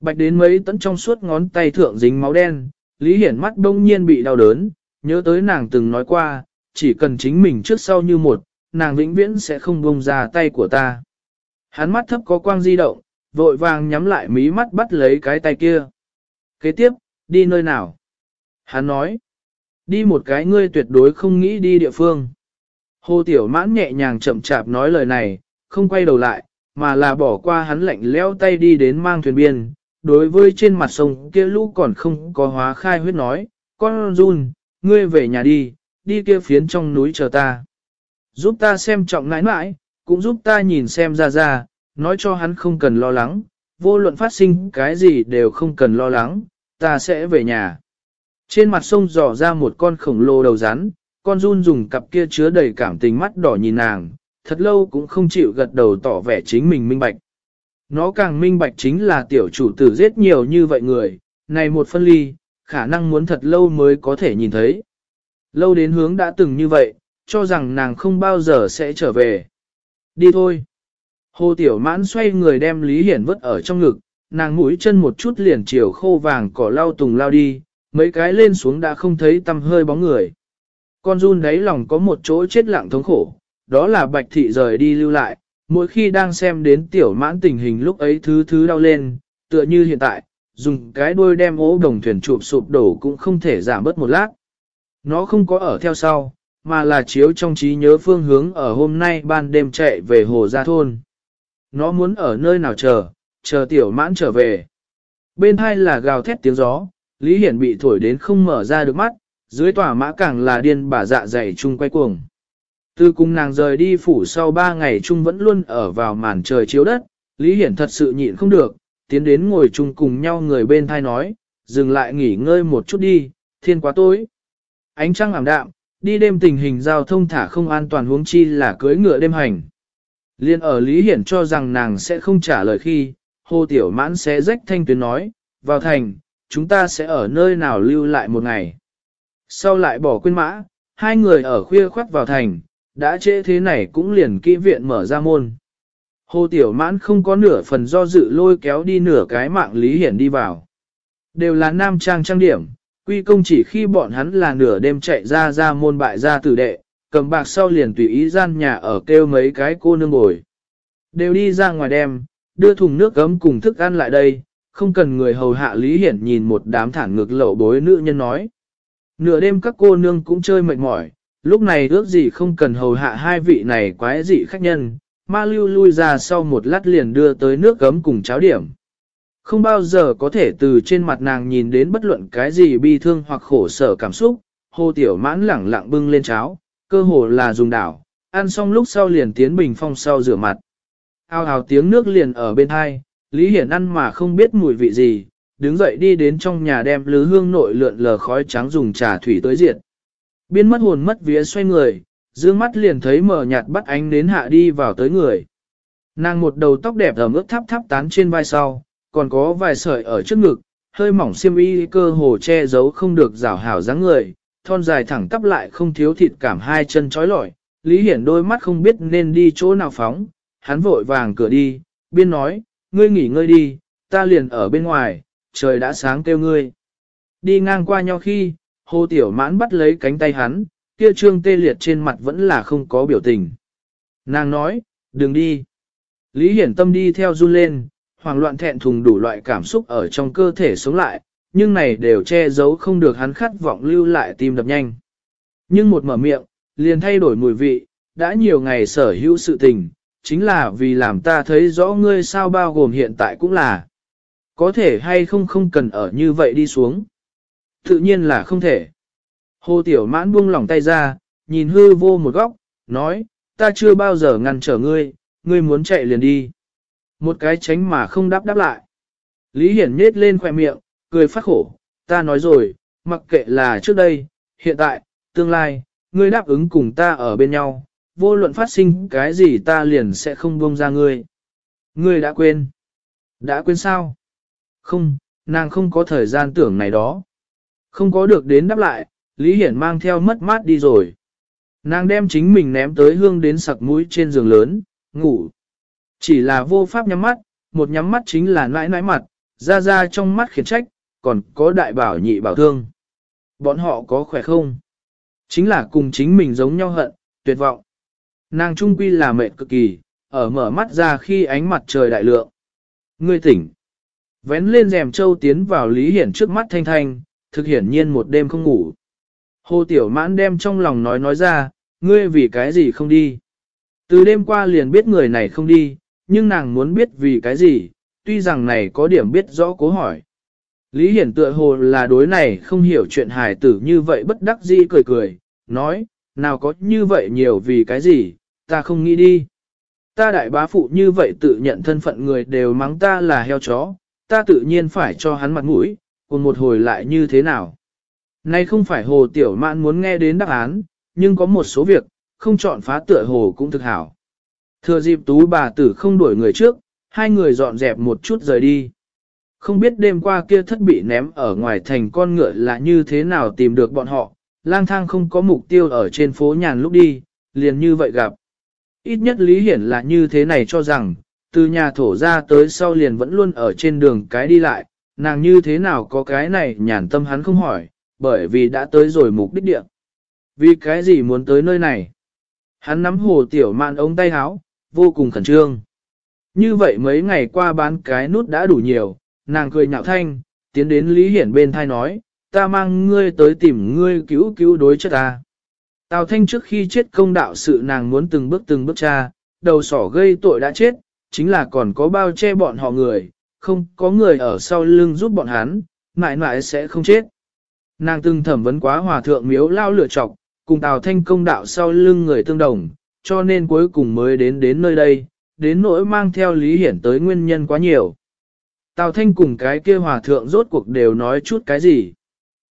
Bạch đến mấy tấn trong suốt ngón tay thượng dính máu đen, Lý Hiển mắt đông nhiên bị đau đớn, nhớ tới nàng từng nói qua, chỉ cần chính mình trước sau như một, nàng vĩnh viễn sẽ không buông ra tay của ta. Hắn mắt thấp có quang di động, vội vàng nhắm lại mí mắt bắt lấy cái tay kia. Kế tiếp, đi nơi nào? Hắn nói, đi một cái ngươi tuyệt đối không nghĩ đi địa phương. Hồ Tiểu Mãn nhẹ nhàng chậm chạp nói lời này, không quay đầu lại, mà là bỏ qua hắn lạnh leo tay đi đến mang thuyền biên. Đối với trên mặt sông kia lũ còn không có hóa khai huyết nói, con run, ngươi về nhà đi, đi kia phiến trong núi chờ ta. Giúp ta xem trọng ngãi mãi, cũng giúp ta nhìn xem ra ra, nói cho hắn không cần lo lắng, vô luận phát sinh cái gì đều không cần lo lắng, ta sẽ về nhà. Trên mặt sông dò ra một con khổng lồ đầu rắn, con run dùng cặp kia chứa đầy cảm tình mắt đỏ nhìn nàng, thật lâu cũng không chịu gật đầu tỏ vẻ chính mình minh bạch. Nó càng minh bạch chính là tiểu chủ tử giết nhiều như vậy người, này một phân ly, khả năng muốn thật lâu mới có thể nhìn thấy. Lâu đến hướng đã từng như vậy, cho rằng nàng không bao giờ sẽ trở về. Đi thôi. Hồ Tiểu Mãn xoay người đem Lý Hiển vứt ở trong ngực, nàng mũi chân một chút liền chiều khô vàng cỏ lau tùng lao đi, mấy cái lên xuống đã không thấy tâm hơi bóng người. Con run đáy lòng có một chỗ chết lặng thống khổ, đó là bạch thị rời đi lưu lại, mỗi khi đang xem đến tiểu mãn tình hình lúc ấy thứ thứ đau lên, tựa như hiện tại, dùng cái đuôi đem ố đồng thuyền chụp sụp đổ cũng không thể giảm bớt một lát. Nó không có ở theo sau, mà là chiếu trong trí nhớ phương hướng ở hôm nay ban đêm chạy về hồ gia thôn. Nó muốn ở nơi nào chờ, chờ tiểu mãn trở về. Bên hai là gào thét tiếng gió, Lý Hiển bị thổi đến không mở ra được mắt, dưới tòa mã càng là điên bà dạ dày chung quay cuồng. Từ cùng nàng rời đi phủ sau ba ngày chung vẫn luôn ở vào màn trời chiếu đất, Lý Hiển thật sự nhịn không được, tiến đến ngồi chung cùng nhau người bên thai nói, dừng lại nghỉ ngơi một chút đi, thiên quá tối. Ánh trăng ảm đạm, đi đêm tình hình giao thông thả không an toàn huống chi là cưới ngựa đêm hành. Liên ở Lý Hiển cho rằng nàng sẽ không trả lời khi, Hồ Tiểu Mãn sẽ rách thanh tuyến nói, vào thành, chúng ta sẽ ở nơi nào lưu lại một ngày. Sau lại bỏ quên mã, hai người ở khuya khoắt vào thành, đã trễ thế này cũng liền kỹ viện mở ra môn. Hồ Tiểu Mãn không có nửa phần do dự lôi kéo đi nửa cái mạng Lý Hiển đi vào. Đều là nam trang trang điểm, quy công chỉ khi bọn hắn là nửa đêm chạy ra ra môn bại ra tử đệ, cầm bạc sau liền tùy ý gian nhà ở kêu mấy cái cô nương ngồi. Đều đi ra ngoài đem, đưa thùng nước gấm cùng thức ăn lại đây, không cần người hầu hạ Lý Hiển nhìn một đám thản ngực lậu bối nữ nhân nói. Nửa đêm các cô nương cũng chơi mệt mỏi, lúc này ước gì không cần hầu hạ hai vị này quái dị khách nhân, ma lưu lui ra sau một lát liền đưa tới nước gấm cùng cháo điểm. Không bao giờ có thể từ trên mặt nàng nhìn đến bất luận cái gì bi thương hoặc khổ sở cảm xúc, hồ tiểu mãn lẳng lặng bưng lên cháo, cơ hồ là dùng đảo, ăn xong lúc sau liền tiến bình phong sau rửa mặt. Ao hào tiếng nước liền ở bên hai, Lý Hiển ăn mà không biết mùi vị gì, đứng dậy đi đến trong nhà đem lứ hương nội lượn lờ khói trắng dùng trà thủy tới diệt. Biên mất hồn mất vía xoay người, dương mắt liền thấy mở nhạt bắt ánh đến hạ đi vào tới người. Nàng một đầu tóc đẹp ẩm ướt thắp thắp tán trên vai sau, còn có vài sợi ở trước ngực, hơi mỏng xiêm y cơ hồ che giấu không được rảo hảo dáng người, thon dài thẳng tắp lại không thiếu thịt cảm hai chân trói lọi. Lý Hiển đôi mắt không biết nên đi chỗ nào phóng, hắn vội vàng cửa đi, biên nói, ngươi nghỉ ngơi đi, ta liền ở bên ngoài, trời đã sáng kêu ngươi. Đi ngang qua nhau khi, hồ tiểu mãn bắt lấy cánh tay hắn, kia trương tê liệt trên mặt vẫn là không có biểu tình. Nàng nói, đừng đi. Lý Hiển Tâm đi theo run lên, hoảng loạn thẹn thùng đủ loại cảm xúc ở trong cơ thể sống lại, nhưng này đều che giấu không được hắn khát vọng lưu lại tim đập nhanh. Nhưng một mở miệng, liền thay đổi mùi vị, đã nhiều ngày sở hữu sự tình, chính là vì làm ta thấy rõ ngươi sao bao gồm hiện tại cũng là. Có thể hay không không cần ở như vậy đi xuống. Tự nhiên là không thể. Hồ Tiểu Mãn buông lỏng tay ra, nhìn hư vô một góc, nói, ta chưa bao giờ ngăn trở ngươi, ngươi muốn chạy liền đi. Một cái tránh mà không đáp đáp lại. Lý Hiển nhết lên khỏe miệng, cười phát khổ, ta nói rồi, mặc kệ là trước đây, hiện tại, tương lai, ngươi đáp ứng cùng ta ở bên nhau, vô luận phát sinh cái gì ta liền sẽ không buông ra ngươi. Ngươi đã quên. Đã quên sao? Không, nàng không có thời gian tưởng này đó. Không có được đến đáp lại, Lý Hiển mang theo mất mát đi rồi. Nàng đem chính mình ném tới hương đến sặc mũi trên giường lớn, ngủ. Chỉ là vô pháp nhắm mắt, một nhắm mắt chính là nãi nãi mặt, ra ra trong mắt khiển trách, còn có đại bảo nhị bảo thương. Bọn họ có khỏe không? Chính là cùng chính mình giống nhau hận, tuyệt vọng. Nàng trung quy là mệt cực kỳ, ở mở mắt ra khi ánh mặt trời đại lượng. Ngươi tỉnh. Vén lên rèm châu tiến vào Lý Hiển trước mắt thanh thanh, thực hiển nhiên một đêm không ngủ. Hồ Tiểu Mãn đem trong lòng nói nói ra, ngươi vì cái gì không đi. Từ đêm qua liền biết người này không đi, nhưng nàng muốn biết vì cái gì, tuy rằng này có điểm biết rõ cố hỏi. Lý Hiển tựa hồ là đối này không hiểu chuyện hài tử như vậy bất đắc dĩ cười cười, nói, nào có như vậy nhiều vì cái gì, ta không nghĩ đi. Ta đại bá phụ như vậy tự nhận thân phận người đều mắng ta là heo chó, ta tự nhiên phải cho hắn mặt mũi, còn một hồi lại như thế nào. Nay không phải hồ tiểu mạn muốn nghe đến đáp án, nhưng có một số việc, không chọn phá tựa hồ cũng thực hảo. Thừa dịp tú bà tử không đuổi người trước, hai người dọn dẹp một chút rời đi. Không biết đêm qua kia thất bị ném ở ngoài thành con ngựa là như thế nào tìm được bọn họ, lang thang không có mục tiêu ở trên phố nhàn lúc đi, liền như vậy gặp. Ít nhất Lý Hiển là như thế này cho rằng, từ nhà thổ ra tới sau liền vẫn luôn ở trên đường cái đi lại, nàng như thế nào có cái này nhàn tâm hắn không hỏi, bởi vì đã tới rồi mục đích địa. Vì cái gì muốn tới nơi này? Hắn nắm hồ tiểu mạn ống tay háo, vô cùng khẩn trương. Như vậy mấy ngày qua bán cái nút đã đủ nhiều, nàng cười nhạo thanh, tiến đến Lý Hiển bên thai nói, ta mang ngươi tới tìm ngươi cứu cứu đối chất ta. Tào Thanh trước khi chết công đạo sự nàng muốn từng bước từng bước tra, đầu sỏ gây tội đã chết, chính là còn có bao che bọn họ người, không có người ở sau lưng giúp bọn hắn, mãi mãi sẽ không chết. Nàng từng thẩm vấn quá hòa thượng miếu lao lửa chọc, cùng Tào Thanh công đạo sau lưng người tương đồng, cho nên cuối cùng mới đến đến nơi đây, đến nỗi mang theo Lý Hiển tới nguyên nhân quá nhiều. Tào Thanh cùng cái kia hòa thượng rốt cuộc đều nói chút cái gì.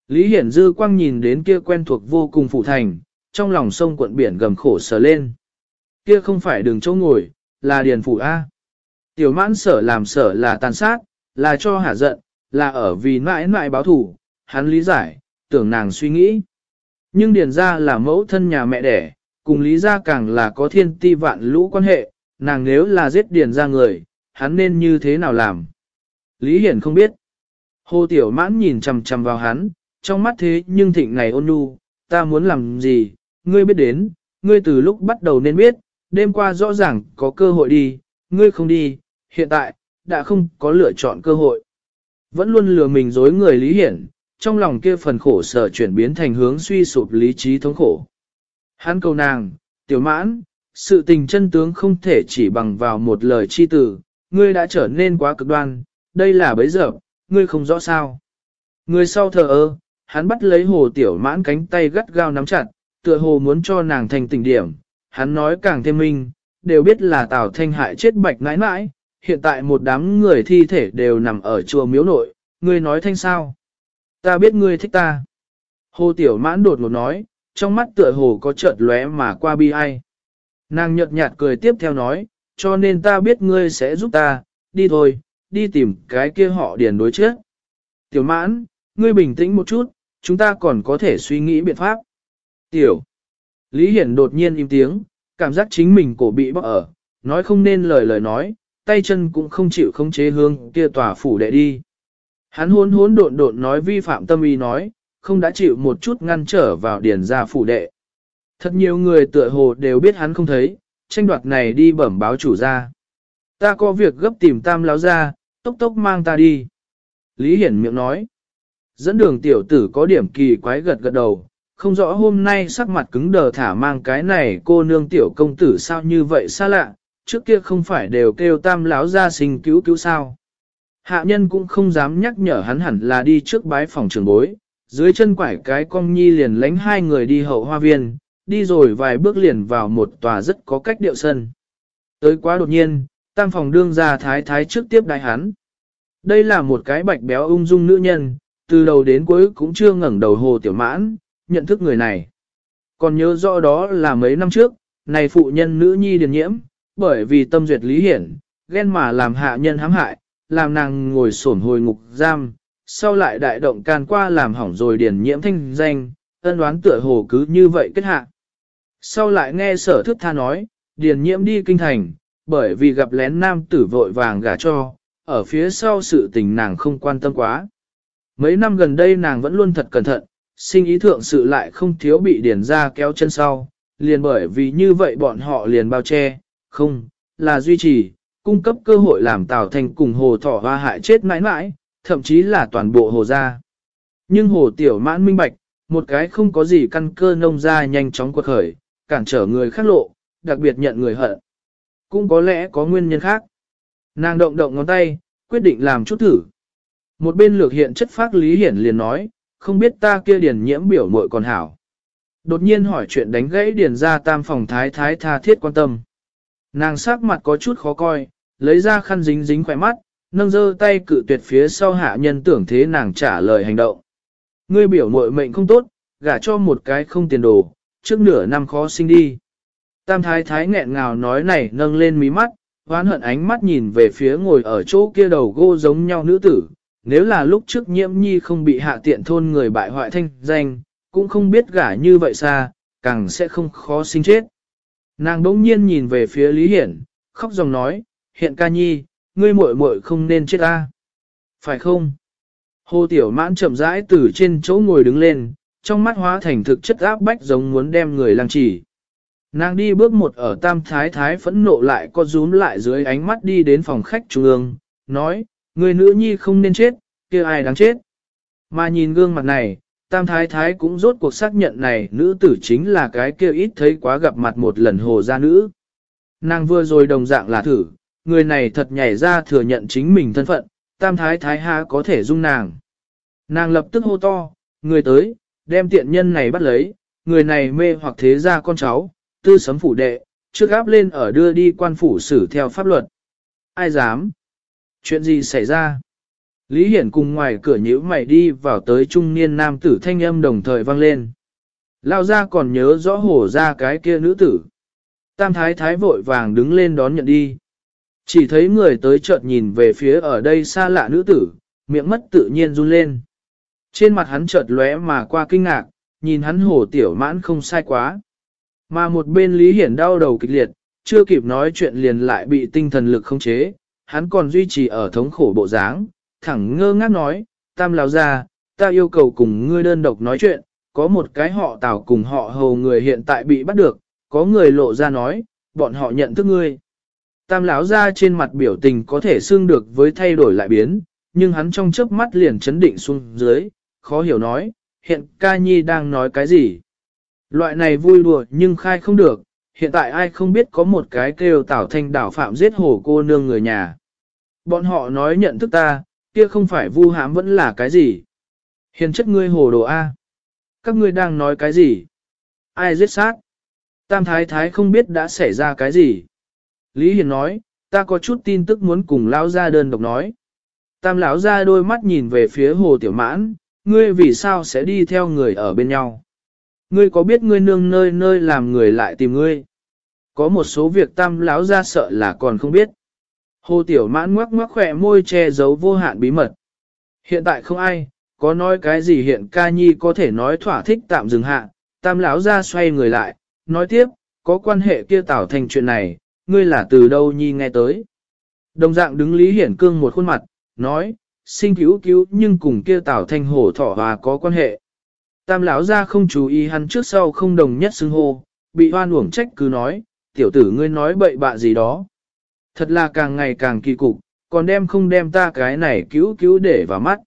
Lý Hiển dư quang nhìn đến kia quen thuộc vô cùng phụ thành, trong lòng sông cuộn biển gầm khổ sở lên. Kia không phải đường chỗ ngồi, là điền phủ A. Tiểu mãn sở làm sở là tàn sát, là cho hả giận, là ở vì mãi mãi báo thủ, hắn lý giải, tưởng nàng suy nghĩ. Nhưng điền ra là mẫu thân nhà mẹ đẻ, cùng lý ra càng là có thiên ti vạn lũ quan hệ, nàng nếu là giết điền ra người, hắn nên như thế nào làm? Lý Hiển không biết. Hồ Tiểu Mãn nhìn chằm chằm vào hắn, trong mắt thế nhưng thịnh này ôn nhu, ta muốn làm gì, ngươi biết đến, ngươi từ lúc bắt đầu nên biết, đêm qua rõ ràng có cơ hội đi, ngươi không đi, hiện tại, đã không có lựa chọn cơ hội. Vẫn luôn lừa mình dối người Lý Hiển, trong lòng kia phần khổ sở chuyển biến thành hướng suy sụp lý trí thống khổ. Hắn cầu nàng, tiểu mãn, sự tình chân tướng không thể chỉ bằng vào một lời chi từ, ngươi đã trở nên quá cực đoan, đây là bấy giờ, ngươi không rõ sao. Người sau thờ ơ, hắn bắt lấy hồ tiểu mãn cánh tay gắt gao nắm chặt, tựa hồ muốn cho nàng thành tỉnh điểm, hắn nói càng thêm minh, đều biết là Tào Thanh hại chết bạch nãi nãi, hiện tại một đám người thi thể đều nằm ở chùa miếu nội, ngươi nói thanh sao? Ta biết ngươi thích ta. Hồ Tiểu Mãn đột ngột nói, trong mắt tựa hồ có chợt lóe mà qua bi ai. Nàng nhợt nhạt cười tiếp theo nói, cho nên ta biết ngươi sẽ giúp ta, đi thôi, đi tìm cái kia họ điền đối trước. Tiểu Mãn, ngươi bình tĩnh một chút, chúng ta còn có thể suy nghĩ biện pháp. Tiểu. Lý Hiển đột nhiên im tiếng, cảm giác chính mình cổ bị bóc ở, nói không nên lời lời nói, tay chân cũng không chịu khống chế hương kia tòa phủ đệ đi. Hắn hôn hôn độn độn nói vi phạm tâm ý nói, không đã chịu một chút ngăn trở vào điền ra phủ đệ. Thật nhiều người tựa hồ đều biết hắn không thấy, tranh đoạt này đi bẩm báo chủ ra. Ta có việc gấp tìm tam láo ra, tốc tốc mang ta đi. Lý Hiển miệng nói. Dẫn đường tiểu tử có điểm kỳ quái gật gật đầu, không rõ hôm nay sắc mặt cứng đờ thả mang cái này cô nương tiểu công tử sao như vậy xa lạ, trước kia không phải đều kêu tam láo ra sinh cứu cứu sao. Hạ nhân cũng không dám nhắc nhở hắn hẳn là đi trước bái phòng trường bối, dưới chân quải cái cong nhi liền lánh hai người đi hậu hoa viên, đi rồi vài bước liền vào một tòa rất có cách điệu sân. Tới quá đột nhiên, tam phòng đương ra thái thái trước tiếp đại hắn. Đây là một cái bạch béo ung dung nữ nhân, từ đầu đến cuối cũng chưa ngẩng đầu hồ tiểu mãn, nhận thức người này. Còn nhớ rõ đó là mấy năm trước, này phụ nhân nữ nhi điền nhiễm, bởi vì tâm duyệt lý hiển, ghen mà làm hạ nhân hãm hại, làm nàng ngồi sổn hồi ngục giam, sau lại đại động can qua làm hỏng rồi điền nhiễm thanh danh, ân đoán tựa hồ cứ như vậy kết hạ. Sau lại nghe sở thức tha nói, điền nhiễm đi kinh thành, bởi vì gặp lén nam tử vội vàng gả cho, ở phía sau sự tình nàng không quan tâm quá. Mấy năm gần đây nàng vẫn luôn thật cẩn thận, sinh ý thượng sự lại không thiếu bị điển ra kéo chân sau, liền bởi vì như vậy bọn họ liền bao che, không, là duy trì, cung cấp cơ hội làm Tào Thành cùng hồ thỏ hoa hại chết mãi mãi, thậm chí là toàn bộ hồ gia. Nhưng hồ tiểu mãn minh bạch, một cái không có gì căn cơ nông ra nhanh chóng quật khởi, cản trở người khác lộ, đặc biệt nhận người hận. Cũng có lẽ có nguyên nhân khác. Nàng động động ngón tay, quyết định làm chút thử. Một bên lược hiện chất phác Lý Hiển liền nói, không biết ta kia điền nhiễm biểu muội còn hảo. Đột nhiên hỏi chuyện đánh gãy điền ra tam phòng thái thái tha thiết quan tâm. Nàng sắc mặt có chút khó coi, lấy ra khăn dính dính khỏe mắt, nâng dơ tay cự tuyệt phía sau hạ nhân tưởng thế nàng trả lời hành động. Ngươi biểu muội mệnh không tốt, gả cho một cái không tiền đồ, trước nửa năm khó sinh đi. Tam thái thái nghẹn ngào nói này nâng lên mí mắt, hoán hận ánh mắt nhìn về phía ngồi ở chỗ kia đầu gô giống nhau nữ tử. Nếu là lúc trước nhiễm nhi không bị hạ tiện thôn người bại hoại thanh danh, cũng không biết gả như vậy xa, càng sẽ không khó sinh chết. Nàng đỗng nhiên nhìn về phía Lý Hiển, khóc dòng nói, hiện ca nhi, ngươi muội muội không nên chết ta. Phải không? Hồ Tiểu Mãn chậm rãi từ trên chỗ ngồi đứng lên, trong mắt hóa thành thực chất áp bách giống muốn đem người lăng chỉ. Nàng đi bước một ở tam thái thái phẫn nộ lại có rúm lại dưới ánh mắt đi đến phòng khách trung ương, nói, người nữ nhi không nên chết, kia ai đáng chết. Mà nhìn gương mặt này, tam thái thái cũng rốt cuộc xác nhận này nữ tử chính là cái kia ít thấy quá gặp mặt một lần hồ gia nữ. Nàng vừa rồi đồng dạng là thử, người này thật nhảy ra thừa nhận chính mình thân phận, tam thái thái ha có thể dung nàng. Nàng lập tức hô to, người tới, đem tiện nhân này bắt lấy, người này mê hoặc thế ra con cháu, tư sấm phủ đệ, trước áp lên ở đưa đi quan phủ xử theo pháp luật. Ai dám? Chuyện gì xảy ra? Lý Hiển cùng ngoài cửa nhữ mày đi vào tới trung niên nam tử thanh âm đồng thời vang lên. Lao ra còn nhớ rõ hổ ra cái kia nữ tử. Tam thái thái vội vàng đứng lên đón nhận đi. Chỉ thấy người tới chợt nhìn về phía ở đây xa lạ nữ tử, miệng mất tự nhiên run lên. Trên mặt hắn chợt lóe mà qua kinh ngạc, nhìn hắn hổ tiểu mãn không sai quá. Mà một bên Lý Hiển đau đầu kịch liệt, chưa kịp nói chuyện liền lại bị tinh thần lực không chế, hắn còn duy trì ở thống khổ bộ dáng, thẳng ngơ ngác nói, tam lão ra, ta yêu cầu cùng ngươi đơn độc nói chuyện, có một cái họ tào cùng họ hầu người hiện tại bị bắt được, có người lộ ra nói, bọn họ nhận thức ngươi. Tam lão ra trên mặt biểu tình có thể xương được với thay đổi lại biến, nhưng hắn trong chớp mắt liền chấn định xuống dưới, khó hiểu nói, hiện ca nhi đang nói cái gì. Loại này vui đùa nhưng khai không được, hiện tại ai không biết có một cái kêu tảo thanh đảo phạm giết hổ cô nương người nhà. Bọn họ nói nhận thức ta, kia không phải vu hãm vẫn là cái gì. Hiền chất ngươi hồ đồ A. Các ngươi đang nói cái gì? Ai giết sát? Tam thái thái không biết đã xảy ra cái gì. Lý Hiền nói, ta có chút tin tức muốn cùng lão ra đơn độc nói. Tam lão ra đôi mắt nhìn về phía hồ tiểu mãn, ngươi vì sao sẽ đi theo người ở bên nhau? Ngươi có biết ngươi nương nơi nơi làm người lại tìm ngươi? Có một số việc tam lão ra sợ là còn không biết. Hồ tiểu mãn ngoắc ngoắc khỏe môi che giấu vô hạn bí mật. Hiện tại không ai, có nói cái gì hiện ca nhi có thể nói thỏa thích tạm dừng hạ, tam lão ra xoay người lại, nói tiếp, có quan hệ kia tạo thành chuyện này, ngươi là từ đâu nhi nghe tới. Đồng dạng đứng Lý Hiển Cương một khuôn mặt, nói, sinh cứu cứu nhưng cùng kia tảo thanh hổ thỏ và có quan hệ. Tam lão ra không chú ý hắn trước sau không đồng nhất xưng hô, bị hoan uổng trách cứ nói, tiểu tử ngươi nói bậy bạ gì đó. Thật là càng ngày càng kỳ cục, còn đem không đem ta cái này cứu cứu để vào mắt.